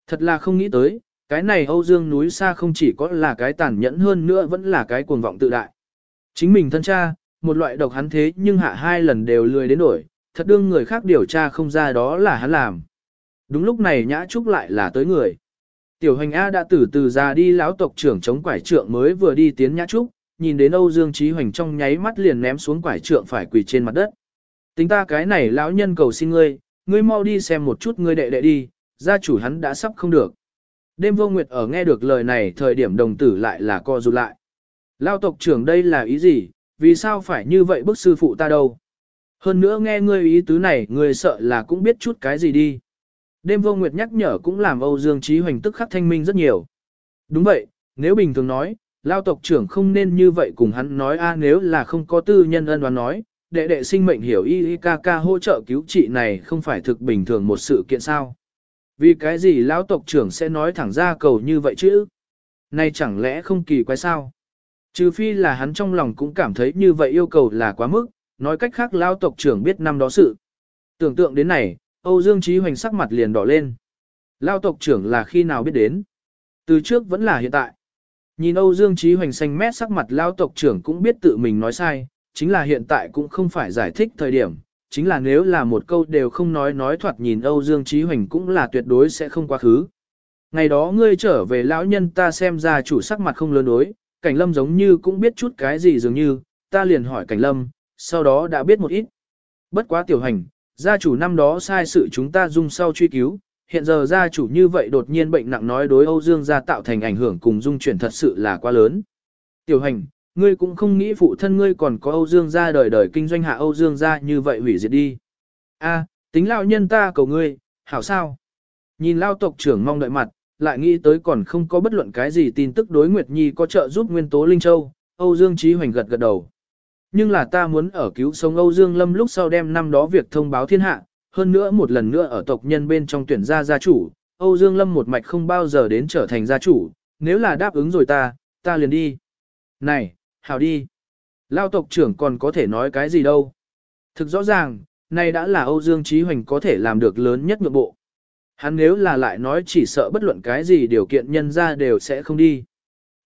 Speaker 1: Thật là không nghĩ tới, cái này Âu Dương núi xa không chỉ có là cái tàn nhẫn hơn nữa vẫn là cái cuồng vọng tự đại. Chính mình thân cha, một loại độc hắn thế nhưng hạ hai lần đều lười đến đổi, thật đương người khác điều tra không ra đó là hắn làm. Đúng lúc này Nhã Trúc lại là tới người. Tiểu Hoành A đã từ từ ra đi lão tộc trưởng chống quải trượng mới vừa đi tiến Nhã Trúc, nhìn đến Âu Dương Trí Hoành trong nháy mắt liền ném xuống quải trượng phải quỳ trên mặt đất. Tính ta cái này lão nhân cầu xin ngươi, ngươi mau đi xem một chút ngươi đệ đệ đi, gia chủ hắn đã sắp không được. Đêm vô nguyệt ở nghe được lời này thời điểm đồng tử lại là co rụt lại. Lao tộc trưởng đây là ý gì, vì sao phải như vậy bức sư phụ ta đâu? Hơn nữa nghe ngươi ý tứ này, ngươi sợ là cũng biết chút cái gì đi. Đêm vô nguyệt nhắc nhở cũng làm Âu Dương Trí Hoành tức khắc thanh minh rất nhiều. Đúng vậy, nếu bình thường nói, Lao tộc trưởng không nên như vậy cùng hắn nói a nếu là không có tư nhân ân đoán nói, đệ đệ sinh mệnh hiểu y y ca ca hỗ trợ cứu trị này không phải thực bình thường một sự kiện sao. Vì cái gì lão tộc trưởng sẽ nói thẳng ra cầu như vậy chứ? Này chẳng lẽ không kỳ quái sao? Trừ phi là hắn trong lòng cũng cảm thấy như vậy yêu cầu là quá mức, nói cách khác lão tộc trưởng biết năm đó sự. Tưởng tượng đến này, Âu Dương Trí Hoành sắc mặt liền đỏ lên. Lão tộc trưởng là khi nào biết đến? Từ trước vẫn là hiện tại. Nhìn Âu Dương Trí Hoành xanh mét sắc mặt lão tộc trưởng cũng biết tự mình nói sai, chính là hiện tại cũng không phải giải thích thời điểm, chính là nếu là một câu đều không nói nói thoạt nhìn Âu Dương Trí Hoành cũng là tuyệt đối sẽ không quá khứ. Ngày đó ngươi trở về lão nhân ta xem ra chủ sắc mặt không lớn đối, Cảnh Lâm giống như cũng biết chút cái gì dường như, ta liền hỏi Cảnh Lâm, sau đó đã biết một ít. Bất quá tiểu hành, gia chủ năm đó sai sự chúng ta dung sau truy cứu, hiện giờ gia chủ như vậy đột nhiên bệnh nặng nói đối Âu Dương gia tạo thành ảnh hưởng cùng dung chuyển thật sự là quá lớn. Tiểu hành, Ngươi cũng không nghĩ phụ thân ngươi còn có Âu Dương gia đời đời kinh doanh hạ Âu Dương gia như vậy hủy diệt đi. A, à, tính lão nhân ta cầu ngươi, hảo sao? Nhìn lao tộc trưởng mong đợi mặt, lại nghĩ tới còn không có bất luận cái gì tin tức đối Nguyệt Nhi có trợ giúp nguyên tố Linh Châu, Âu Dương Chí Hoành gật gật đầu. Nhưng là ta muốn ở cứu sống Âu Dương Lâm lúc sau đem năm đó việc thông báo thiên hạ, hơn nữa một lần nữa ở tộc nhân bên trong tuyển gia gia chủ, Âu Dương Lâm một mạch không bao giờ đến trở thành gia chủ, nếu là đáp ứng rồi ta, ta liền đi. Này, hảo đi. Lao tộc trưởng còn có thể nói cái gì đâu. Thực rõ ràng, này đã là Âu Dương Trí Hoành có thể làm được lớn nhất nhượng bộ. Hắn nếu là lại nói chỉ sợ bất luận cái gì điều kiện nhân ra đều sẽ không đi.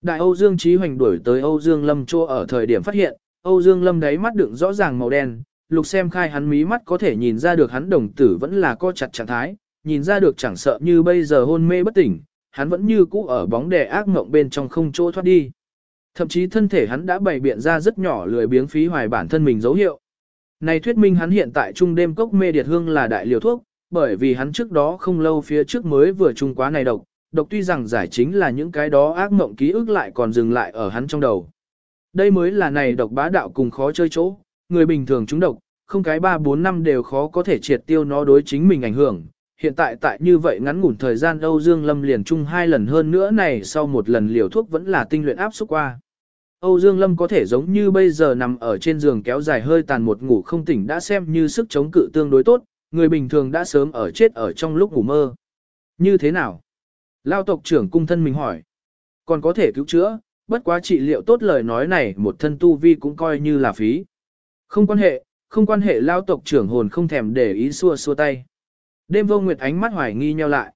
Speaker 1: Đại Âu Dương Trí Hoành đuổi tới Âu Dương Lâm Chô ở thời điểm phát hiện, Âu Dương Lâm đáy mắt đựng rõ ràng màu đen, lục xem khai hắn mí mắt có thể nhìn ra được hắn đồng tử vẫn là co chặt trạng thái, nhìn ra được chẳng sợ như bây giờ hôn mê bất tỉnh, hắn vẫn như cũ ở bóng đè ác mộng bên trong không chỗ thoát đi. Thậm chí thân thể hắn đã bày biện ra rất nhỏ lười biếng phí hoài bản thân mình dấu hiệu. Này thuyết minh hắn hiện tại trung đêm cốc mê điệt hương là đại liều thuốc, bởi vì hắn trước đó không lâu phía trước mới vừa trung quá này độc, độc tuy rằng giải chính là những cái đó ác mộng ký ức lại còn dừng lại ở hắn trong đầu. Đây mới là này độc bá đạo cùng khó chơi chỗ, người bình thường chúng độc, không cái 3-4 năm đều khó có thể triệt tiêu nó đối chính mình ảnh hưởng. Hiện tại tại như vậy ngắn ngủn thời gian Âu Dương Lâm liền chung hai lần hơn nữa này sau một lần liều thuốc vẫn là tinh luyện áp xúc qua. Âu Dương Lâm có thể giống như bây giờ nằm ở trên giường kéo dài hơi tàn một ngủ không tỉnh đã xem như sức chống cự tương đối tốt, người bình thường đã sớm ở chết ở trong lúc ngủ mơ. Như thế nào? Lao tộc trưởng cung thân mình hỏi. Còn có thể cứu chữa, bất quá trị liệu tốt lời nói này một thân tu vi cũng coi như là phí. Không quan hệ, không quan hệ lao tộc trưởng hồn không thèm để ý xua xua tay. Đêm vô nguyệt ánh mắt hoài nghi nhau lại.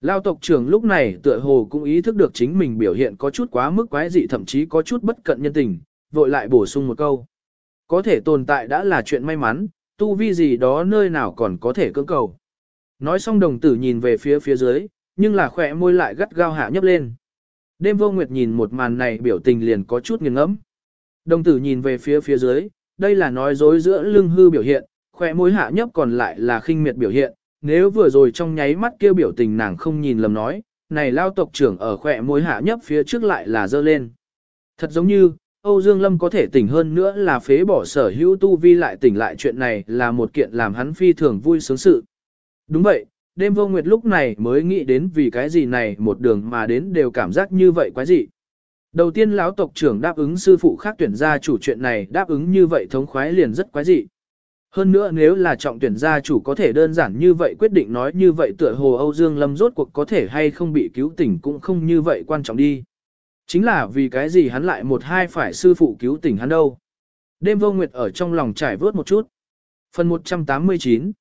Speaker 1: Lao tộc trưởng lúc này tựa hồ cũng ý thức được chính mình biểu hiện có chút quá mức quái dị thậm chí có chút bất cận nhân tình, vội lại bổ sung một câu. Có thể tồn tại đã là chuyện may mắn, tu vi gì đó nơi nào còn có thể cưỡng cầu. Nói xong đồng tử nhìn về phía phía dưới, nhưng là khỏe môi lại gắt gao hạ nhấp lên. Đêm vô nguyệt nhìn một màn này biểu tình liền có chút nghiêng ngẫm. Đồng tử nhìn về phía phía dưới, đây là nói dối giữa lưng hư biểu hiện, khỏe môi hạ nhấp còn lại là khinh miệt biểu hiện. Nếu vừa rồi trong nháy mắt kia biểu tình nàng không nhìn lầm nói, này lao tộc trưởng ở khỏe môi hạ nhấp phía trước lại là dơ lên. Thật giống như, Âu Dương Lâm có thể tỉnh hơn nữa là phế bỏ sở hữu tu vi lại tỉnh lại chuyện này là một kiện làm hắn phi thường vui sướng sự. Đúng vậy, đêm vô nguyệt lúc này mới nghĩ đến vì cái gì này một đường mà đến đều cảm giác như vậy quái gì. Đầu tiên lão tộc trưởng đáp ứng sư phụ khác tuyển gia chủ chuyện này, đáp ứng như vậy thống khoái liền rất quái dị. Hơn nữa nếu là trọng tuyển gia chủ có thể đơn giản như vậy quyết định nói như vậy tựa hồ Âu Dương Lâm rốt cuộc có thể hay không bị cứu tỉnh cũng không như vậy quan trọng đi. Chính là vì cái gì hắn lại một hai phải sư phụ cứu tỉnh hắn đâu. Đêm vô nguyệt ở trong lòng trải vớt một chút. Phần 189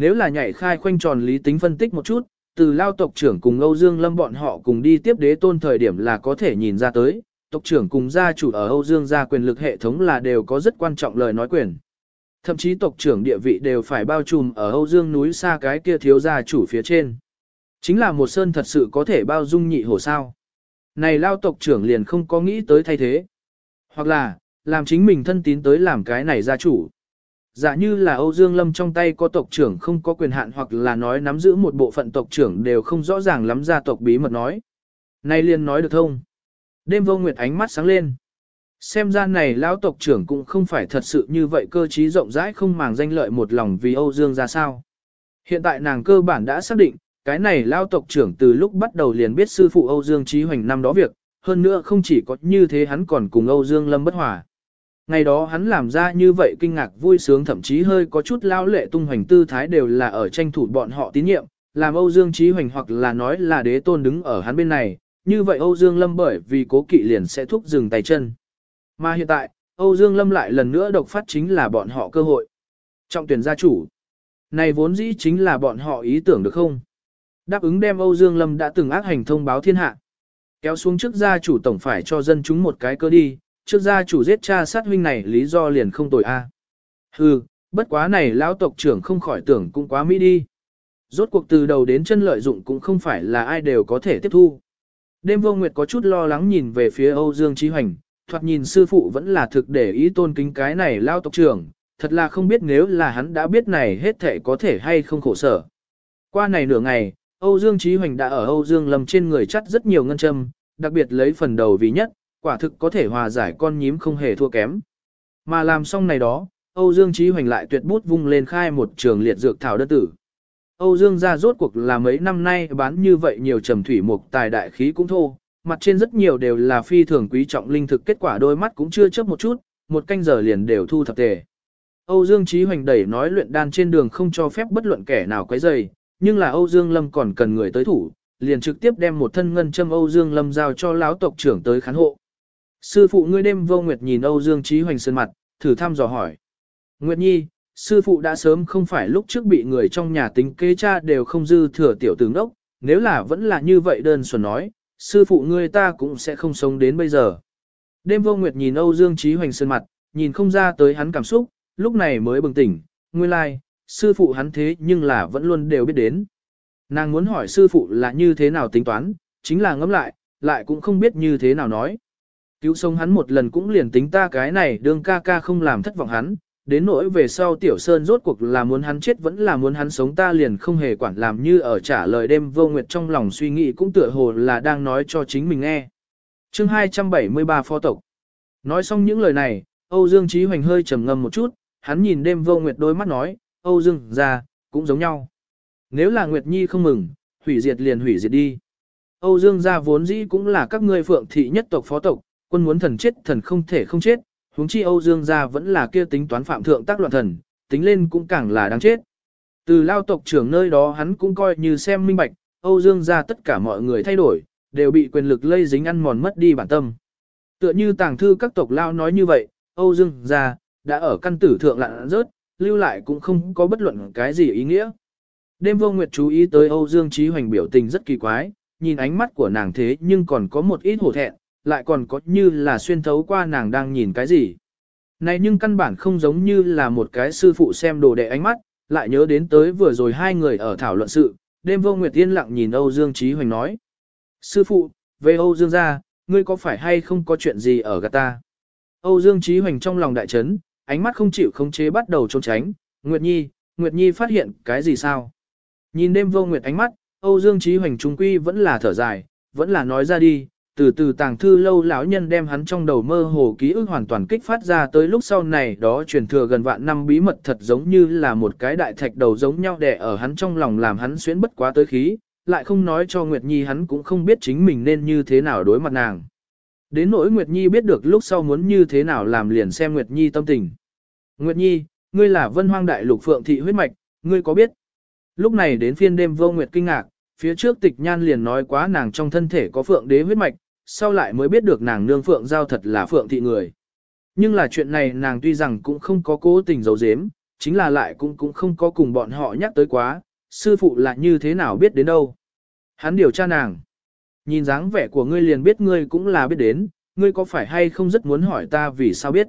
Speaker 1: nếu là nhảy khai khoanh tròn lý tính phân tích một chút, từ lao tộc trưởng cùng Âu Dương Lâm bọn họ cùng đi tiếp đế tôn thời điểm là có thể nhìn ra tới, tộc trưởng cùng gia chủ ở Âu Dương gia quyền lực hệ thống là đều có rất quan trọng lời nói quyền. Thậm chí tộc trưởng địa vị đều phải bao trùm ở Âu Dương núi xa cái kia thiếu gia chủ phía trên. Chính là một sơn thật sự có thể bao dung nhị hổ sao. Này lao tộc trưởng liền không có nghĩ tới thay thế. Hoặc là, làm chính mình thân tín tới làm cái này gia chủ. Giả như là Âu Dương Lâm trong tay có tộc trưởng không có quyền hạn hoặc là nói nắm giữ một bộ phận tộc trưởng đều không rõ ràng lắm gia tộc bí mật nói. nay liền nói được thông. Đêm vô nguyệt ánh mắt sáng lên. Xem ra này lão tộc trưởng cũng không phải thật sự như vậy cơ trí rộng rãi không màng danh lợi một lòng vì Âu Dương ra sao. Hiện tại nàng cơ bản đã xác định, cái này lão tộc trưởng từ lúc bắt đầu liền biết sư phụ Âu Dương Trí Hoành năm đó việc, hơn nữa không chỉ có như thế hắn còn cùng Âu Dương Lâm bất hòa. Ngày đó hắn làm ra như vậy kinh ngạc vui sướng thậm chí hơi có chút lao lệ tung hoành tư thái đều là ở tranh thủ bọn họ tín nhiệm, làm Âu Dương Trí Hoành hoặc là nói là đế tôn đứng ở hắn bên này, như vậy Âu Dương Lâm bởi vì cố kỵ liền sẽ thúc dừng tay chân. Mà hiện tại, Âu Dương Lâm lại lần nữa độc phát chính là bọn họ cơ hội. Trọng tuyển gia chủ. Này vốn dĩ chính là bọn họ ý tưởng được không? Đáp ứng đem Âu Dương Lâm đã từng ác hành thông báo thiên hạ. Kéo xuống trước gia chủ tổng phải cho dân chúng một cái cơ đi, trước gia chủ giết cha sát huynh này lý do liền không tội a. À. Hừ, bất quá này lão tộc trưởng không khỏi tưởng cũng quá mỹ đi. Rốt cuộc từ đầu đến chân lợi dụng cũng không phải là ai đều có thể tiếp thu. Đêm vô nguyệt có chút lo lắng nhìn về phía Âu Dương Trí Hoành, thoạt nhìn sư phụ vẫn là thực để ý tôn kính cái này lao tộc trưởng, thật là không biết nếu là hắn đã biết này hết thể có thể hay không khổ sở. Qua này nửa ngày, Âu Dương Chí Hoành đã ở Âu Dương Lâm trên người chắt rất nhiều ngân châm, đặc biệt lấy phần đầu vì nhất, quả thực có thể hòa giải con nhím không hề thua kém. Mà làm xong này đó, Âu Dương Chí Hoành lại tuyệt bút vung lên khai một trường liệt dược thảo đơn tử. Âu Dương gia rốt cuộc là mấy năm nay bán như vậy nhiều trầm thủy mục tài đại khí cũng thô, mặt trên rất nhiều đều là phi thường quý trọng linh thực kết quả đôi mắt cũng chưa chớp một chút, một canh giờ liền đều thu thập tề. Âu Dương Chí Hoành đẩy nói luyện đan trên đường không cho phép bất luận kẻ nào quấy rầy, nhưng là Âu Dương Lâm còn cần người tới thủ, liền trực tiếp đem một thân ngân châm Âu Dương Lâm giao cho lão tộc trưởng tới khán hộ. Sư phụ ngươi đêm vô nguyệt nhìn Âu Dương Chí Hoành sơn mặt, thử thăm dò hỏi. Nguyệt Nhi, sư phụ đã sớm không phải lúc trước bị người trong nhà tính kế cha đều không dư thừa tiểu tướng đốc, nếu là vẫn là như vậy đơn thuần nói, sư phụ ngươi ta cũng sẽ không sống đến bây giờ. Đêm vô nguyệt nhìn Âu Dương Chí Hoành sơn mặt, nhìn không ra tới hắn cảm xúc, lúc này mới bừng tỉnh, nguyên lai, like, sư phụ hắn thế nhưng là vẫn luôn đều biết đến. Nàng muốn hỏi sư phụ là như thế nào tính toán, chính là ngẫm lại, lại cũng không biết như thế nào nói. Cứu sống hắn một lần cũng liền tính ta cái này đương ca ca không làm thất vọng hắn, đến nỗi về sau tiểu sơn rốt cuộc là muốn hắn chết vẫn là muốn hắn sống ta liền không hề quản làm như ở trả lời đêm vô nguyệt trong lòng suy nghĩ cũng tựa hồ là đang nói cho chính mình nghe. chương 273 phó tộc. Nói xong những lời này, Âu Dương Trí Hoành hơi trầm ngâm một chút, hắn nhìn đêm vô nguyệt đôi mắt nói, Âu Dương ra, cũng giống nhau. Nếu là Nguyệt Nhi không mừng, hủy diệt liền hủy diệt đi. Âu Dương gia vốn dĩ cũng là các ngươi phượng thị nhất tộc phó tộc, Quân muốn thần chết thần không thể không chết, huống chi Âu Dương gia vẫn là kia tính toán phạm thượng tác loạn thần, tính lên cũng càng là đáng chết. Từ lao tộc trưởng nơi đó hắn cũng coi như xem minh bạch, Âu Dương gia tất cả mọi người thay đổi, đều bị quyền lực lây dính ăn mòn mất đi bản tâm. Tựa như tàng thư các tộc lao nói như vậy, Âu Dương gia đã ở căn tử thượng lặn rớt, lưu lại cũng không có bất luận cái gì ý nghĩa. Đêm vô nguyệt chú ý tới Âu Dương Trí Hoành biểu tình rất kỳ quái, nhìn ánh mắt của nàng thế nhưng còn có một ít hổ thẹn, lại còn có như là xuyên thấu qua nàng đang nhìn cái gì. Này nhưng căn bản không giống như là một cái sư phụ xem đồ đệ ánh mắt, lại nhớ đến tới vừa rồi hai người ở thảo luận sự, đêm vô nguyệt yên lặng nhìn Âu Dương Trí Hoành nói. Sư phụ, về Âu Dương gia, ngươi có phải hay không có chuyện gì ở gạt ta? Âu Dương Trí Hoành trong lòng đại chấn, ánh mắt không chịu khống chế bắt đầu trốn tránh, Nguyệt Nhi, Nguyệt Nhi phát hiện cái gì sao? Nhìn đêm vô nguyệt ánh mắt, Âu Dương Trí Hoành trung quy vẫn là thở dài, vẫn là nói ra đi, từ từ tàng thư lâu lão nhân đem hắn trong đầu mơ hồ ký ức hoàn toàn kích phát ra tới lúc sau này đó truyền thừa gần vạn năm bí mật thật giống như là một cái đại thạch đầu giống nhau đè ở hắn trong lòng làm hắn xuyến bất quá tới khí, lại không nói cho Nguyệt Nhi hắn cũng không biết chính mình nên như thế nào đối mặt nàng. Đến nỗi Nguyệt Nhi biết được lúc sau muốn như thế nào làm liền xem Nguyệt Nhi tâm tình. Nguyệt Nhi, ngươi là vân hoang đại lục phượng thị huyết mạch, ngươi có biết? Lúc này đến phiên đêm vô Nguyệt kinh ngạc, phía trước tịch nhan liền nói quá nàng trong thân thể có phượng đế huyết mạch, sau lại mới biết được nàng nương phượng giao thật là phượng thị người. Nhưng là chuyện này nàng tuy rằng cũng không có cố tình giấu giếm, chính là lại cũng cũng không có cùng bọn họ nhắc tới quá, sư phụ là như thế nào biết đến đâu. Hắn điều tra nàng. Nhìn dáng vẻ của ngươi liền biết ngươi cũng là biết đến, ngươi có phải hay không rất muốn hỏi ta vì sao biết.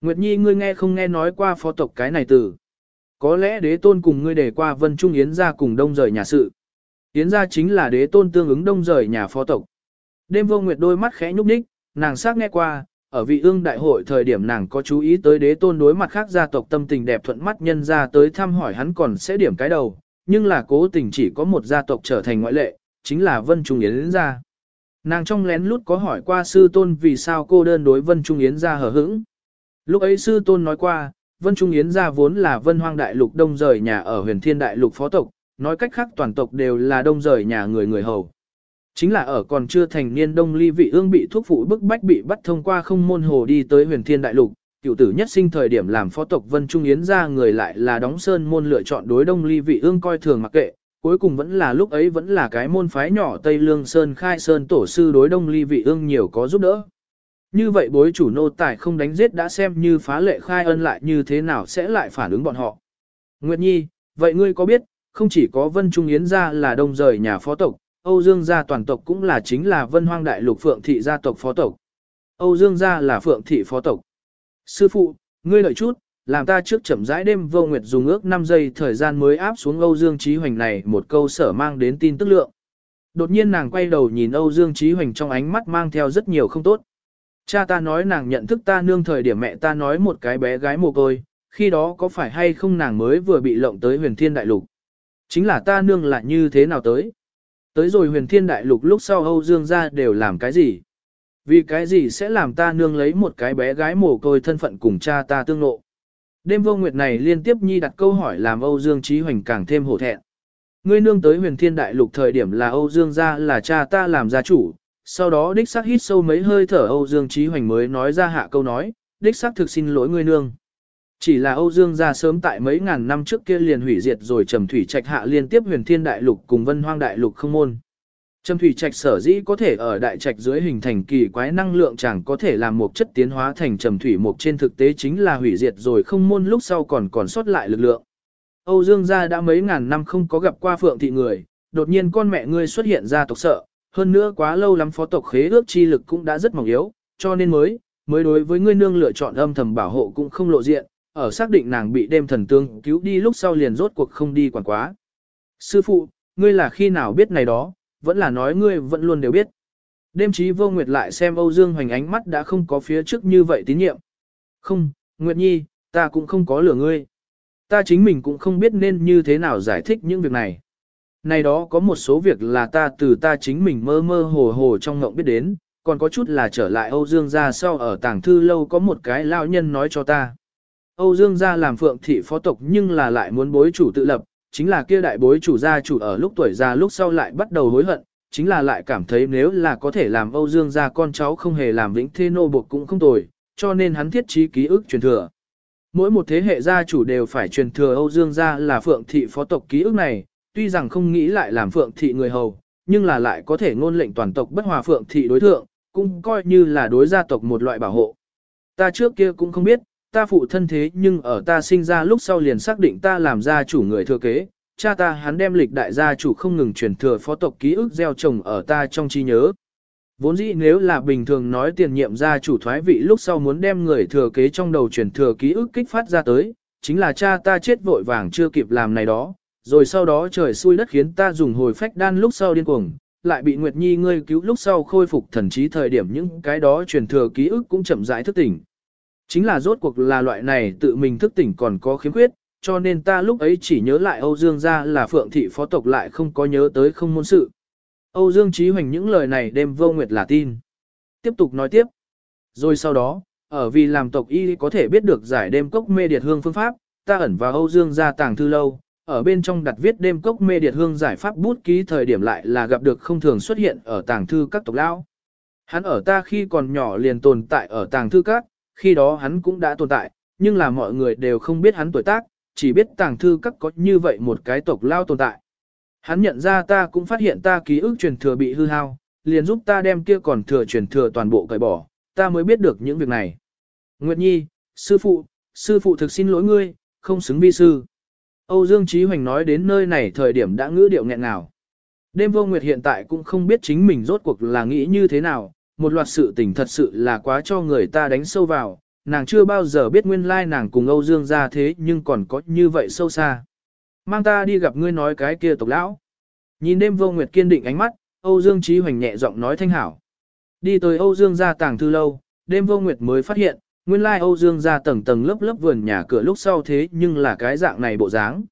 Speaker 1: Nguyệt Nhi ngươi nghe không nghe nói qua phó tộc cái này từ. Có lẽ đế tôn cùng ngươi để qua vân trung yến ra cùng đông rời nhà sự. Yến ra chính là đế tôn tương ứng đông rời nhà phó tộc. Đêm vô nguyệt đôi mắt khẽ nhúc nhích, nàng xác nghe qua, ở vị ương đại hội thời điểm nàng có chú ý tới đế tôn đối mặt khác gia tộc tâm tình đẹp thuận mắt nhân ra tới thăm hỏi hắn còn sẽ điểm cái đầu, nhưng là cố tình chỉ có một gia tộc trở thành ngoại lệ, chính là Vân Trung Yến gia. Nàng trong lén lút có hỏi qua sư tôn vì sao cô đơn đối Vân Trung Yến gia hờ hững. Lúc ấy sư tôn nói qua, Vân Trung Yến gia vốn là Vân Hoang Đại Lục đông rời nhà ở huyền thiên Đại Lục phó tộc, nói cách khác toàn tộc đều là đông rời nhà người người hầu. Chính là ở còn chưa thành niên đông ly vị ương bị thuốc phụ bức bách bị bắt thông qua không môn hồ đi tới huyền thiên đại lục, cựu tử nhất sinh thời điểm làm phó tộc Vân Trung Yến ra người lại là đóng sơn môn lựa chọn đối đông ly vị ương coi thường mặc kệ, cuối cùng vẫn là lúc ấy vẫn là cái môn phái nhỏ Tây Lương Sơn khai sơn tổ sư đối đông ly vị ương nhiều có giúp đỡ. Như vậy bối chủ nô tài không đánh giết đã xem như phá lệ khai ân lại như thế nào sẽ lại phản ứng bọn họ. Nguyệt Nhi, vậy ngươi có biết, không chỉ có Vân Trung Yến ra là đông rời nhà phó tộc, Âu Dương gia toàn tộc cũng là chính là Vân Hoang Đại Lục Phượng thị gia tộc phó tộc. Âu Dương gia là Phượng thị phó tộc. Sư phụ, ngươi lợi chút, làm ta trước chậm rãi đêm vô nguyệt dùng ước 5 giây thời gian mới áp xuống Âu Dương Chí Hoành này một câu sở mang đến tin tức lượng. Đột nhiên nàng quay đầu nhìn Âu Dương Chí Hoành trong ánh mắt mang theo rất nhiều không tốt. Cha ta nói nàng nhận thức ta nương thời điểm mẹ ta nói một cái bé gái mồ côi, khi đó có phải hay không nàng mới vừa bị lộng tới huyền thiên đại lục. Chính là ta nương là như thế nào tới. Tới rồi huyền thiên đại lục lúc sau Âu Dương gia đều làm cái gì? Vì cái gì sẽ làm ta nương lấy một cái bé gái mồ côi thân phận cùng cha ta tương lộ Đêm vô nguyệt này liên tiếp nhi đặt câu hỏi làm Âu Dương Trí Hoành càng thêm hổ thẹn. Ngươi nương tới huyền thiên đại lục thời điểm là Âu Dương gia là cha ta làm gia chủ, sau đó đích xác hít sâu mấy hơi thở Âu Dương Trí Hoành mới nói ra hạ câu nói, đích xác thực xin lỗi ngươi nương. Chỉ là Âu Dương gia sớm tại mấy ngàn năm trước kia liền hủy diệt rồi Trầm Thủy Trạch hạ liên tiếp Huyền Thiên Đại Lục cùng Vân Hoang Đại Lục không môn. Trầm Thủy Trạch sở dĩ có thể ở đại trạch dưới hình thành kỳ quái năng lượng chẳng có thể làm một chất tiến hóa thành trầm thủy mục trên thực tế chính là hủy diệt rồi không môn lúc sau còn còn sót lại lực lượng. Âu Dương gia đã mấy ngàn năm không có gặp qua Phượng thị người, đột nhiên con mẹ ngươi xuất hiện ra tộc sợ, hơn nữa quá lâu lắm phó tộc khế ước chi lực cũng đã rất mỏng yếu, cho nên mới mới đối với ngươi nương lựa chọn âm thầm bảo hộ cũng không lộ diện, ở xác định nàng bị đêm thần tương cứu đi lúc sau liền rốt cuộc không đi quản quá. Sư phụ, ngươi là khi nào biết này đó, vẫn là nói ngươi vẫn luôn đều biết. Đêm trí vô nguyệt lại xem Âu Dương Hoành ánh mắt đã không có phía trước như vậy tín nhiệm. Không, Nguyệt Nhi, ta cũng không có lừa ngươi. Ta chính mình cũng không biết nên như thế nào giải thích những việc này. Này đó có một số việc là ta từ ta chính mình mơ mơ hồ hồ trong ngộng biết đến, còn có chút là trở lại Âu Dương gia sau ở tàng thư lâu có một cái lao nhân nói cho ta. Âu Dương gia làm phượng thị phó tộc nhưng là lại muốn bối chủ tự lập, chính là kia đại bối chủ gia chủ ở lúc tuổi già lúc sau lại bắt đầu hối hận, chính là lại cảm thấy nếu là có thể làm Âu Dương gia con cháu không hề làm vĩnh thế nô buộc cũng không tồi, cho nên hắn thiết trí ký ức truyền thừa. Mỗi một thế hệ gia chủ đều phải truyền thừa Âu Dương gia là phượng thị phó tộc ký ức này, tuy rằng không nghĩ lại làm phượng thị người hầu, nhưng là lại có thể ngôn lệnh toàn tộc bất hòa phượng thị đối thượng, cũng coi như là đối gia tộc một loại bảo hộ. Ta trước kia cũng không biết, ta phụ thân thế nhưng ở ta sinh ra lúc sau liền xác định ta làm gia chủ người thừa kế, cha ta hắn đem lịch đại gia chủ không ngừng truyền thừa phó tộc ký ức gieo trồng ở ta trong trí nhớ. Vốn dĩ nếu là bình thường nói tiền nhiệm gia chủ thoái vị lúc sau muốn đem người thừa kế trong đầu truyền thừa ký ức kích phát ra tới, chính là cha ta chết vội vàng chưa kịp làm này đó, rồi sau đó trời xui đất khiến ta dùng hồi phách đan lúc sau điên cuồng, lại bị Nguyệt Nhi ngươi cứu lúc sau khôi phục thần trí thời điểm những cái đó truyền thừa ký ức cũng chậm rãi thức tỉnh. Chính là rốt cuộc là loại này tự mình thức tỉnh còn có khiếm khuyết, cho nên ta lúc ấy chỉ nhớ lại Âu Dương gia là phượng thị phó tộc lại không có nhớ tới không môn sự. Âu Dương Chí Hoành những lời này đêm vô nguyệt là tin. Tiếp tục nói tiếp. Rồi sau đó, ở vì làm tộc y có thể biết được giải đêm cốc mê điệt hương phương pháp, ta ẩn vào Âu Dương gia tàng thư lâu, ở bên trong đặt viết đêm cốc mê điệt hương giải pháp bút ký thời điểm lại là gặp được không thường xuất hiện ở tàng thư các tộc lão. Hắn ở ta khi còn nhỏ liền tồn tại ở tàng thư các, khi đó hắn cũng đã tồn tại, nhưng là mọi người đều không biết hắn tuổi tác, chỉ biết tàng thư các có như vậy một cái tộc lao tồn tại. Hắn nhận ra ta cũng phát hiện ta ký ức truyền thừa bị hư hao, liền giúp ta đem kia còn thừa truyền thừa toàn bộ cởi bỏ, ta mới biết được những việc này. Nguyệt Nhi, sư phụ, sư phụ thực xin lỗi ngươi, không xứng vi sư. Âu Dương Chí Hoành nói đến nơi này thời điểm đã ngữ điệu nghẹn nào. Đêm vô nguyệt hiện tại cũng không biết chính mình rốt cuộc là nghĩ như thế nào, một loạt sự tình thật sự là quá cho người ta đánh sâu vào, nàng chưa bao giờ biết nguyên lai nàng cùng Âu Dương ra thế nhưng còn có như vậy sâu xa. Mang ta đi gặp ngươi nói cái kia tộc lão. Nhìn đêm vô nguyệt kiên định ánh mắt, Âu Dương trí Hoành nhẹ giọng nói thanh hảo. Đi tới Âu Dương gia tàng thư lâu, đêm vô nguyệt mới phát hiện, nguyên lai Âu Dương gia tầng tầng lớp lớp vườn nhà cửa lúc sau thế nhưng là cái dạng này bộ dáng.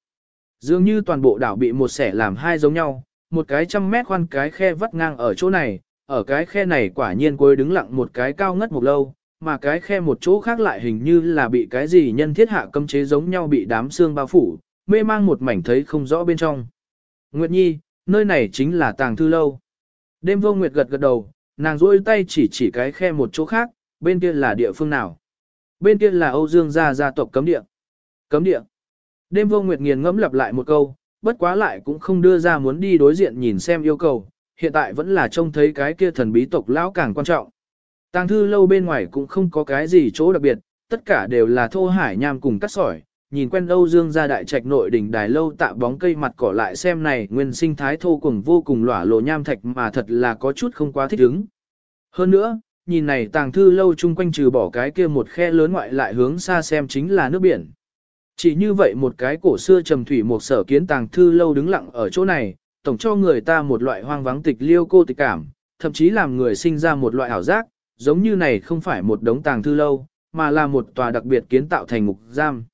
Speaker 1: Dường như toàn bộ đảo bị một sẻ làm hai giống nhau, một cái trăm mét khoan cái khe vắt ngang ở chỗ này, ở cái khe này quả nhiên cuối đứng lặng một cái cao ngất một lâu, mà cái khe một chỗ khác lại hình như là bị cái gì nhân thiết hạ cấm chế giống nhau bị đám xương bao phủ, mê mang một mảnh thấy không rõ bên trong. Nguyệt Nhi, nơi này chính là tàng thư lâu. Đêm vô Nguyệt gật gật đầu, nàng duỗi tay chỉ chỉ cái khe một chỗ khác, bên kia là địa phương nào. Bên kia là Âu Dương gia gia tộc cấm địa. Cấm địa. Đêm vô Nguyệt nghiền ngẫm lặp lại một câu, bất quá lại cũng không đưa ra muốn đi đối diện nhìn xem yêu cầu, hiện tại vẫn là trông thấy cái kia thần bí tộc lão càng quan trọng. Tàng thư lâu bên ngoài cũng không có cái gì chỗ đặc biệt, tất cả đều là thô hải nham cùng cắt sỏi, nhìn quen Âu Dương gia đại trạch nội đỉnh đài lâu tạ bóng cây mặt cỏ lại xem này nguyên sinh thái thô cùng vô cùng lỏa lộ nham thạch mà thật là có chút không quá thích ứng. Hơn nữa, nhìn này tàng thư lâu chung quanh trừ bỏ cái kia một khe lớn ngoại lại hướng xa xem chính là nước biển. Chỉ như vậy một cái cổ xưa trầm thủy một sở kiến tàng thư lâu đứng lặng ở chỗ này, tổng cho người ta một loại hoang vắng tịch liêu cô tịch cảm, thậm chí làm người sinh ra một loại ảo giác, giống như này không phải một đống tàng thư lâu, mà là một tòa đặc biệt kiến tạo thành ngục giam.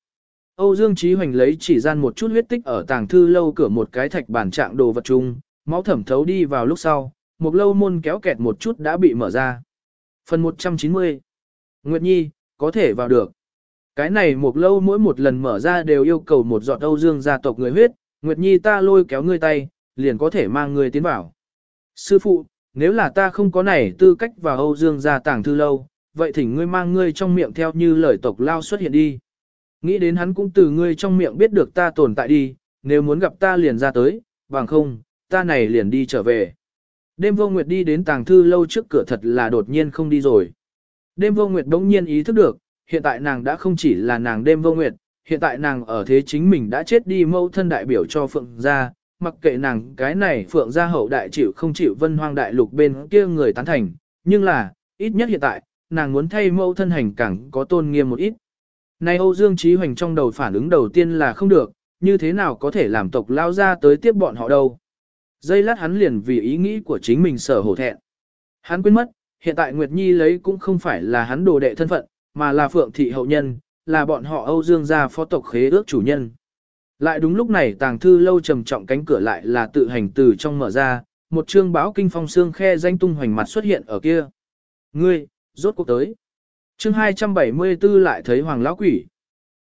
Speaker 1: Âu Dương Chí Hoành lấy chỉ gian một chút huyết tích ở tàng thư lâu cửa một cái thạch bản trạng đồ vật chung, máu thẩm thấu đi vào lúc sau, một lâu môn kéo kẹt một chút đã bị mở ra. Phần 190 Nguyệt Nhi, có thể vào được. Cái này một lâu mỗi một lần mở ra đều yêu cầu một giọt Âu Dương gia tộc người huyết, Nguyệt Nhi ta lôi kéo ngươi tay, liền có thể mang ngươi tiến vào. Sư phụ, nếu là ta không có này tư cách vào Âu Dương gia tàng thư lâu, vậy thỉnh ngươi mang ngươi trong miệng theo như lời tộc lao xuất hiện đi. Nghĩ đến hắn cũng từ ngươi trong miệng biết được ta tồn tại đi, nếu muốn gặp ta liền ra tới, bằng không, ta này liền đi trở về. Đêm vô nguyệt đi đến tàng thư lâu trước cửa thật là đột nhiên không đi rồi. Đêm vô nguyệt đống nhiên ý thức được, hiện tại nàng đã không chỉ là nàng đêm vô nguyệt, hiện tại nàng ở thế chính mình đã chết đi mâu thân đại biểu cho phượng gia, mặc kệ nàng cái này phượng gia hậu đại chịu không chịu vân hoang đại lục bên kia người tán thành, nhưng là, ít nhất hiện tại, nàng muốn thay mẫu thân hành càng có tôn nghiêm một ít. Này Âu Dương trí Hoành trong đầu phản ứng đầu tiên là không được, như thế nào có thể làm tộc lao ra tới tiếp bọn họ đâu. Dây lát hắn liền vì ý nghĩ của chính mình sở hổ thẹn. Hắn quên mất, hiện tại Nguyệt Nhi lấy cũng không phải là hắn đồ đệ thân phận, mà là phượng thị hậu nhân, là bọn họ Âu Dương gia phó tộc khế ước chủ nhân. Lại đúng lúc này tàng thư lâu trầm trọng cánh cửa lại là tự hành từ trong mở ra, một chương báo kinh phong xương khe danh tung hoành mặt xuất hiện ở kia. Ngươi, rốt cuộc tới. chương 274 lại thấy hoàng lão quỷ.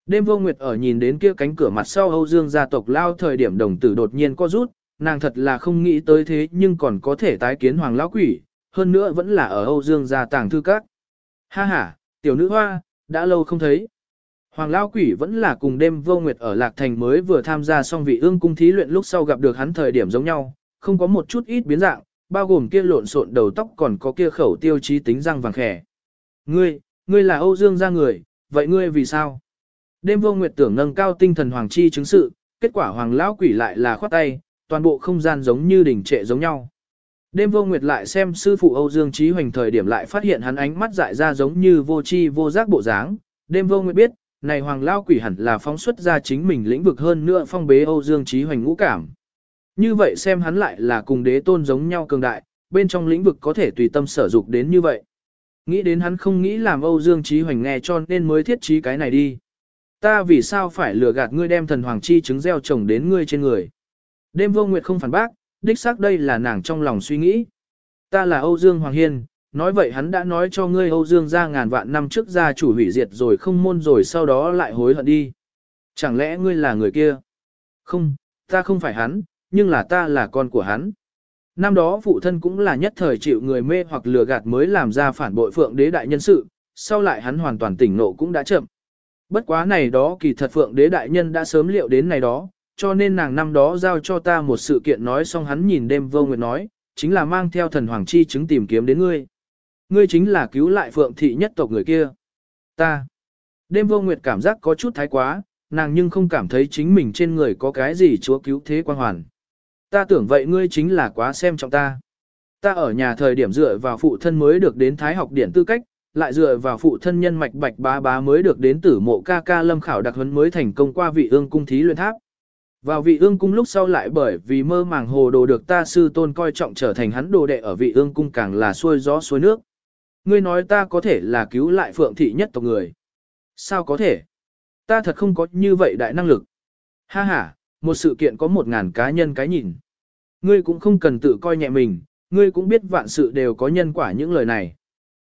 Speaker 1: Đêm vô nguyệt ở nhìn đến kia cánh cửa mặt sau Âu Dương gia tộc lao thời điểm đồng tử đột nhiên co rút, nàng thật là không nghĩ tới thế nhưng còn có thể tái kiến hoàng lão quỷ, hơn nữa vẫn là ở Âu Dương gia tàng thư các. Ha ha, tiểu nữ hoa, đã lâu không thấy. Hoàng lão quỷ vẫn là cùng đêm vô nguyệt ở Lạc Thành mới vừa tham gia xong vị ương cung thí luyện lúc sau gặp được hắn thời điểm giống nhau, không có một chút ít biến dạng, bao gồm kia lộn xộn đầu tóc còn có kia khẩu tiêu chí tính răng vàng khẻ. Ngươi, ngươi là Âu Dương gia người, vậy ngươi vì sao? Đêm vô nguyệt tưởng nâng cao tinh thần hoàng chi chứng sự, kết quả hoàng lão quỷ lại là khoát tay, toàn bộ không gian giống như đỉnh trệ giống nhau. Đêm vô nguyệt lại xem sư phụ Âu Dương Trí Hoành thời điểm lại phát hiện hắn ánh mắt dại ra giống như vô chi vô giác bộ dáng. Đêm vô nguyệt biết, này hoàng lao quỷ hẳn là phóng xuất ra chính mình lĩnh vực hơn nữa phong bế Âu Dương Trí Hoành ngũ cảm. Như vậy xem hắn lại là cùng đế tôn giống nhau cường đại, bên trong lĩnh vực có thể tùy tâm sở dục đến như vậy. Nghĩ đến hắn không nghĩ làm Âu Dương Trí Hoành nghe cho nên mới thiết trí cái này đi. Ta vì sao phải lừa gạt ngươi đem thần hoàng chi trứng gieo trồng đến ngươi trên người? Đêm vô nguyệt không phản bác, đích xác đây là nàng trong lòng suy nghĩ. Ta là Âu Dương Hoàng Hiên, nói vậy hắn đã nói cho ngươi Âu Dương gia ngàn vạn năm trước gia chủ hủy diệt rồi không môn rồi sau đó lại hối hận đi. Chẳng lẽ ngươi là người kia? Không, ta không phải hắn, nhưng là ta là con của hắn. Năm đó phụ thân cũng là nhất thời chịu người mê hoặc lừa gạt mới làm ra phản bội phượng đế đại nhân sự, sau lại hắn hoàn toàn tỉnh nộ cũng đã chậm. Bất quá này đó kỳ thật phượng đế đại nhân đã sớm liệu đến này đó, cho nên nàng năm đó giao cho ta một sự kiện nói xong hắn nhìn đêm vô nguyệt nói, chính là mang theo thần hoàng chi chứng tìm kiếm đến ngươi. Ngươi chính là cứu lại phượng thị nhất tộc người kia. Ta. Đêm vô nguyệt cảm giác có chút thái quá, nàng nhưng không cảm thấy chính mình trên người có cái gì chúa cứu thế quan hoàn. Ta tưởng vậy ngươi chính là quá xem trọng ta. Ta ở nhà thời điểm dựa vào phụ thân mới được đến thái học điển tư cách, lại dựa vào phụ thân nhân mạch bạch bá bá mới được đến tử mộ ca ca lâm khảo đặc huấn mới thành công qua vị ương cung thí luyện tháp. Vào vị ương cung lúc sau lại bởi vì mơ màng hồ đồ được ta sư tôn coi trọng trở thành hắn đồ đệ ở vị ương cung càng là xuôi gió xuôi nước. Ngươi nói ta có thể là cứu lại phượng thị nhất tộc người. Sao có thể? Ta thật không có như vậy đại năng lực. Ha ha, một sự kiện có một ngàn cá nhân cái nhìn. Ngươi cũng không cần tự coi nhẹ mình, ngươi cũng biết vạn sự đều có nhân quả những lời này.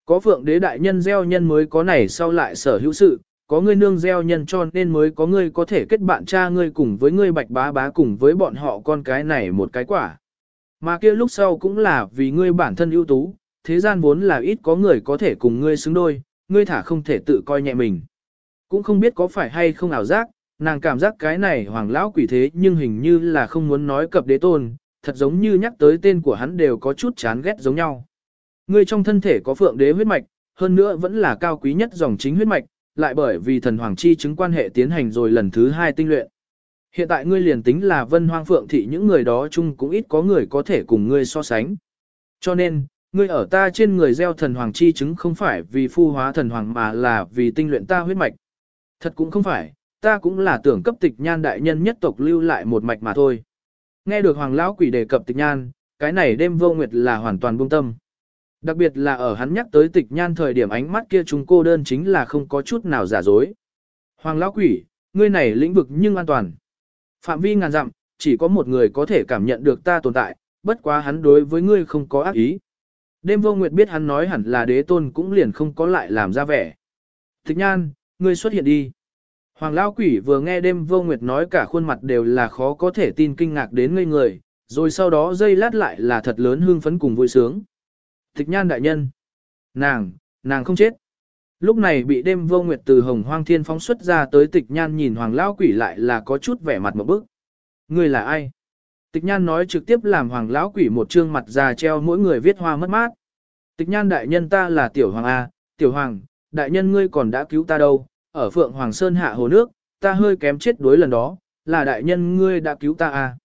Speaker 1: Có phượng đế đại nhân gieo nhân mới có này sau lại sở hữu sự, có ngươi nương gieo nhân cho nên mới có ngươi có thể kết bạn cha ngươi cùng với ngươi bạch bá bá cùng với bọn họ con cái này một cái quả. Mà kia lúc sau cũng là vì ngươi bản thân ưu tú, thế gian vốn là ít có người có thể cùng ngươi xứng đôi, ngươi thả không thể tự coi nhẹ mình. Cũng không biết có phải hay không ảo giác, nàng cảm giác cái này hoàng lão quỷ thế nhưng hình như là không muốn nói cập đế tôn, thật giống như nhắc tới tên của hắn đều có chút chán ghét giống nhau. Ngươi trong thân thể có phượng đế huyết mạch, hơn nữa vẫn là cao quý nhất dòng chính huyết mạch, lại bởi vì thần hoàng chi chứng quan hệ tiến hành rồi lần thứ hai tinh luyện. Hiện tại ngươi liền tính là vân hoang phượng thị những người đó chung cũng ít có người có thể cùng ngươi so sánh. Cho nên, ngươi ở ta trên người gieo thần hoàng chi chứng không phải vì phu hóa thần hoàng mà là vì tinh luyện ta huyết mạch. Thật cũng không phải, ta cũng là tưởng cấp tịch nhan đại nhân nhất tộc lưu lại một mạch mà thôi. Nghe được hoàng lão quỷ đề cập tịch nhan, cái này đêm vô nguyệt là hoàn toàn buông tâm. Đặc biệt là ở hắn nhắc tới tịch nhan thời điểm ánh mắt kia chúng cô đơn chính là không có chút nào giả dối. Hoàng lão quỷ, ngươi này lĩnh vực nhưng an toàn. Phạm vi ngàn dặm, chỉ có một người có thể cảm nhận được ta tồn tại, bất quá hắn đối với ngươi không có ác ý. Đêm vô nguyệt biết hắn nói hẳn là đế tôn cũng liền không có lại làm ra vẻ. Thích nhan, ngươi xuất hiện đi. Hoàng lão quỷ vừa nghe đêm vô nguyệt nói cả khuôn mặt đều là khó có thể tin kinh ngạc đến ngây người, rồi sau đó dây lát lại là thật lớn hương phấn cùng vui sướng. Thích nhan đại nhân. Nàng, nàng không chết. Lúc này bị đêm vô nguyệt từ hồng hoang thiên phóng xuất ra tới tịch nhan nhìn hoàng lão quỷ lại là có chút vẻ mặt một bức. Người là ai? Tịch nhan nói trực tiếp làm hoàng lão quỷ một trương mặt già treo mỗi người viết hoa mất mát. Tịch nhan đại nhân ta là tiểu hoàng A, tiểu hoàng, đại nhân ngươi còn đã cứu ta đâu, ở phượng hoàng sơn hạ hồ nước, ta hơi kém chết đuối lần đó, là đại nhân ngươi đã cứu ta A.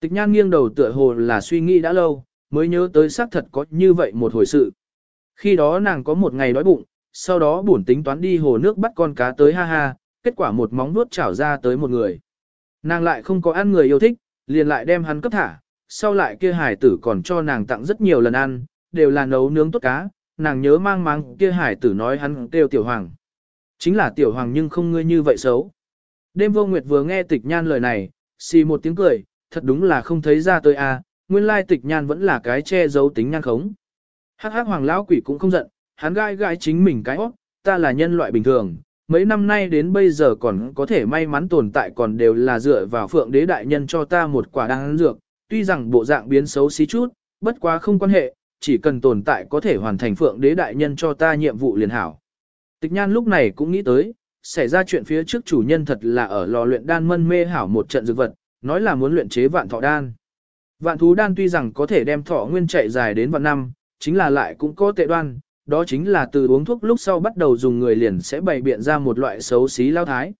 Speaker 1: Tịch nhan nghiêng đầu tựa hồ là suy nghĩ đã lâu, mới nhớ tới xác thật có như vậy một hồi sự. Khi đó nàng có một ngày đói bụng, sau đó buồn tính toán đi hồ nước bắt con cá tới ha ha, kết quả một móng nuốt chảo ra tới một người. Nàng lại không có ăn người yêu thích, liền lại đem hắn cấp thả, sau lại kia hải tử còn cho nàng tặng rất nhiều lần ăn, đều là nấu nướng tốt cá, nàng nhớ mang mang kia hải tử nói hắn kêu tiểu hoàng. Chính là tiểu hoàng nhưng không ngươi như vậy xấu. Đêm vô nguyệt vừa nghe tịch nhan lời này, xì một tiếng cười, thật đúng là không thấy ra tôi à, nguyên lai tịch nhan vẫn là cái che giấu tính nhan khống. Hắc hắc hoàng lão quỷ cũng không giận, hắn gai gai chính mình cái óc, ta là nhân loại bình thường, mấy năm nay đến bây giờ còn có thể may mắn tồn tại còn đều là dựa vào phượng đế đại nhân cho ta một quả đan dược, tuy rằng bộ dạng biến xấu xí chút, bất quá không quan hệ, chỉ cần tồn tại có thể hoàn thành phượng đế đại nhân cho ta nhiệm vụ liền hảo. Tịch nhan lúc này cũng nghĩ tới, xảy ra chuyện phía trước chủ nhân thật là ở lò luyện đan mân mê hảo một trận dược vật, nói là muốn luyện chế vạn thọ đan. Vạn thú đan tuy rằng có thể đem thọ nguyên chạy dài đến vạn năm, chính là lại cũng có tệ đoan, đó chính là từ uống thuốc lúc sau bắt đầu dùng người liền sẽ bày biện ra một loại xấu xí lao thái.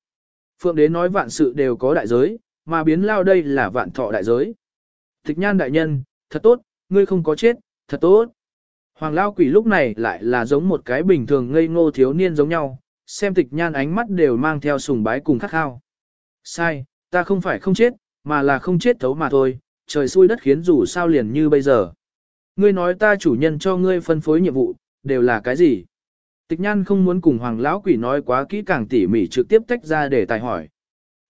Speaker 1: Phượng đế nói vạn sự đều có đại giới, mà biến lao đây là vạn thọ đại giới. Tịch nhan đại nhân, thật tốt, ngươi không có chết, thật tốt. Hoàng lao quỷ lúc này lại là giống một cái bình thường ngây ngô thiếu niên giống nhau, xem tịch nhan ánh mắt đều mang theo sùng bái cùng khắc khao. Sai, ta không phải không chết, mà là không chết thấu mà thôi, trời xui đất khiến dù sao liền như bây giờ. Ngươi nói ta chủ nhân cho ngươi phân phối nhiệm vụ, đều là cái gì? Tịch nhan không muốn cùng hoàng lão quỷ nói quá kỹ càng tỉ mỉ trực tiếp tách ra để tài hỏi.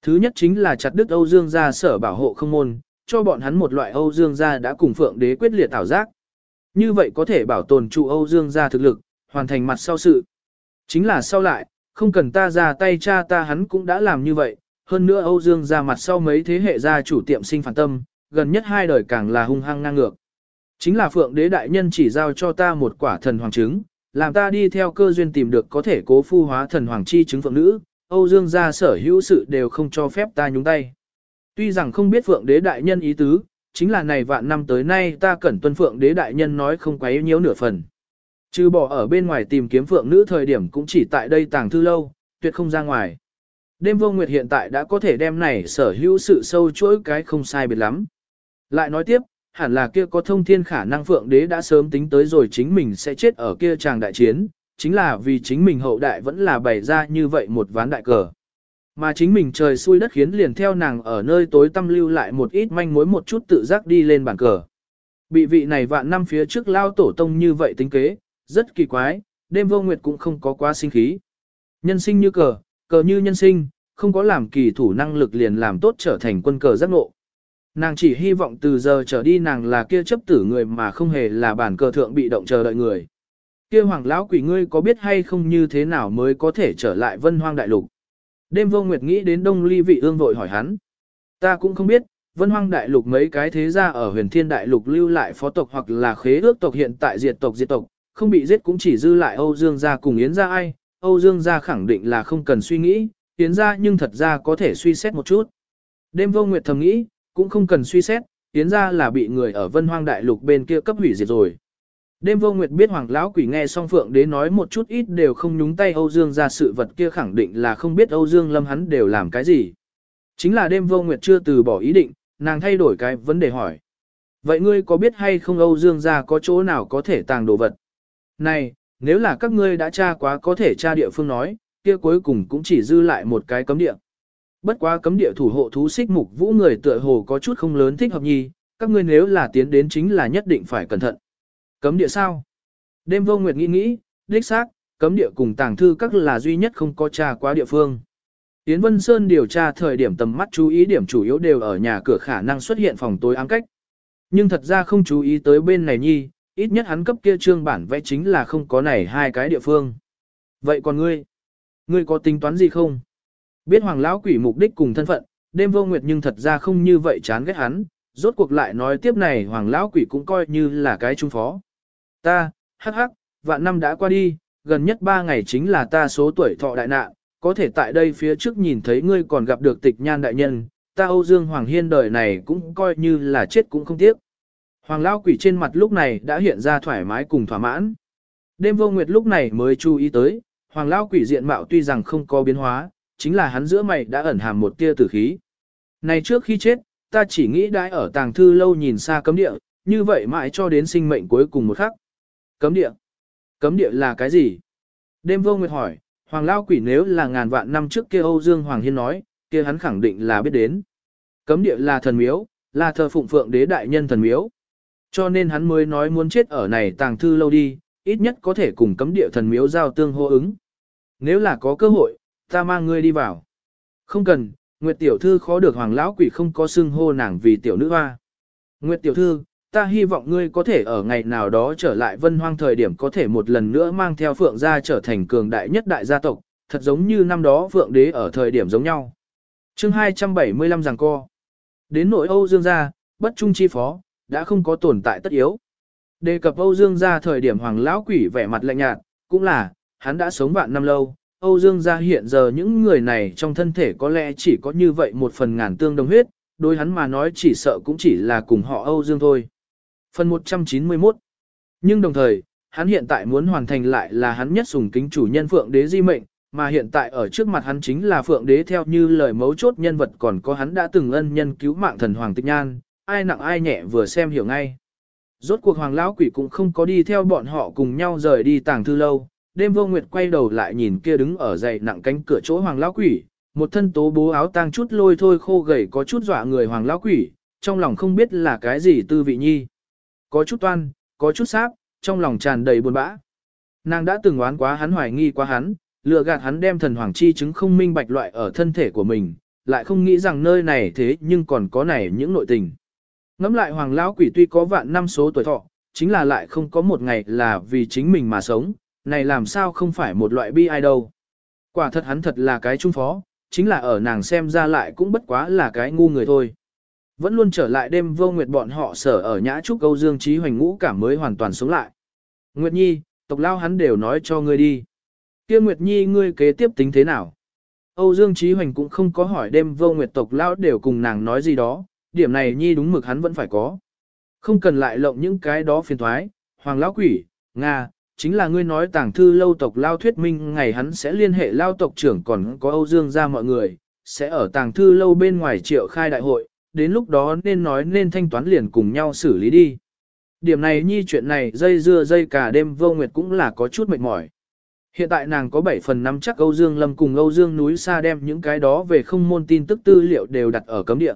Speaker 1: Thứ nhất chính là chặt đứt Âu Dương gia sở bảo hộ không môn, cho bọn hắn một loại Âu Dương gia đã cùng Phượng Đế quyết liệt tảo giác. Như vậy có thể bảo tồn trụ Âu Dương gia thực lực, hoàn thành mặt sau sự. Chính là sau lại, không cần ta ra tay cha ta hắn cũng đã làm như vậy, hơn nữa Âu Dương gia mặt sau mấy thế hệ gia chủ tiệm sinh phản tâm, gần nhất hai đời càng là hung hăng ngang ngược. Chính là Phượng Đế đại nhân chỉ giao cho ta một quả thần hoàng trứng, làm ta đi theo cơ duyên tìm được có thể cố phu hóa thần hoàng chi trứng phượng nữ, Âu Dương gia sở hữu sự đều không cho phép ta nhúng tay. Tuy rằng không biết Phượng Đế đại nhân ý tứ, chính là này vạn năm tới nay ta cẩn tuân Phượng Đế đại nhân nói không quấy nhiễu nửa phần. Trừ bỏ ở bên ngoài tìm kiếm Phượng nữ thời điểm cũng chỉ tại đây tàng thư lâu, tuyệt không ra ngoài. Đêm vô nguyệt hiện tại đã có thể đem này sở hữu sự sâu chuỗi cái không sai biệt lắm. Lại nói tiếp, hẳn là kia có thông thiên khả năng phượng đế đã sớm tính tới rồi chính mình sẽ chết ở kia tràng đại chiến, chính là vì chính mình hậu đại vẫn là bày ra như vậy một ván đại cờ. Mà chính mình trời xui đất khiến liền theo nàng ở nơi tối tâm lưu lại một ít manh mối một chút tự giác đi lên bàn cờ. Bị vị này vạn năm phía trước lao tổ tông như vậy tính kế, rất kỳ quái, đêm vô nguyệt cũng không có quá sinh khí. Nhân sinh như cờ, cờ như nhân sinh, không có làm kỳ thủ năng lực liền làm tốt trở thành quân cờ giác ngộ. Nàng chỉ hy vọng từ giờ trở đi nàng là kia chấp tử người mà không hề là bản cờ thượng bị động chờ đợi người. Kia hoàng lão quỷ ngươi có biết hay không như thế nào mới có thể trở lại vân hoang đại lục. Đêm vô nguyệt nghĩ đến đông ly vị ương vội hỏi hắn. Ta cũng không biết, vân hoang đại lục mấy cái thế gia ở huyền thiên đại lục lưu lại phó tộc hoặc là khế ước tộc hiện tại diệt tộc diệt tộc, không bị giết cũng chỉ dư lại Âu Dương gia cùng Yến gia ai, Âu Dương gia khẳng định là không cần suy nghĩ, Yến gia nhưng thật ra có thể suy xét một chút. Đêm vô nguyệt thầm nghĩ, cũng không cần suy xét, tiến ra là bị người ở vân hoang đại lục bên kia cấp hủy diệt rồi. Đêm vô nguyệt biết hoàng lão quỷ nghe song phượng đế nói một chút ít đều không nhúng tay Âu Dương ra sự vật kia khẳng định là không biết Âu Dương lâm hắn đều làm cái gì. Chính là đêm vô nguyệt chưa từ bỏ ý định, nàng thay đổi cái vấn đề hỏi. Vậy ngươi có biết hay không Âu Dương ra có chỗ nào có thể tàng đồ vật? Này, nếu là các ngươi đã tra quá có thể tra địa phương nói, kia cuối cùng cũng chỉ dư lại một cái cấm địa. Bất quá cấm địa thủ hộ thú xích mục vũ người tựa hồ có chút không lớn thích hợp nhi, các ngươi nếu là tiến đến chính là nhất định phải cẩn thận. Cấm địa sao? Đêm vô nguyệt nghĩ nghĩ, đích xác, cấm địa cùng tàng thư các là duy nhất không có tra qua địa phương. Yến Vân Sơn điều tra thời điểm tầm mắt chú ý điểm chủ yếu đều ở nhà cửa khả năng xuất hiện phòng tối ám cách. Nhưng thật ra không chú ý tới bên này nhi, ít nhất hắn cấp kia trương bản vẽ chính là không có này hai cái địa phương. Vậy còn ngươi? Ngươi có tính toán gì không? Biết hoàng lão quỷ mục đích cùng thân phận, đêm vô nguyệt nhưng thật ra không như vậy chán ghét hắn, rốt cuộc lại nói tiếp này hoàng lão quỷ cũng coi như là cái trung phó. Ta, hắc hắc, vạn năm đã qua đi, gần nhất ba ngày chính là ta số tuổi thọ đại nạn, có thể tại đây phía trước nhìn thấy ngươi còn gặp được tịch nhan đại nhân, ta Âu Dương Hoàng Hiên đời này cũng coi như là chết cũng không tiếc. Hoàng lão quỷ trên mặt lúc này đã hiện ra thoải mái cùng thỏa mãn. Đêm vô nguyệt lúc này mới chú ý tới, hoàng lão quỷ diện mạo tuy rằng không có biến hóa, chính là hắn giữa mày đã ẩn hàm một tia tử khí. Này trước khi chết, ta chỉ nghĩ đãi ở tàng thư lâu nhìn xa cấm địa, như vậy mãi cho đến sinh mệnh cuối cùng một khắc. Cấm địa? Cấm địa là cái gì? Đêm vô nguyệt hỏi, Hoàng Lao Quỷ nếu là ngàn vạn năm trước kia Âu Dương Hoàng Hiên nói, kia hắn khẳng định là biết đến. Cấm địa là thần miếu, là thờ phụng phượng đế đại nhân thần miếu. Cho nên hắn mới nói muốn chết ở này tàng thư lâu đi, ít nhất có thể cùng cấm địa thần miếu giao tương hô ứng. Nếu là có cơ hội, ta mang ngươi đi vào. Không cần, Nguyệt tiểu thư khó được hoàng lão quỷ không có xưng hô nàng vì tiểu nữ hoa. Nguyệt tiểu thư, ta hy vọng ngươi có thể ở ngày nào đó trở lại vân hoang thời điểm có thể một lần nữa mang theo phượng gia trở thành cường đại nhất đại gia tộc, thật giống như năm đó phượng đế ở thời điểm giống nhau. chương 275 rằng co. Đến nội Âu Dương gia, bất trung chi phó, đã không có tồn tại tất yếu. Đề cập Âu Dương gia thời điểm hoàng lão quỷ vẻ mặt lạnh nhạt, cũng là, hắn đã sống vạn năm lâu, Âu Dương gia hiện giờ những người này trong thân thể có lẽ chỉ có như vậy một phần ngàn tương đồng huyết, đối hắn mà nói chỉ sợ cũng chỉ là cùng họ Âu Dương thôi. Phần 191 Nhưng đồng thời, hắn hiện tại muốn hoàn thành lại là hắn nhất sùng kính chủ nhân Phượng Đế di mệnh, mà hiện tại ở trước mặt hắn chính là Phượng Đế theo như lời mấu chốt nhân vật còn có hắn đã từng ân nhân cứu mạng thần Hoàng Tịch Nhan, ai nặng ai nhẹ vừa xem hiểu ngay. Rốt cuộc Hoàng Lão Quỷ cũng không có đi theo bọn họ cùng nhau rời đi tàng thư lâu, đêm vô nguyệt quay đầu lại nhìn kia đứng ở dậy nặng cánh cửa chỗ Hoàng Lão Quỷ, một thân tố bố áo tang chút lôi thôi khô gầy có chút dọa người Hoàng Lão Quỷ, trong lòng không biết là cái gì tư vị nhi. Có chút toan, có chút sáp, trong lòng tràn đầy buồn bã. Nàng đã từng oán quá hắn hoài nghi quá hắn, lừa gạt hắn đem thần hoàng chi chứng không minh bạch loại ở thân thể của mình, lại không nghĩ rằng nơi này thế nhưng còn có này những nội tình. Ngắm lại hoàng lão quỷ tuy có vạn năm số tuổi thọ, chính là lại không có một ngày là vì chính mình mà sống, này làm sao không phải một loại bi ai đâu. Quả thật hắn thật là cái trung phó, chính là ở nàng xem ra lại cũng bất quá là cái ngu người thôi. Vẫn luôn trở lại đêm vô nguyệt bọn họ sở ở nhã trúc câu dương trí hoành ngũ cảm mới hoàn toàn sống lại. Nguyệt Nhi, tộc lao hắn đều nói cho ngươi đi. Kia Nguyệt Nhi ngươi kế tiếp tính thế nào? Âu Dương Trí Hoành cũng không có hỏi đêm vô nguyệt tộc lão đều cùng nàng nói gì đó, điểm này Nhi đúng mực hắn vẫn phải có. Không cần lại lộng những cái đó phiền thoái, Hoàng lão quỷ, Nga, chính là ngươi nói tàng thư lâu tộc lao thuyết minh ngày hắn sẽ liên hệ lao tộc trưởng còn có Âu Dương ra mọi người, sẽ ở tàng thư lâu bên ngoài triệu khai đại hội, đến lúc đó nên nói nên thanh toán liền cùng nhau xử lý đi. Điểm này nhi chuyện này dây dưa dây cả đêm vô nguyệt cũng là có chút mệt mỏi. Hiện tại nàng có 7 phần năm chắc Âu Dương Lâm cùng Âu Dương núi xa đem những cái đó về không môn tin tức tư liệu đều đặt ở cấm địa.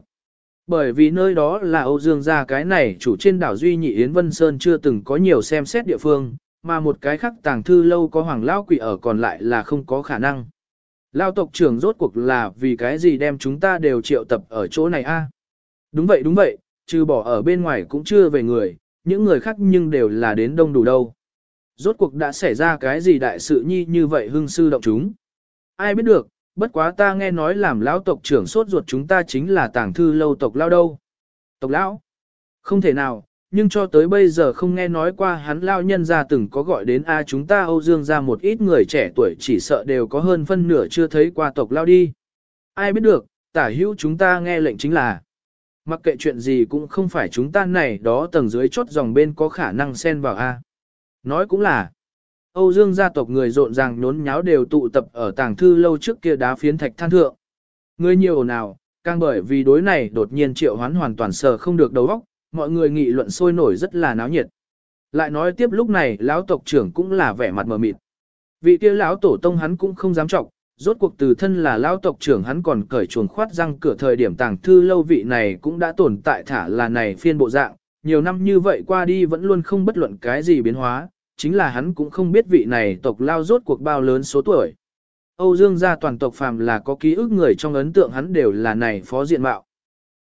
Speaker 1: Bởi vì nơi đó là Âu Dương gia cái này chủ trên đảo Duy Nhị Yến Vân Sơn chưa từng có nhiều xem xét địa phương, mà một cái khác tàng thư lâu có hoàng lao quỷ ở còn lại là không có khả năng. Lao tộc trưởng rốt cuộc là vì cái gì đem chúng ta đều triệu tập ở chỗ này a? Đúng vậy đúng vậy, trừ bỏ ở bên ngoài cũng chưa về người, những người khác nhưng đều là đến đông đủ đâu. Rốt cuộc đã xảy ra cái gì đại sự nhi như vậy hưng sư động chúng. Ai biết được, bất quá ta nghe nói làm lão tộc trưởng sốt ruột chúng ta chính là tàng thư lâu tộc lao đâu. Tộc lão? Không thể nào, nhưng cho tới bây giờ không nghe nói qua hắn lao nhân ra từng có gọi đến a chúng ta Âu Dương ra một ít người trẻ tuổi chỉ sợ đều có hơn phân nửa chưa thấy qua tộc lao đi. Ai biết được, tả hữu chúng ta nghe lệnh chính là Mặc kệ chuyện gì cũng không phải chúng ta này đó tầng dưới chốt dòng bên có khả năng xen vào A. Nói cũng là, Âu Dương gia tộc người rộn ràng nhốn nháo đều tụ tập ở tàng thư lâu trước kia đá phiến thạch than thượng. Người nhiều nào, càng bởi vì đối này đột nhiên triệu hoán hoàn toàn sờ không được đầu óc, mọi người nghị luận sôi nổi rất là náo nhiệt. Lại nói tiếp lúc này lão tộc trưởng cũng là vẻ mặt mờ mịt. Vị kia lão tổ tông hắn cũng không dám trọng, Rốt cuộc từ thân là lão tộc trưởng hắn còn cởi chuồng khoát răng cửa thời điểm tàng thư lâu vị này cũng đã tồn tại thả là này phiên bộ dạng, nhiều năm như vậy qua đi vẫn luôn không bất luận cái gì biến hóa, chính là hắn cũng không biết vị này tộc lao rốt cuộc bao lớn số tuổi. Âu Dương gia toàn tộc phàm là có ký ức người trong ấn tượng hắn đều là này phó diện mạo.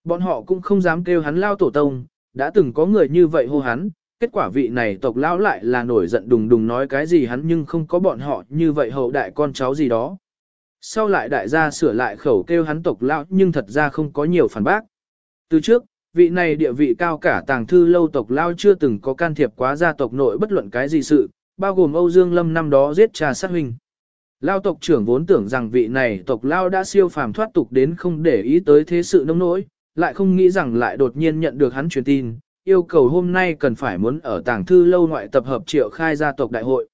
Speaker 1: Bọn họ cũng không dám kêu hắn lao tổ tông, đã từng có người như vậy hô hắn, kết quả vị này tộc lao lại là nổi giận đùng đùng nói cái gì hắn nhưng không có bọn họ như vậy hậu đại con cháu gì đó. Sau lại đại gia sửa lại khẩu kêu hắn tộc lão nhưng thật ra không có nhiều phản bác. Từ trước, vị này địa vị cao cả tàng thư lâu tộc lao chưa từng có can thiệp quá gia tộc nội bất luận cái gì sự, bao gồm Âu Dương Lâm năm đó giết cha sát huynh. Lao tộc trưởng vốn tưởng rằng vị này tộc lao đã siêu phàm thoát tục đến không để ý tới thế sự nông nỗi, lại không nghĩ rằng lại đột nhiên nhận được hắn truyền tin, yêu cầu hôm nay cần phải muốn ở tàng thư lâu ngoại tập hợp triệu khai gia tộc đại hội.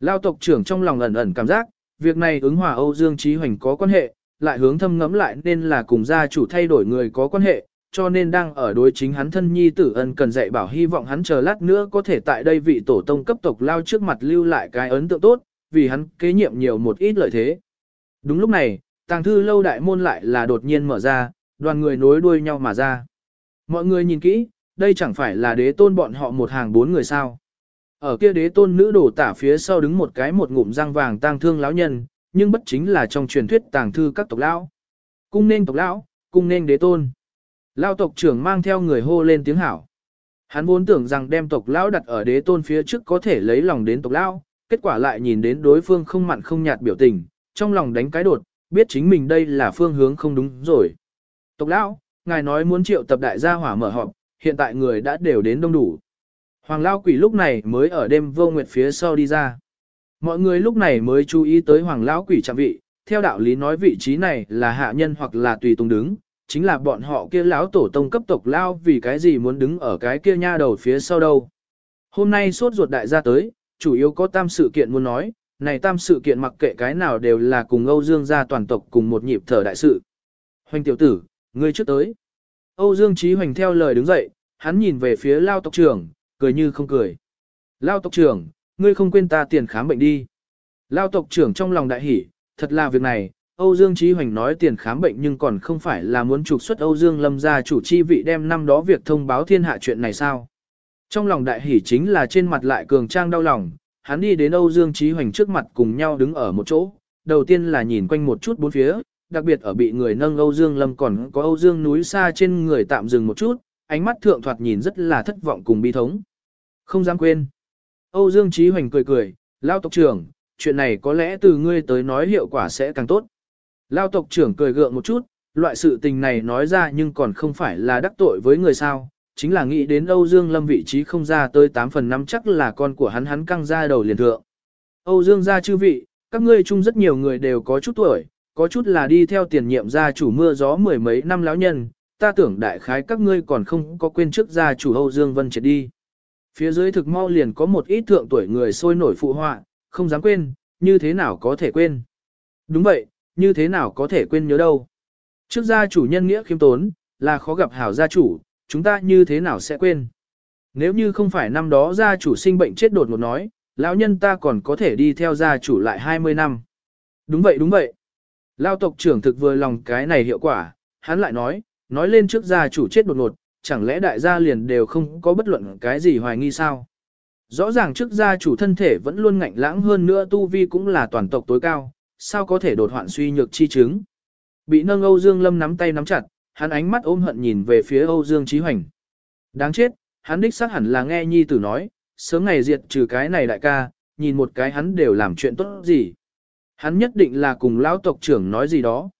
Speaker 1: Lao tộc trưởng trong lòng ẩn ẩn cảm giác, việc này ứng hòa Âu Dương Trí Hoành có quan hệ, lại hướng thâm ngẫm lại nên là cùng gia chủ thay đổi người có quan hệ, cho nên đang ở đối chính hắn thân nhi tử ân cần dạy bảo hy vọng hắn chờ lát nữa có thể tại đây vị tổ tông cấp tộc lao trước mặt lưu lại cái ấn tượng tốt, vì hắn kế nhiệm nhiều một ít lợi thế. Đúng lúc này, tàng thư lâu đại môn lại là đột nhiên mở ra, đoàn người nối đuôi nhau mà ra. Mọi người nhìn kỹ, đây chẳng phải là đế tôn bọn họ một hàng bốn người sao. Ở kia đế tôn nữ đổ tả phía sau đứng một cái một ngụm răng vàng tang thương lão nhân, nhưng bất chính là trong truyền thuyết tàng thư các tộc lão. Cung nên tộc lão, cung nên đế tôn. Lão tộc trưởng mang theo người hô lên tiếng hảo. Hắn vốn tưởng rằng đem tộc lão đặt ở đế tôn phía trước có thể lấy lòng đến tộc lão, kết quả lại nhìn đến đối phương không mặn không nhạt biểu tình, trong lòng đánh cái đột, biết chính mình đây là phương hướng không đúng rồi. Tộc lão, ngài nói muốn triệu tập đại gia hỏa mở họp, hiện tại người đã đều đến đông đủ. Hoàng Lao Quỷ lúc này mới ở đêm vô nguyệt phía sau đi ra. Mọi người lúc này mới chú ý tới Hoàng Lão Quỷ chạm vị, theo đạo lý nói vị trí này là hạ nhân hoặc là tùy tùng đứng, chính là bọn họ kia lão tổ tông cấp tộc lao vì cái gì muốn đứng ở cái kia nha đầu phía sau đâu. Hôm nay suốt ruột đại gia tới, chủ yếu có tam sự kiện muốn nói, này tam sự kiện mặc kệ cái nào đều là cùng Âu Dương gia toàn tộc cùng một nhịp thở đại sự. Hoành tiểu tử, ngươi trước tới. Âu Dương Chí Hoành theo lời đứng dậy, hắn nhìn về phía Lao tộc trưởng, cười như không cười. Lao tộc trưởng, ngươi không quên ta tiền khám bệnh đi. Lao tộc trưởng trong lòng đại hỉ, thật là việc này, Âu Dương Chí Hoành nói tiền khám bệnh nhưng còn không phải là muốn trục xuất Âu Dương Lâm gia chủ chi vị đem năm đó việc thông báo thiên hạ chuyện này sao. Trong lòng đại hỉ chính là trên mặt lại cường trang đau lòng, hắn đi đến Âu Dương Chí Hoành trước mặt cùng nhau đứng ở một chỗ, đầu tiên là nhìn quanh một chút bốn phía, đặc biệt ở bị người nâng Âu Dương Lâm còn có Âu Dương núi xa trên người tạm dừng một chút, ánh mắt thượng thoạt nhìn rất là thất vọng cùng bi thống. Không dám quên. Âu Dương Chí Hoành cười cười, lao tộc trưởng, chuyện này có lẽ từ ngươi tới nói hiệu quả sẽ càng tốt. Lao tộc trưởng cười gượng một chút, loại sự tình này nói ra nhưng còn không phải là đắc tội với người sao, chính là nghĩ đến Âu Dương Lâm vị trí không ra tới 8 phần 5 chắc là con của hắn hắn căng ra đầu liền thượng. Âu Dương gia chư vị, các ngươi chung rất nhiều người đều có chút tuổi, có chút là đi theo tiền nhiệm gia chủ mưa gió mười mấy năm lão nhân, ta tưởng đại khái các ngươi còn không có quên trước gia chủ Âu Dương Vân chết đi. Phía dưới thực mau liền có một ít thượng tuổi người sôi nổi phụ họa, không dám quên, như thế nào có thể quên. Đúng vậy, như thế nào có thể quên nhớ đâu. Trước gia chủ nhân nghĩa khiêm tốn, là khó gặp hảo gia chủ, chúng ta như thế nào sẽ quên. Nếu như không phải năm đó gia chủ sinh bệnh chết đột một nói, lão nhân ta còn có thể đi theo gia chủ lại 20 năm. Đúng vậy đúng vậy. Lao tộc trưởng thực vừa lòng cái này hiệu quả, hắn lại nói, nói lên trước gia chủ chết đột ngột, chẳng lẽ đại gia liền đều không có bất luận cái gì hoài nghi sao? Rõ ràng trước gia chủ thân thể vẫn luôn ngạnh lãng hơn nữa tu vi cũng là toàn tộc tối cao, sao có thể đột hoạn suy nhược chi chứng? Bị nâng Âu Dương Lâm nắm tay nắm chặt, hắn ánh mắt ôm hận nhìn về phía Âu Dương Chí Hoành. Đáng chết, hắn đích xác hẳn là nghe nhi tử nói, sớm ngày diệt trừ cái này đại ca, nhìn một cái hắn đều làm chuyện tốt gì. Hắn nhất định là cùng lão tộc trưởng nói gì đó.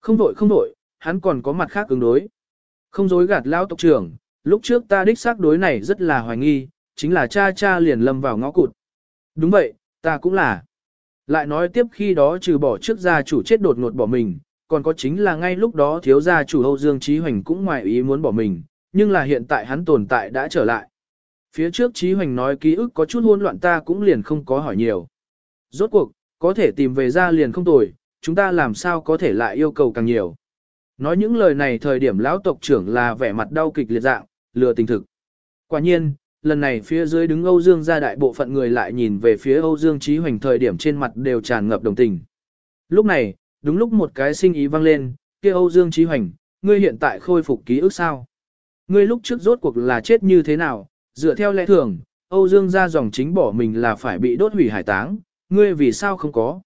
Speaker 1: Không vội không vội, hắn còn có mặt khác ứng đối. Không dối gạt lão tộc trưởng, lúc trước ta đích xác đối này rất là hoài nghi, chính là cha cha liền lâm vào ngõ cụt. Đúng vậy, ta cũng là. Lại nói tiếp khi đó trừ bỏ trước gia chủ chết đột ngột bỏ mình, còn có chính là ngay lúc đó thiếu gia chủ Âu Dương Chí Hoành cũng ngoài ý muốn bỏ mình, nhưng là hiện tại hắn tồn tại đã trở lại. Phía trước Chí Hoành nói ký ức có chút hỗn loạn ta cũng liền không có hỏi nhiều. Rốt cuộc, có thể tìm về ra liền không tồi, chúng ta làm sao có thể lại yêu cầu càng nhiều. Nói những lời này thời điểm lão tộc trưởng là vẻ mặt đau kịch liệt dạng, lừa tình thực. Quả nhiên, lần này phía dưới đứng Âu Dương gia đại bộ phận người lại nhìn về phía Âu Dương Chí Hoành thời điểm trên mặt đều tràn ngập đồng tình. Lúc này, đúng lúc một cái sinh ý vang lên, kia Âu Dương Chí Hoành, ngươi hiện tại khôi phục ký ức sao? Ngươi lúc trước rốt cuộc là chết như thế nào? Dựa theo lẽ thường, Âu Dương gia dòng chính bỏ mình là phải bị đốt hủy hải táng, ngươi vì sao không có?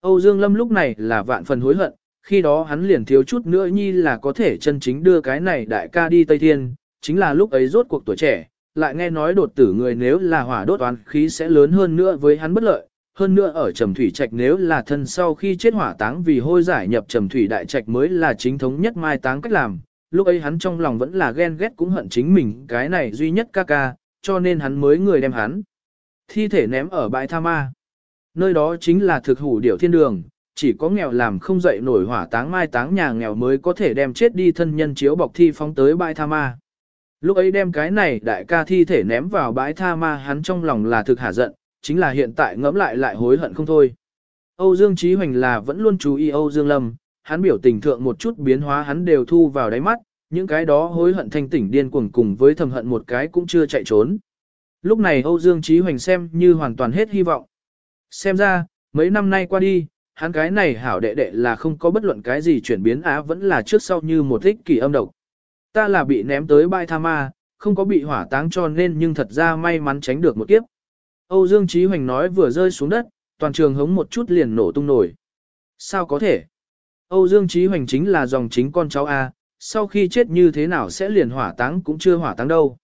Speaker 1: Âu Dương Lâm lúc này là vạn phần hối hận, khi đó hắn liền thiếu chút nữa nhi là có thể chân chính đưa cái này đại ca đi Tây Thiên, chính là lúc ấy rốt cuộc tuổi trẻ, lại nghe nói đột tử người nếu là hỏa đốt toán khí sẽ lớn hơn nữa với hắn bất lợi, hơn nữa ở trầm thủy trạch nếu là thân sau khi chết hỏa táng vì hôi giải nhập trầm thủy đại trạch mới là chính thống nhất mai táng cách làm, lúc ấy hắn trong lòng vẫn là ghen ghét cũng hận chính mình cái này duy nhất ca ca, cho nên hắn mới người đem hắn thi thể ném ở bãi tha ma. Nơi đó chính là thực hủ điểu thiên đường, chỉ có nghèo làm không dậy nổi hỏa táng mai táng nhà nghèo mới có thể đem chết đi thân nhân chiếu bọc thi phóng tới bãi tha ma. Lúc ấy đem cái này đại ca thi thể ném vào bãi tha ma hắn trong lòng là thực hả giận, chính là hiện tại ngẫm lại lại hối hận không thôi. Âu Dương Chí Hoành là vẫn luôn chú ý Âu Dương Lâm, hắn biểu tình thượng một chút biến hóa hắn đều thu vào đáy mắt, những cái đó hối hận thanh tỉnh điên cuồng cùng với thầm hận một cái cũng chưa chạy trốn. Lúc này Âu Dương Chí Hoành xem như hoàn toàn hết hy vọng. Xem ra, mấy năm nay qua đi, hắn cái này hảo đệ đệ là không có bất luận cái gì chuyển biến á vẫn là trước sau như một thích kỳ âm độc. Ta là bị ném tới bãi tha ma, không có bị hỏa táng cho nên nhưng thật ra may mắn tránh được một kiếp. Âu Dương Chí Hoành nói vừa rơi xuống đất, toàn trường hống một chút liền nổ tung nổi. Sao có thể? Âu Dương Chí Hoành chính là dòng chính con cháu A, sau khi chết như thế nào sẽ liền hỏa táng cũng chưa hỏa táng đâu.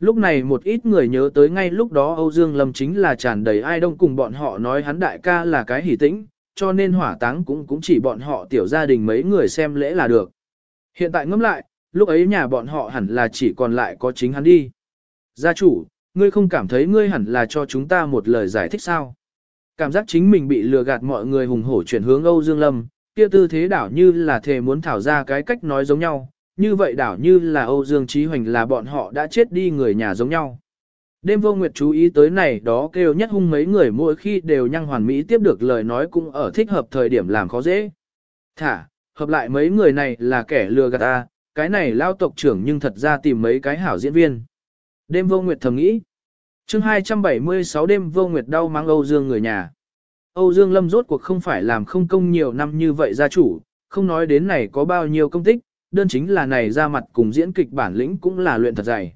Speaker 1: Lúc này một ít người nhớ tới ngay lúc đó Âu Dương Lâm chính là tràn đầy ai đông cùng bọn họ nói hắn đại ca là cái hỷ tĩnh, cho nên hỏa táng cũng cũng chỉ bọn họ tiểu gia đình mấy người xem lễ là được. Hiện tại ngẫm lại, lúc ấy nhà bọn họ hẳn là chỉ còn lại có chính hắn đi. Gia chủ, ngươi không cảm thấy ngươi hẳn là cho chúng ta một lời giải thích sao? Cảm giác chính mình bị lừa gạt mọi người hùng hổ chuyển hướng Âu Dương Lâm, kia tư thế đảo như là thề muốn thảo ra cái cách nói giống nhau, như vậy đảo như là Âu Dương Chí Hoành là bọn họ đã chết đi người nhà giống nhau. Đêm vô nguyệt chú ý tới này đó kêu nhất hung mấy người mỗi khi đều nhăng hoàn mỹ tiếp được lời nói cũng ở thích hợp thời điểm làm khó dễ. Thả, hợp lại mấy người này là kẻ lừa gạt ta, cái này lao tộc trưởng nhưng thật ra tìm mấy cái hảo diễn viên. Đêm vô nguyệt thầm nghĩ. chương 276 đêm vô nguyệt đau mang Âu Dương người nhà. Âu Dương Lâm rốt cuộc không phải làm không công nhiều năm như vậy gia chủ, không nói đến này có bao nhiêu công tích, đơn chính là này ra mặt cùng diễn kịch bản lĩnh cũng là luyện thật dày.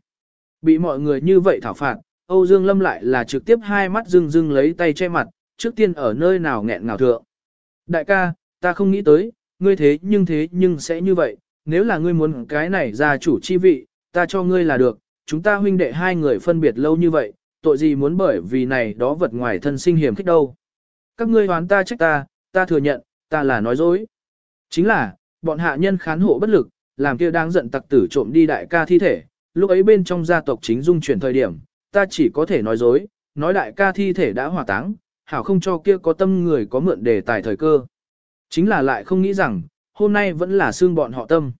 Speaker 1: Bị mọi người như vậy thảo phạt, Âu Dương Lâm lại là trực tiếp hai mắt rưng rưng lấy tay che mặt, trước tiên ở nơi nào nghẹn ngào thượng. Đại ca, ta không nghĩ tới, ngươi thế nhưng thế nhưng sẽ như vậy, nếu là ngươi muốn cái này gia chủ chi vị, ta cho ngươi là được, chúng ta huynh đệ hai người phân biệt lâu như vậy, tội gì muốn bởi vì này đó vật ngoài thân sinh hiểm khích đâu. Các ngươi hoán ta trách ta, ta thừa nhận, ta là nói dối. Chính là, bọn hạ nhân khán hộ bất lực, làm kia đang giận tặc tử trộm đi đại ca thi thể, lúc ấy bên trong gia tộc chính dung chuyển thời điểm, ta chỉ có thể nói dối, nói đại ca thi thể đã hỏa táng, hảo không cho kia có tâm người có mượn đề tài thời cơ. Chính là lại không nghĩ rằng, hôm nay vẫn là xương bọn họ tâm.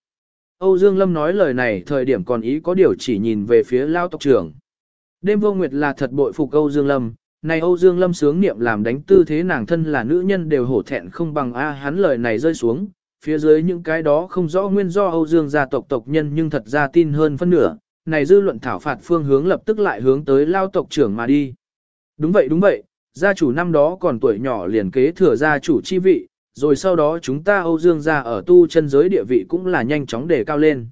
Speaker 1: Âu Dương Lâm nói lời này thời điểm còn ý có điều chỉ nhìn về phía lao tộc trưởng. Đêm vô nguyệt là thật bội phục Âu Dương Lâm, này Âu Dương Lâm sướng niệm làm đánh tư thế nàng thân là nữ nhân đều hổ thẹn không bằng A hắn lời này rơi xuống, phía dưới những cái đó không rõ nguyên do Âu Dương gia tộc tộc nhân nhưng thật ra tin hơn phân nửa, này dư luận thảo phạt phương hướng lập tức lại hướng tới lao tộc trưởng mà đi. Đúng vậy đúng vậy, gia chủ năm đó còn tuổi nhỏ liền kế thừa gia chủ chi vị, rồi sau đó chúng ta Âu Dương gia ở tu chân giới địa vị cũng là nhanh chóng đề cao lên.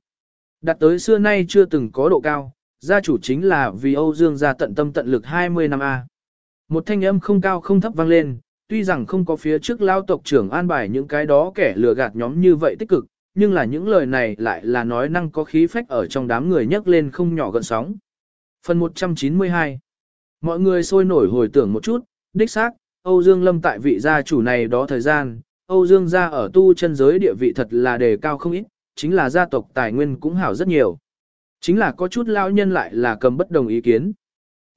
Speaker 1: Đặt tới xưa nay chưa từng có độ cao, gia chủ chính là vì Âu Dương gia tận tâm tận lực 20 năm A. Một thanh âm không cao không thấp vang lên, tuy rằng không có phía trước lao tộc trưởng an bài những cái đó kẻ lừa gạt nhóm như vậy tích cực, nhưng là những lời này lại là nói năng có khí phách ở trong đám người nhấc lên không nhỏ gần sóng. Phần 192 Mọi người sôi nổi hồi tưởng một chút, đích xác, Âu Dương Lâm tại vị gia chủ này đó thời gian, Âu Dương gia ở tu chân giới địa vị thật là đề cao không ít, chính là gia tộc tài nguyên cũng hảo rất nhiều. Chính là có chút lao nhân lại là cầm bất đồng ý kiến.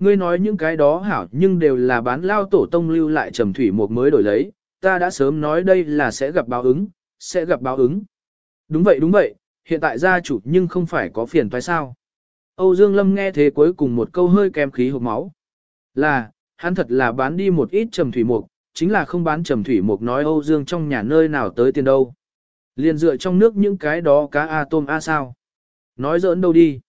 Speaker 1: Ngươi nói những cái đó hảo nhưng đều là bán lao tổ tông lưu lại trầm thủy một mới đổi lấy, ta đã sớm nói đây là sẽ gặp báo ứng, sẽ gặp báo ứng. Đúng vậy đúng vậy, hiện tại gia chủ nhưng không phải có phiền toái sao. Âu Dương Lâm nghe thế cuối cùng một câu hơi kém khí hộp máu. Là, hắn thật là bán đi một ít trầm thủy mục, chính là không bán trầm thủy mục nói Âu Dương trong nhà nơi nào tới tiền đâu. Liền dựa trong nước những cái đó cá a tôm a sao. Nói giỡn đâu đi.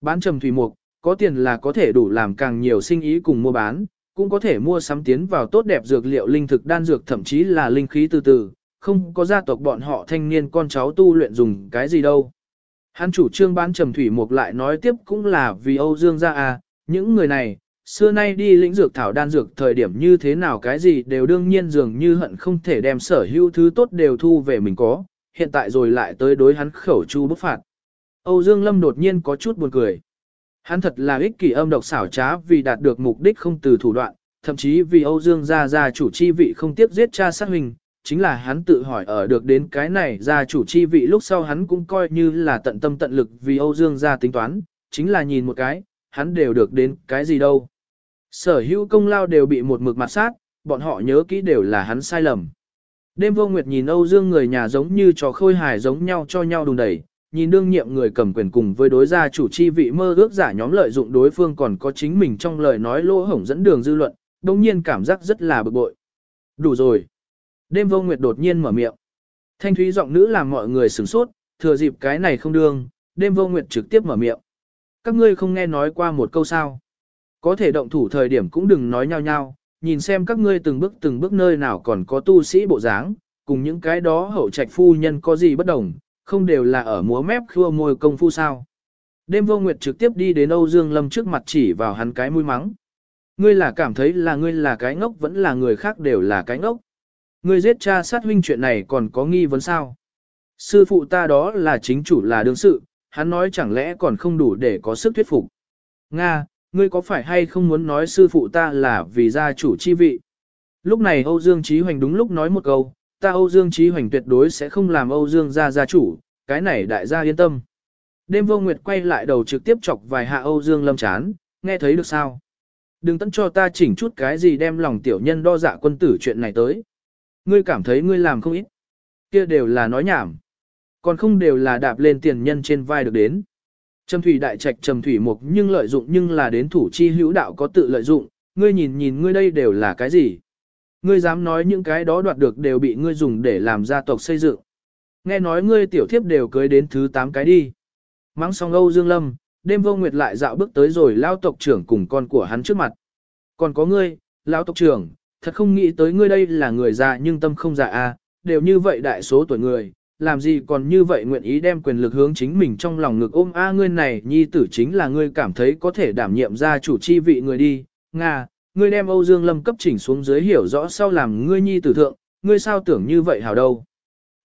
Speaker 1: Bán trầm thủy mục, có tiền là có thể đủ làm càng nhiều sinh ý cùng mua bán, cũng có thể mua sắm tiến vào tốt đẹp dược liệu linh thực đan dược thậm chí là linh khí từ từ, không có gia tộc bọn họ thanh niên con cháu tu luyện dùng cái gì đâu. Hắn chủ trương bán trầm thủy mục lại nói tiếp cũng là vì Âu Dương gia à, những người này, xưa nay đi lĩnh dược thảo đan dược thời điểm như thế nào cái gì đều đương nhiên dường như hận không thể đem sở hữu thứ tốt đều thu về mình có, hiện tại rồi lại tới đối hắn khẩu chu bức phạt. Âu Dương Lâm đột nhiên có chút buồn cười. Hắn thật là ích kỷ âm độc xảo trá vì đạt được mục đích không từ thủ đoạn, thậm chí vì Âu Dương gia gia chủ chi vị không tiếp giết cha sát huynh, chính là hắn tự hỏi ở được đến cái này gia chủ chi vị lúc sau hắn cũng coi như là tận tâm tận lực vì Âu Dương gia tính toán, chính là nhìn một cái, hắn đều được đến cái gì đâu. Sở hữu công lao đều bị một mực mặt sát, bọn họ nhớ kỹ đều là hắn sai lầm. Đêm vô nguyệt nhìn Âu Dương người nhà giống như trò khôi hài giống nhau cho nhau đùng đẩy, nhìn đương nhiệm người cầm quyền cùng với đối gia chủ chi vị mơ ước giả nhóm lợi dụng đối phương còn có chính mình trong lời nói lỗ hổng dẫn đường dư luận, đồng nhiên cảm giác rất là bực bội. Đủ rồi. Đêm vô nguyệt đột nhiên mở miệng. Thanh thúy giọng nữ làm mọi người sửng sốt, thừa dịp cái này không đương, đêm vô nguyệt trực tiếp mở miệng. Các ngươi không nghe nói qua một câu sao. Có thể động thủ thời điểm cũng đừng nói nhau nhau, nhìn xem các ngươi từng bước từng bước nơi nào còn có tu sĩ bộ dáng, cùng những cái đó hậu trạch phu nhân có gì bất đồng, không đều là ở múa mép khua môi công phu sao. Đêm vô nguyệt trực tiếp đi đến Âu Dương Lâm trước mặt chỉ vào hắn cái mũi mắng. Ngươi là cảm thấy là ngươi là cái ngốc vẫn là người khác đều là cái ngốc. Ngươi giết cha sát huynh chuyện này còn có nghi vấn sao? Sư phụ ta đó là chính chủ là đương sự, hắn nói chẳng lẽ còn không đủ để có sức thuyết phục. Nga, ngươi có phải hay không muốn nói sư phụ ta là vì gia chủ chi vị? Lúc này Âu Dương Chí Hoành đúng lúc nói một câu, ta Âu Dương Chí Hoành tuyệt đối sẽ không làm Âu Dương gia gia chủ, cái này đại gia yên tâm. Đêm vô nguyệt quay lại đầu trực tiếp chọc vài hạ Âu Dương Lâm chán, nghe thấy được sao? Đừng tận cho ta chỉnh chút cái gì đem lòng tiểu nhân đo dạ quân tử chuyện này tới. Ngươi cảm thấy ngươi làm không ít. Kia đều là nói nhảm. Còn không đều là đạp lên tiền nhân trên vai được đến. Trầm thủy đại trạch trầm thủy mục nhưng lợi dụng nhưng là đến thủ chi hữu đạo có tự lợi dụng, ngươi nhìn nhìn ngươi đây đều là cái gì? Ngươi dám nói những cái đó đoạt được đều bị ngươi dùng để làm gia tộc xây dựng. Nghe nói ngươi tiểu thiếp đều cưới đến thứ 8 cái đi. Mắng xong Âu Dương Lâm, đêm vô nguyệt lại dạo bước tới rồi lao tộc trưởng cùng con của hắn trước mặt. Còn có ngươi, lão tộc trưởng, thật không nghĩ tới ngươi đây là người già nhưng tâm không già à, đều như vậy đại số tuổi người, làm gì còn như vậy nguyện ý đem quyền lực hướng chính mình trong lòng ngực ôm a à, ngươi này nhi tử chính là ngươi cảm thấy có thể đảm nhiệm ra chủ chi vị người đi, Nga, ngươi đem Âu Dương Lâm cấp chỉnh xuống dưới hiểu rõ sau làm ngươi nhi tử thượng, ngươi sao tưởng như vậy hảo đâu.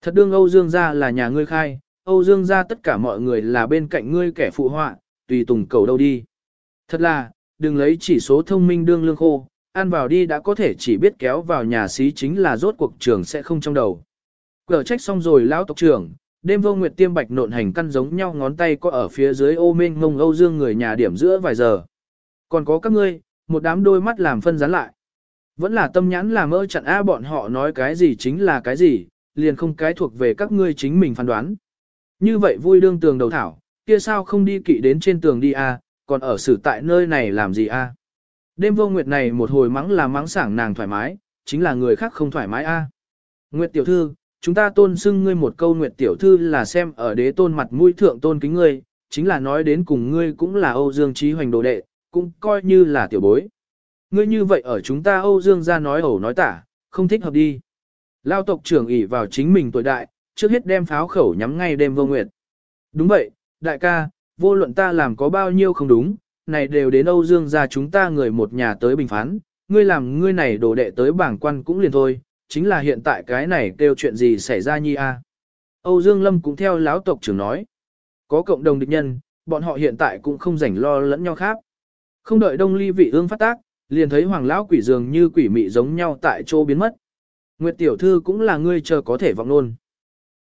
Speaker 1: Thật đương Âu Dương gia là nhà ngươi khai, Âu Dương gia tất cả mọi người là bên cạnh ngươi kẻ phụ họa, tùy tùng cầu đâu đi. Thật là, đừng lấy chỉ số thông minh đương lương khô, ăn vào đi đã có thể chỉ biết kéo vào nhà xí chính là rốt cuộc trường sẽ không trong đầu. Cở trách xong rồi lão tộc trưởng, đêm vô nguyệt tiêm bạch nộn hành căn giống nhau ngón tay có ở phía dưới ô minh ngông Âu Dương người nhà điểm giữa vài giờ. Còn có các ngươi, một đám đôi mắt làm phân rán lại. Vẫn là tâm nhãn làm ơ chặn A bọn họ nói cái gì chính là cái gì, liền không cái thuộc về các ngươi chính mình phán đoán. Như vậy vui đương tường đầu thảo, kia sao không đi kỵ đến trên tường đi A, còn ở xử tại nơi này làm gì A. Đêm vô nguyệt này một hồi mắng là mắng sảng nàng thoải mái, chính là người khác không thoải mái A. Nguyệt tiểu thư, chúng ta tôn xưng ngươi một câu Nguyệt tiểu thư là xem ở đế tôn mặt mũi thượng tôn kính ngươi, chính là nói đến cùng ngươi cũng là Âu Dương Trí Hoành đồ đệ, cũng coi như là tiểu bối. Ngươi như vậy ở chúng ta Âu Dương ra nói ẩu nói tả, không thích hợp đi. Lao tộc trưởng ỷ vào chính mình tuổi đại, trước hết đem pháo khẩu nhắm ngay đêm vô nguyệt. Đúng vậy, đại ca, vô luận ta làm có bao nhiêu không đúng, này đều đến Âu Dương ra chúng ta người một nhà tới bình phán, ngươi làm ngươi này đổ đệ tới bảng quan cũng liền thôi, chính là hiện tại cái này kêu chuyện gì xảy ra nhi a? Âu Dương Lâm cũng theo lão tộc trưởng nói, có cộng đồng địch nhân, bọn họ hiện tại cũng không rảnh lo lẫn nhau khác. Không đợi đông ly vị ương phát tác, liền thấy hoàng lão quỷ dường như quỷ mị giống nhau tại chỗ biến mất. Nguyệt tiểu thư cũng là ngươi chờ có thể vọng luôn.